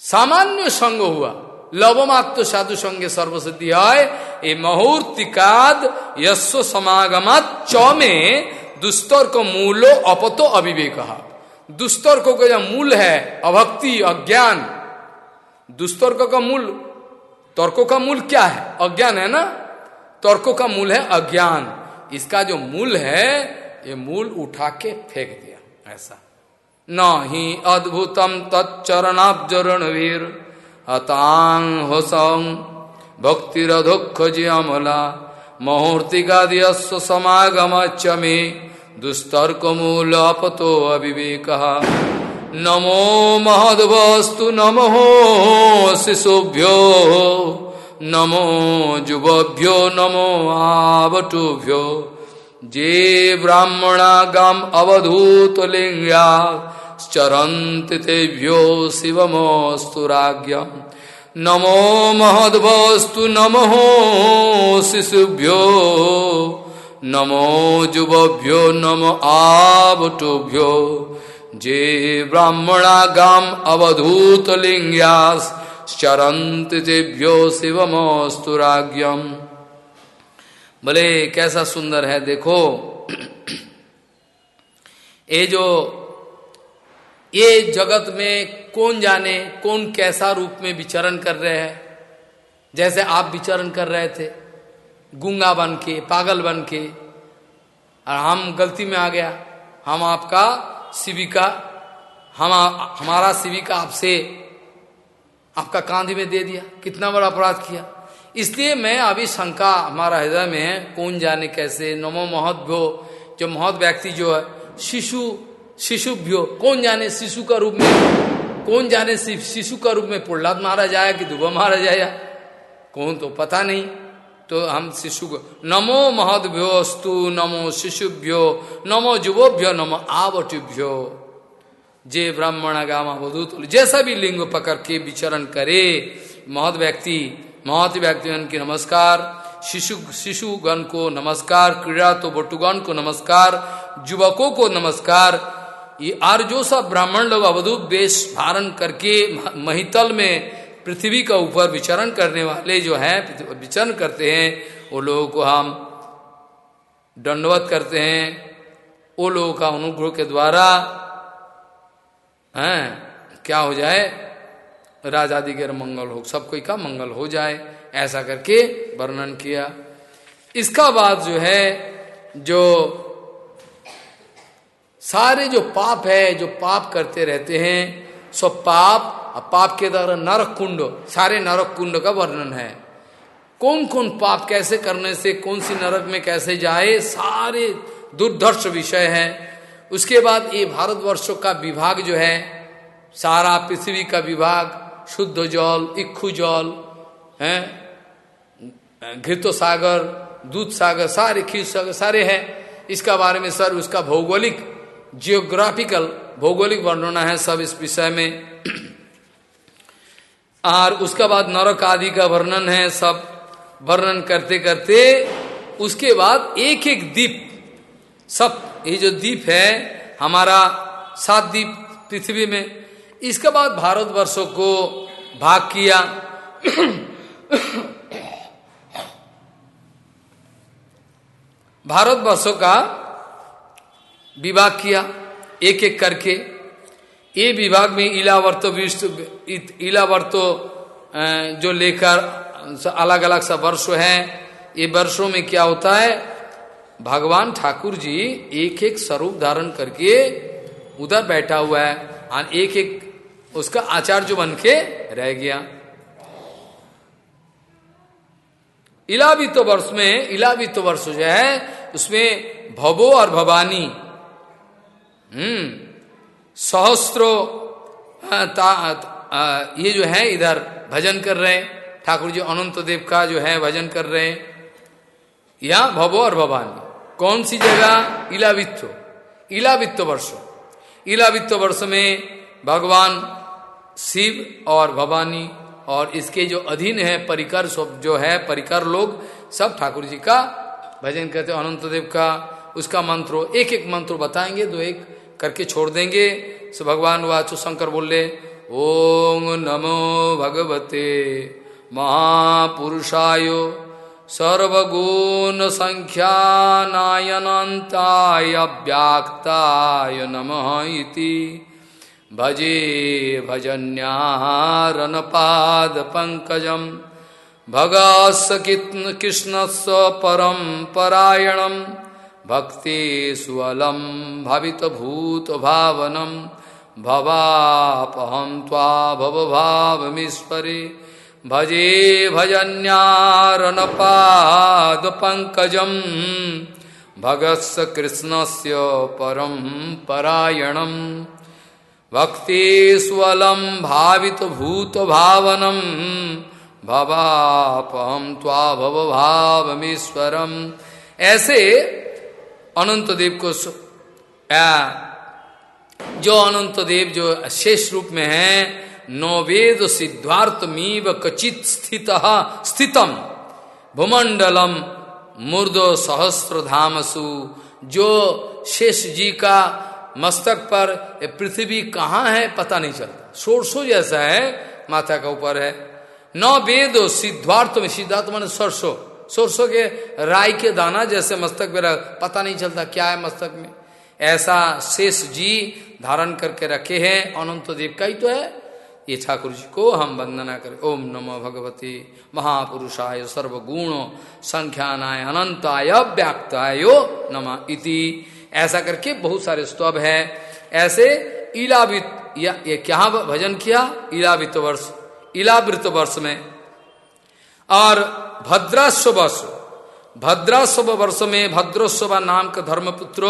सामान्य संग हुआ। लवमात्म साधु संगे सर्वसिद्धि है ये मुहूर्तिकाद यस्व समागमात चौ में दुस्तर्क मूलो अपतो अविवेक। दुस्तर्कों का जो मूल है, अभक्ति, अज्ञान, दुस्तर्क का मूल, तर्कों का मूल क्या है? अज्ञान है ना? तर्कों का मूल है अज्ञान। इसका जो मूल है, ये मूल उठा के फेंक दिया, ऐसा। न ही अद्भुतम तत्चरणाब्जरण वीर अतांग होसंग भक्तिरधोक्ष जी अमला मुहूर्तिका दियस्व समागम चमे दुस्तर्क मूल अपतो अविवेक। नमो महदवस्तु नमो शिशुभ्यो। नमो जुवभ्यो नमो आवटुभ्यो जे ब्राह्मणा गम अवधूत लिंग्या चरंत तेभ्यो शिवमस्तुराज्ञ नमो महदवस्तु नमो शिशुभ्यो। नमो जुवभ्यो नम आवटोभ्यो जे ब्राह्मणा गाम अवधूत लिंग्यास चरंत जेभ्यो शिवमस्तुराज्ञम बोले कैसा सुंदर है, देखो। ये जो, ये जगत में कौन जाने, कौन कैसा रूप में विचरण कर रहे हैं? जैसे आप विचरण कर रहे थे गुंगा बन के, पागल बन के, और हम गलती में आ गया। हम आपका शिविका हम हमारा शिविका आपसे आपका कांधी में दे दिया, कितना बड़ा अपराध किया। इसलिए मैं अभी शंका, हमारा हृदय में है, कौन जाने कैसे, नमो महद्भ्यो जो महत व्यक्ति जो है, शिशु शिशुभ्यो कौन जाने शिशु का रूप में, कौन जाने शिशु का रूप में प्रहलाद मारा जाए कि दुबा मारा जाए कौन तो पता नहीं। तो हम शिशु को, नमो महदभ्योस्तु, नमो शिशुभ्यो, नमो जुवोभ्यो, नमो आवटुभ्यो। जे ब्राह्मण गामा वधूत जैसा भी लिंग पकड़ के विचरण करे, महद व्यक्ति महत व्यक्तिगण की नमस्कार, शिशु, शिशुगण को नमस्कार, क्रीड़ा तो बटुगण को नमस्कार युवकों को नमस्कार, ये आर जो सब ब्राह्मण लोग अवधूत वेश धारण करके महितल में पृथ्वी का ऊपर विचरण करने वाले जो हैं विचरण करते हैं, वो लोगों को हम दंडवत करते हैं। वो लोगों का अनुग्रह के द्वारा, हैं, क्या हो जाए? राजादि के मंगल हो, सब कोई का मंगल हो जाए, ऐसा करके वर्णन किया। इसका बाद जो है, जो सारे जो पाप है, जो पाप करते रहते हैं, सब पाप अब पाप के द्वारा नरक कुंड, सारे नरक कुंड का वर्णन है। कौन कौन पाप कैसे करने से कौन सी नरक में कैसे जाए, सारे दुर्धर्ष विषय है। उसके बाद ये भारतवर्षों का विभाग जो है, सारा पृथ्वी का विभाग, शुद्ध जल, इक्खु जल, है, घृत सागर दूध सागर, सारे खीर सागर, सारे हैं। इसका बारे में सर, उसका भौगोलिक जियोग्राफिकल भौगोलिक वर्णना है सब इस विषय में। और उसका बाद नरक आदि का वर्णन है सब। वर्णन करते करते उसके बाद एक एक दीप, सब, ये जो दीप है, हमारा सात दीप पृथ्वी में, इसके बाद भारतवर्षों को भाग किया। भारतवर्षों का विभाग किया, एक एक करके। ये विभाग में इलावर्तो इलावर्तो जो लेकर अलग अलग सा वर्ष है, ये वर्षों में क्या होता है? भगवान ठाकुर जी एक एक स्वरूप धारण करके उधर बैठा हुआ है, और एक एक उसका आचार्य बन के रह गया। इलावित वर्ष में, इलावित वर्ष जो है, उसमें भवो और भवानी। हम्म। सहस्त्रो ये जो है, इधर भजन कर रहे हैं। ठाकुर जी अनंत देव का जो है भजन कर रहे हैं। या भवो और भवानी। कौन सी जगह? इलावित्व। इलावित्व वर्ष। इलावित्व वर्ष में भगवान शिव और भवानी और इसके जो अधीन है, परिकर सब जो है, परिकर लोग, सब ठाकुर जी का भजन करते अनंत देव का उसका मंत्रो एक एक मंत्र बताएँगे, दो एक करके छोड़ देंगे। सो भगवान वाचो शंकर बोले, ओम नमो भगवते महापुरुषाय सर्वगुण संख्यानायनताय व्याक्ताय नमः इति। भजे भजन्यारनपाद पंकजम भगस कृष्णस्य परम परायणम भक्ति सुअलम भवित भूत भावनम भवापहम ता भव भावमीश्वरे भजे भजन्यारनपाद पंकजम भगत्स भावित भूत भावनम भवापहम त्वा भव भावमीश्वरम ऐसे अनंत देव को जो अनंत देव जो शेष रूप में है नौवेद सिद्धार्थ मीव कचित स्थित स्थितम। भूमंडलम मूर्दो सहस्त्र धामसु जो शेष जी का मस्तक पर पृथ्वी कहाँ है पता नहीं चलता। सोरसो जैसा है, माथा का ऊपर है। नौ वेद सिद्धार्थ में सिद्धार्थ मान सरसो। सरसों के राय के दाना जैसे मस्तक में पता नहीं चलता क्या है मस्तक में। ऐसा शेष जी धारण करके रखे हैं, अनंत देव का ही तो है। ये ठाकुर जी को हम वंदना करें। ओम नमो भगवती महापुरुषाय सर्वगुण संख्यानाय अनंताय व्याप्ताय नम इति। ऐसा करके बहुत सारे स्तव है। ऐसे इलावित या, ये क्या भजन किया? इलावित वर्ष। इलावृत वर्ष में और भद्रास्व वर्ष भद्रास्व वर्ष में भद्रोस्व नाम का धर्मपुत्र,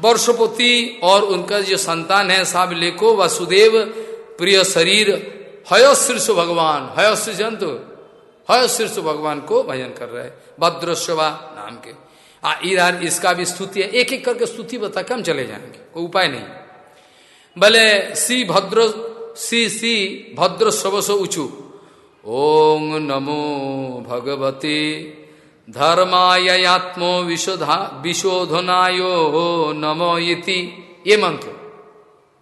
वर्षपति और उनका जो संतान है साब लेको वसुदेव, प्रिय शरीर हयशीर्ष भगवान हय हयशीर्ष जंतु हयशीर्ष भगवान को भजन कर रहे भद्रोस्वा नाम के। आ इधर इसका भी स्तुति है। एक एक करके स्तुति बता के हम चले जाएँगे, कोई उपाय नहीं। भले सी भद्र, सी सी भद्र सबसो उचु। ओम नमो भगवती धर्मायात्मो विशोधा विशोधनायो नमो इति। ये मंत्र।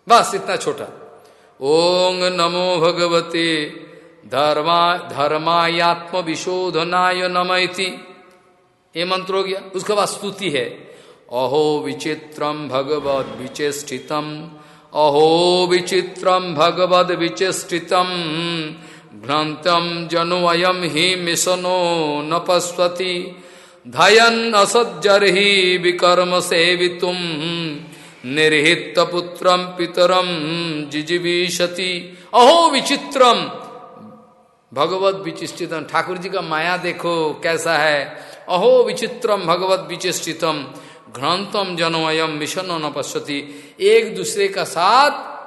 बस इतना छोटा। ओम नमो भगवते धर्मा धर्मायात्म विशोधनाय नम इति। ये मंत्र हो गया। उसके बाद स्तुति है। अहो विचित्रम भगवद विचेष्टितम। अहो विचित्रम भगवद विचेष्टितम। भ्रांतम जनो अयम ही मिशनो न पश्वती धयन असज्जर ही विकर्म सेवितुम। निर्हित पुत्रम पितरम जिजीविशति अहो विचित्रम। भगवत विचिष्टितम। ठाकुर जी का माया देखो कैसा है। अहो विचित्रम भगवत विचिष्टितम। घ्रांतम जनोयम मिशन न पश्यति। एक दूसरे का साथ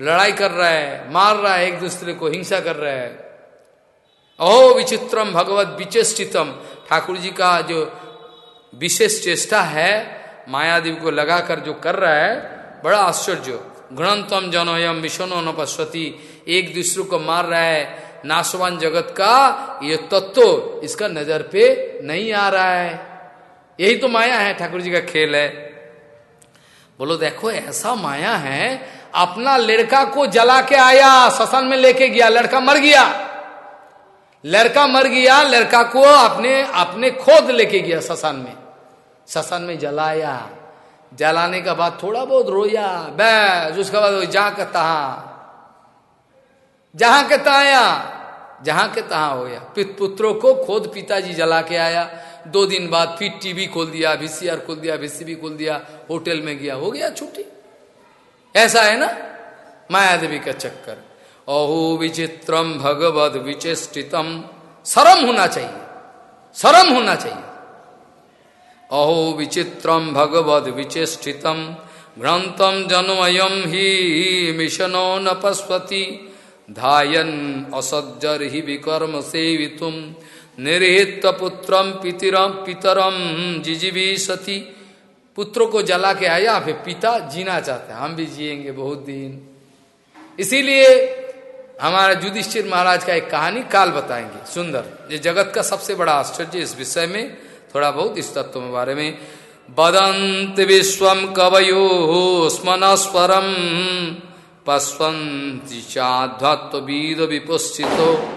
लड़ाई कर रहा है, मार रहा है, एक दूसरे को हिंसा कर रहा है। अहो विचित्रम भगवत विचेष्टितम। ठाकुर जी का जो विशेष चेष्टा है, मायादेव को लगाकर जो कर रहा है, बड़ा आश्चर्य। घृणतम जनोयम मिशनो न पश्वती एक दूसरे को मार रहा है, नाशवान जगत का ये तत्व इसका नज़र पे नहीं आ रहा है। यही तो माया है, ठाकुर जी का खेल है। बोलो, देखो, ऐसा माया है अपना लड़का को जला के आया ससन में लेके गया, लड़का मर गया। लड़का मर गया, लड़का को अपने अपने खोद लेके गया ससन में। ससन में जलाया। जलाने के बाद थोड़ा बहुत रोया। बैस, उसके बाद जहाँ के तहा। जहाँ के तहाया जहाँ के तहा हो गया। पुत्रों को खोद पिताजी जला के आया। दो दिन बाद फिर टीवी खोल दिया वीसीआर खोल दिया वीसीबी खोल दिया, होटल में गया। हो गया छुट्टी। ऐसा है ना? माया देवी का चक्कर। अहो विचित्रम भगवद विचेष्टितम। सरम होना चाहिए। सरम होना चाहिए। अहो विचित्रम भगवद विचेष्टितम। भ्रांतम जनमयम ही मिशनो न पश्वती धायन असज्जर ही विकर्म सेवितुम। निर्हित पुत्रम पितरम पितरम जिजीवी सती पुत्रों को जला के आया, फिर पिता जीना चाहते हैं। हम भी जिएँगे बहुत दिन। इसीलिए हमारा युधिष्ठिर महाराज का एक कहानी काल बताएँगे। सुंदर। ये जगत का सबसे बड़ा आश्चर्य इस विषय में, थोड़ा बहुत इस तत्व के बारे में। बदंत विश्व कवयो स्मनस्वरम पश्वंती चाध्वत्वीद विपुषित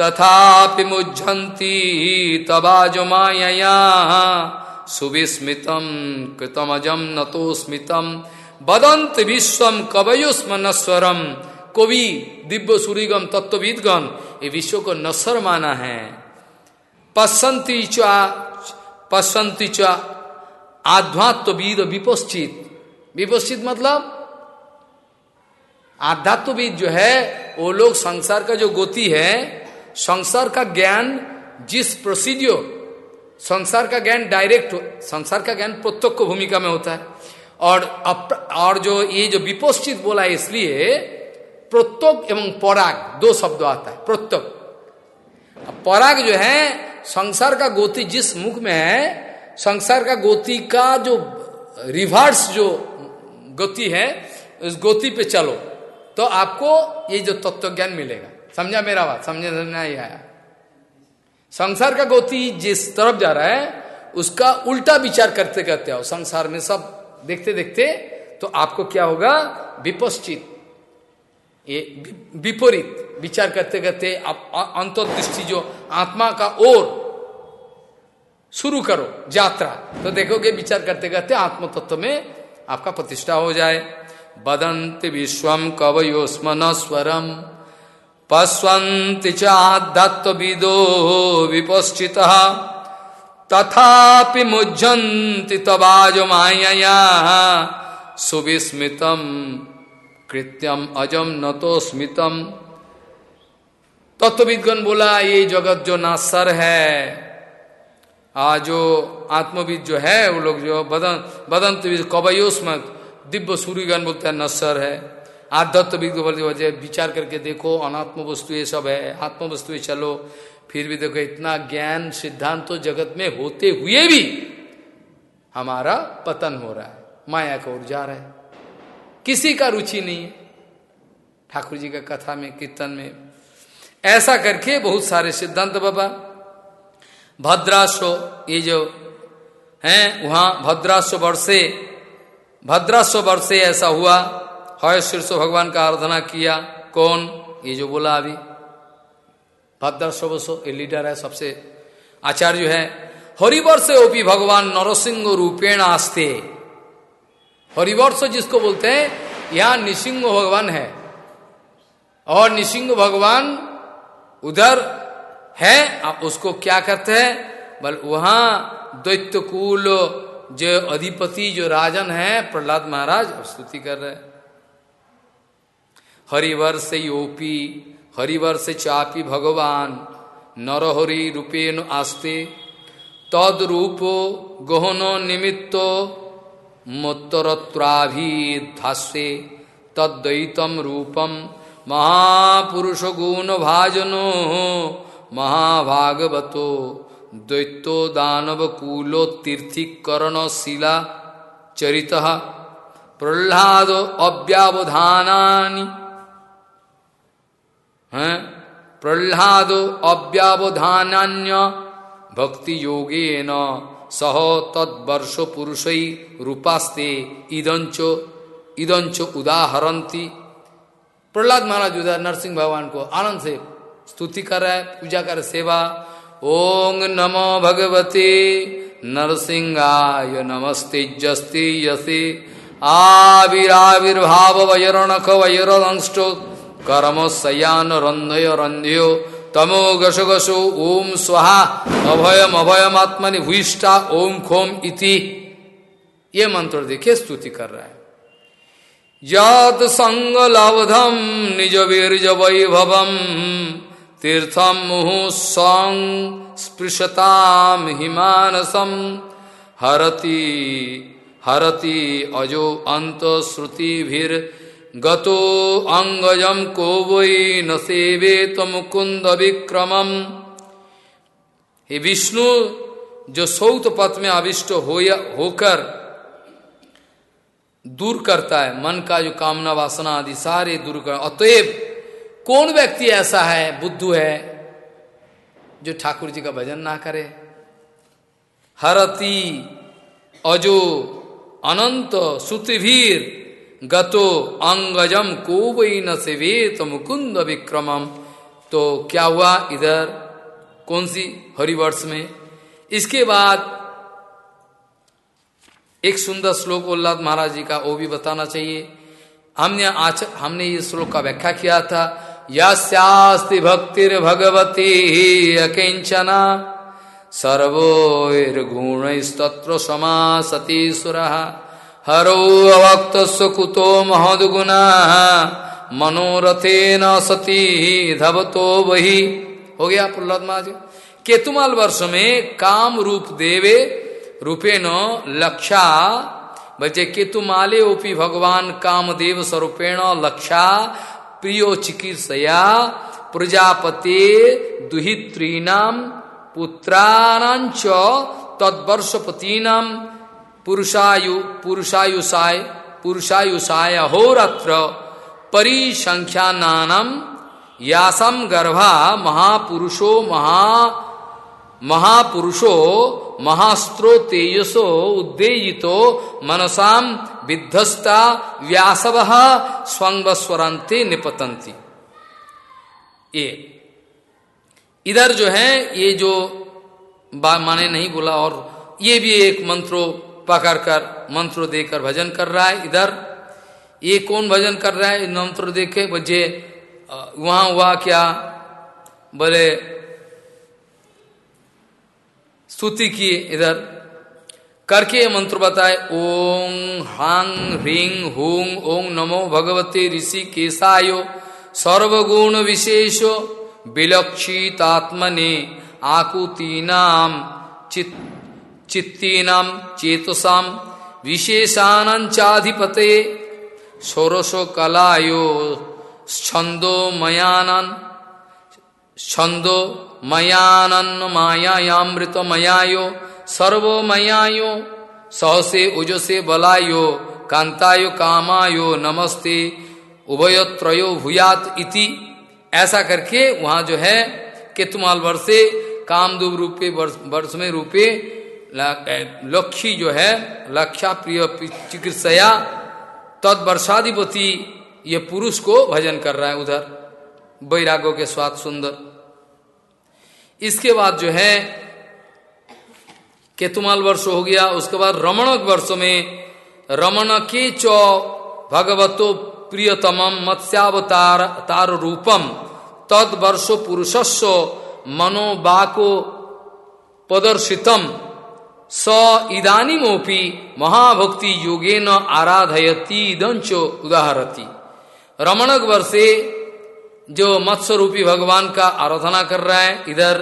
तथा मुझंती तबाज माया सुविस्मितम, कृतमजम नतो स्मितम। बदंत विश्वम कवयो स्मनस्वरम। कवि दिव्य सूरिगम तत्वविदगण ये विश्व को नस्वर माना है। पश्चंती चा पश्चंती चा आध्यात्मविद विपश्चित। विपश्चित मतलब आध्यात्मविद जो है, वो लोग संसार का जो गोति है, संसार का ज्ञान जिस प्रोसीडियो संसार का ज्ञान डायरेक्ट संसार का ज्ञान प्रत्यक्ष भूमिका में होता है। और और जो ये जो विपोषित बोला है, इसलिए प्रत्यक एवं पराग, दो शब्द आता है प्रत्यक पराग जो है, संसार का गोति जिस मुख में है, संसार का गोति का जो रिवर्स जो गति है, उस गोति पे चलो तो आपको ये जो तत्व ज्ञान मिलेगा। समझा मेरा बात? समझे समझना ही आया। संसार का गोति जिस तरफ़ जा रहा है, उसका उल्टा विचार करते करते आओ। संसार में सब देखते देखते तो आपको क्या होगा? विपश्चित। ये विपरीत। विचार करते करते आप अंतर्दृष्टि जो आत्मा का ओर शुरू करो, यात्रा। तो देखोगे विचार करते करते आत्म तत्व में आपका प्रतिष्ठा हो जाए। बदंत विश्वम कवयो स्मन स्वरम पश्वंति चादत्विदो विपश्चित, तथापि मुझंति तबाज माया सुविस्मितम, कृत्यम अजम न तो स्मितम तत्वविदगण बोला, ये जगत जो नासर है आ जो आत्मविद जो है, वो लोग जो बदन बदंत कवयोस्म दिव्य सूर्यगण बोलते हैं, नसर है। आध्यात्मिक बोलते विचार करके देखो अनात्म वस्तु ये सब है आत्म वस्तु चलो। फिर भी देखो, इतना ज्ञान सिद्धांत तो जगत में होते हुए भी हमारा पतन हो रहा है, माया का ओर जा रहा है। किसी का रुचि नहीं है। ठाकुर जी का कथा में, कीर्तन में, ऐसा करके बहुत सारे सिद्धांत बाबा भद्राश्व ये जो हैं, वहाँ भद्राश्व वर्षे भद्राश्व वर्षे ऐसा हुआ हय शीर्ष भगवान का आराधना किया। कौन? ये जो बोला अभी। भद्र भद्राश्व ये लीडर है सबसे। आचार्य है। हरिवर्ष ओपी भगवान नरसिंह रूपेण आस्ते। हरिवर्ष जिसको बोलते हैं, यहाँ निसिंह भगवान है। और निसिंह भगवान उधर है, आप उसको क्या करते हैं? बल वहाँ दैत्य कुल जो अधिपति, जो राजन है, प्रहलाद महाराज स्तुति कर रहे हरिवर्ष योपी हरिवर्ष चापी भगवान, नरहरि रूपेण आस्ते तद रूपो गहनो निमित्तो मोत्तरत्राभिधास्ये तद्वैतम रूपम महापुरुष गुण भाजनो महाभागवतो दैत्यो दानव कूलो तीर्थीकरण शिला चरित, प्रहलाद अव्यावधानी हैं? प्रहलाद अव्यावधान्य भक्ति योगेन सह तत्वर्ष पुरुष रूपास्ते इदंचो इदंचो उदाहरती प्रहलाद महाराज उधर नरसिंह भगवान को आनंद से स्तुति कर रहा है, पूजा कर सेवा। ओंग नमो भगवते नरसिंहाय नमस्ते, जस्ते यसे। आविराविर्भाव वैरणख वैरंष्टो कर्म सयान रंधय रंध्यो तमो गशो गशो ओम स्वाहा। अभयम अभयम अभयमात्मनि भूष्टा ओम खोम इति। ये मंत्र देखिए स्तुति कर रहा है। यद संग लवधम, निज वीरज वैभवम। तीर्थम मुहु संग स्पृशताम हिमानसम। हरती, हरति अजो अंत श्रुति भीर गतो अंगजम को वही न सेवे मुकुंद विक्रमम हे विष्णु, जो सौत पथ में अविष्ट हो होकर दूर करता है, मन का जो कामना वासना आदि, सारे दूर कर अतएव कौन व्यक्ति ऐसा है, बुद्धू है, जो ठाकुर जी का भजन ना करे? हरती, अजो, अनंत सुतिभीर गतो अंगजम को वही न से वेत मुकुंद विक्रमम। तो क्या हुआ इधर? कौन सी हरिवर्ष में? इसके बाद एक सुंदर श्लोक उल्लाद महाराज जी का वो भी बताना चाहिए। हमने आच हमने ये श्लोक का व्याख्या किया था यास्ति भक्तिर भगवती अकिंचना सर्वोर्गुणस्तत्र समासती सुर हरो अवक्त कुतो महदगुना मनोरथे न सती धवतो वही हो गया प्रहलाद महाराज। केतुमाल वर्ष में काम रूप देवे, रूपेण लक्षा बचे केतुमाले ओपी भगवान कामदेव स्वरूपेण लक्षा, प्रियो चिकित्सया, प्रजापते दुहित्रीनाम पुत्राणांच तद्वर्षपतीनाम पुरुषायु, पुरुषायुषाय पुरुषायुषाय होरात्र परिसंख्यानाम यासम गर्भा महापुरुषो महा, महापुरुषो महास्त्रो तेजसो उद्देजितो मनसाम विध्वस्ता व्यासव स्वंगस्वरंते निपतंती ये, इधर जो है, ये जो माने नहीं बोला और ये भी एक मंत्रो पकड़ कर मंत्र देकर भजन कर रहा है इधर। ये कौन भजन कर रहा है? मंत्र देखे, बजे वहाँ हुआ क्या? बोले, स्तुति किए इधर। करके मंत्र बताए, ओम हांग ह्रींग हूंग ओम नमो भगवते ऋषि केशायो। सर्वगुण विशेषो, विलक्षितात्मने आकुतीनाम चित चित्तीनाम चेतसाम विशेषानंचाधिपते षोरशो कलायो छंदो मयानन छंदो मयानन्न मायामृत मयायो सर्वो मयायो सहसे उजसे बलायो कांतायो कामायो नमस्ते उभयत्रयो भूयात इति। ऐसा करके वहाँ जो है केतुमाल वर्षे कामदुब रूपे वर्ष में रूपे लक्ष्मी जो है लक्षा प्रिय चिकित्सया, तद वर्षाधिपति, ये पुरुष को भजन कर रहा है उधर। बैरागो के स्वाद सुंदर। इसके बाद जो है, केतुमाल वर्ष हो गया, उसके बाद रमणक वर्ष में रमण के चौ भगवतो प्रियतम मत्स्यावतार तार रूपम तद वर्षो पुरुषस्व मनोबाको प्रदर्शितम। स इदानीमोपी महाभक्ति योगेन आराधयती दंचो उदाहरती। रमणक वर्षे जो मत्स्य रूपी भगवान का आराधना कर रहा है, इधर,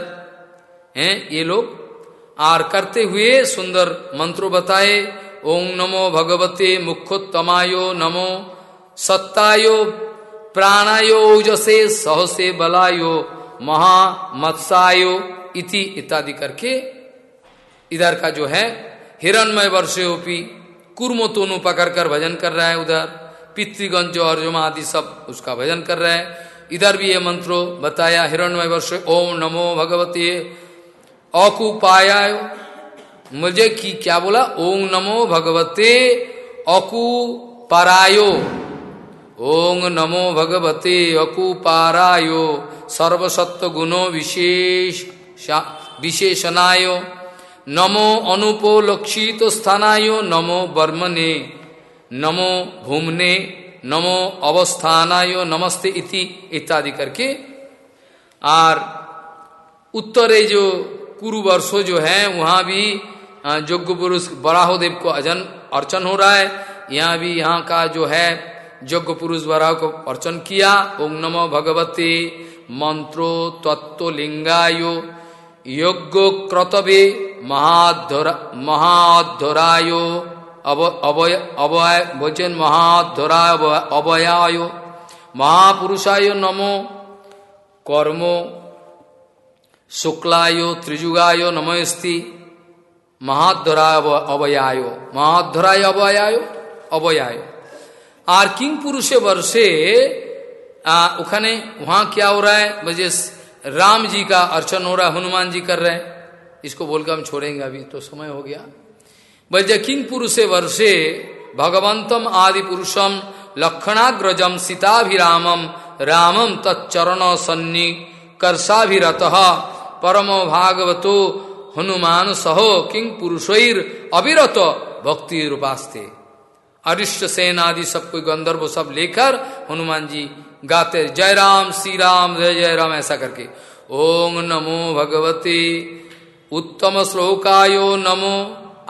हैं, ये लोग, आर करते हुए सुंदर मंत्रो बताए, ओम नमो भगवते मुखोत्तमायो नमो, सत्तायो प्राणायो जसे सहसे बलायो, महा मत्सायो इति इत्यादि करके इधर का जो है, हिरणमय वर्षोपी कुर्मो तोनु पकड़ कर भजन कर रहा है उधर, पितृगंज और जुमा आदि सब उसका भजन कर रहा है। इधर भी ये मंत्रो बताया, हिरणमय वर्ष, ओम नमो भगवती। अकुपाया मुझे की क्या बोला? ओम नमो भगवते अकुपारायो ओम नमो भगवते अकुपारायो सर्वसत्व गुणो विशेष विशेषणाय। नमो अनुपोलक्षित स्थानायो नमो बर्मने नमो भूमने, नमो अवस्थानायो नमस्ते इति इत्यादि करके। और उत्तरे जो कुरु वर्षो जो है, वहाँ भी यज्ञ पुरुष बराहोदेव को अजन, अर्चन हो रहा है। यहाँ भी, यहाँ का जो है यज्ञ पुरुष द्वारा को अर्चन किया। ओम नमो भगवती मंत्रो तत्व लिंगायो योग्य क्रतवे। महाध्वरायो अवय अवय भोजन महाध्वराय अवयायो महापुरुषाय नमो कर्मो शुक्लायो त्रिजुगायो नमस्ति महाध्वराय अवयायो महाध्वराय अवयायो अवयायो আর কিং পুরুষে বর্ষে ওখানে वहां क्या हो रहा है मुझे राम जी का अर्चन हो रहा है हनुमान जी कर रहे हैं इसको बोलकर हम छोड़ेंगे अभी तो समय हो गया। बजे किंग पुरुषे वर्षे, भगवंतम आदि पुरुषम, लक्षणाग्रजम सीताभिरामम, रामम तच्चरण सन्नी, कर्षाभिरत, परम भागवतो, हनुमान सहो किंग पुरुषर अविरत, भक्ति रूपास्ते। अरिष्ट सेन आदि सब कोई गंधर्व सब लेकर हनुमान जी गाते जय राम श्री राम जय जय राम ऐसा करके। ओम नमो भगवती। उत्तम श्लोकायो नमो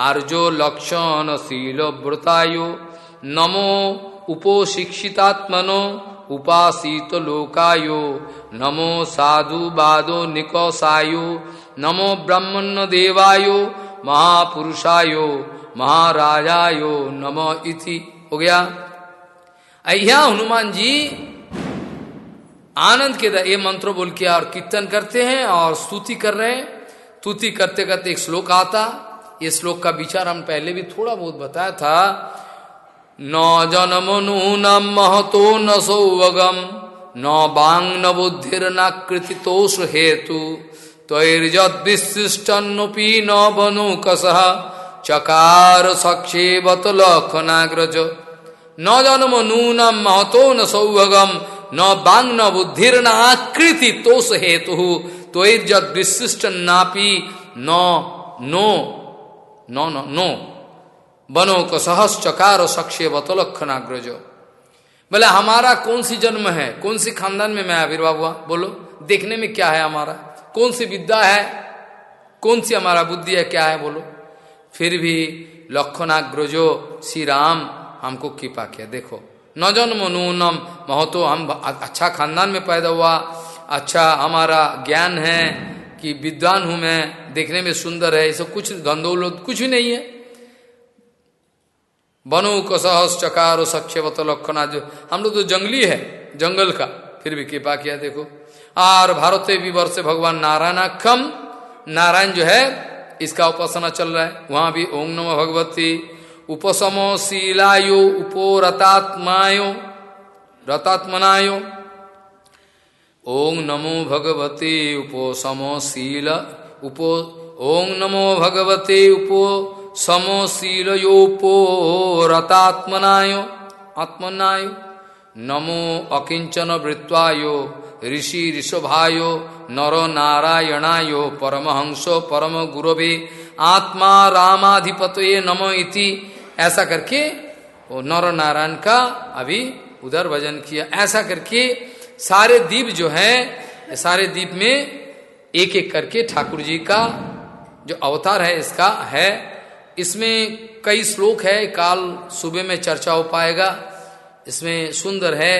आर्जो लक्षण शील व्रतायो नमो उपोशिक्षितात्मनो उपासित लोकायो नमो साधु बादो निकोसायो नमो ब्रह्मण्य देवायो महापुरुषायो महाराजायो नमो इति। हो गया? अहिया हनुमान जी आनंद के ये मंत्र बोल के और कीर्तन करते हैं और स्तुति कर रहे हैं। स्तुति करते करते एक श्लोक आता। ये श्लोक का विचार हम पहले भी थोड़ा बहुत बताया था। न जन्म नूनम महतो न सौवगम न बांग न बुद्धिर न कृतितोष हेतु तैर्जद विशिष्टन्नुपी न बनु कसह चकार सक्षेवत लखनाग्रज। न जन्म नूनम महतो न सौभगम न बांग न बुद्धिर न आकृति तोष हेतु तो जद विशिष्ट नापी न, नो नो नो नो। बनो को सहस चकार सक्षेवत लखनाग्रज बोले, हमारा कौन सी जन्म है? कौन सी खानदान में मैं आविर्भाव हुआ? बोलो, देखने में क्या है हमारा? कौन सी विद्या है? कौन सी हमारा बुद्धि है? क्या है? बोलो। फिर भी लक्षणाग्रजो श्री राम हमको कृपा किया। देखो, न जन्म नूनम, महतो हम अच्छा खानदान में पैदा हुआ। अच्छा हमारा ज्ञान है कि विद्वान हूँ मैं, देखने में सुंदर है सब कुछ गंदोल कुछ भी नहीं है। बनो कसहस चकार सक्षवत लक्षणा जो हम लोग तो जंगली है, जंगल का, फिर भी कृपा किया देखो। और भारत भी वर्ष भगवान नारायणाक्षम नारायण जो है, इसका उपासना चल रहा है। वहाँ भी ओम नमो भगवती। उपसमो शीलायो उपो रतात्मायो रतात्मनायो ओम नमो भगवते उपोसमो शील उपो ओम नमो भगवते उपो समो शीलयोपो रतात्मनायो, आत्मनायो, नमो अकिंचन वृत्वायो ऋषि ऋषभायो, नर नारायणायो, परमहंसो परम गुरवे आत्मा रामाधिपत नम इति, ऐसा करके नर नारायण का अभी उधर भजन किया, ऐसा करके सारे दीप जो है, सारे दीप में एक एक करके ठाकुर जी का जो अवतार है, इसका है। इसमें कई श्लोक है, काल सुबह में चर्चा हो पाएगा। इसमें सुंदर है,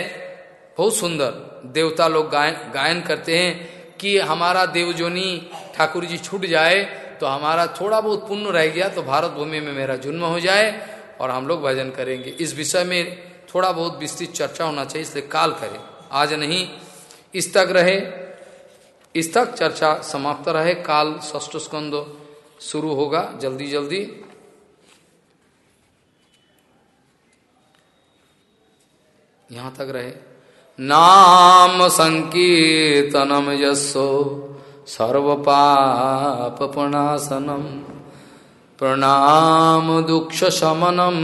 बहुत सुंदर। देवता लोग गायन गायन करते हैं कि हमारा देवजोनी ठाकुर जी छूट जाए तो हमारा थोड़ा बहुत पुण्य रह गया तो भारत भूमि में मेरा जन्म हो जाए और हम लोग भजन करेंगे। इस विषय में थोड़ा बहुत विस्तृत चर्चा होना चाहिए, इसलिए काल करें। आज नहीं, इस तक रहे, इस तक चर्चा समाप्त रहे। काल ष्ठ स्कंद शुरू होगा जल्दी जल्दी। यहाँ तक रहे। नाम संकीर्तनम यशो सर्व पाप प्रणासनम प्रणाम दुख शमनम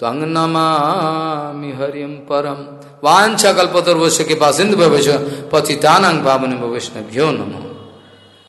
त्वंग नमामि हरिम परम वांछा कल्पतर्वश्य के पास इंद भविष्य पतितानंग पावन भ्यो नमो।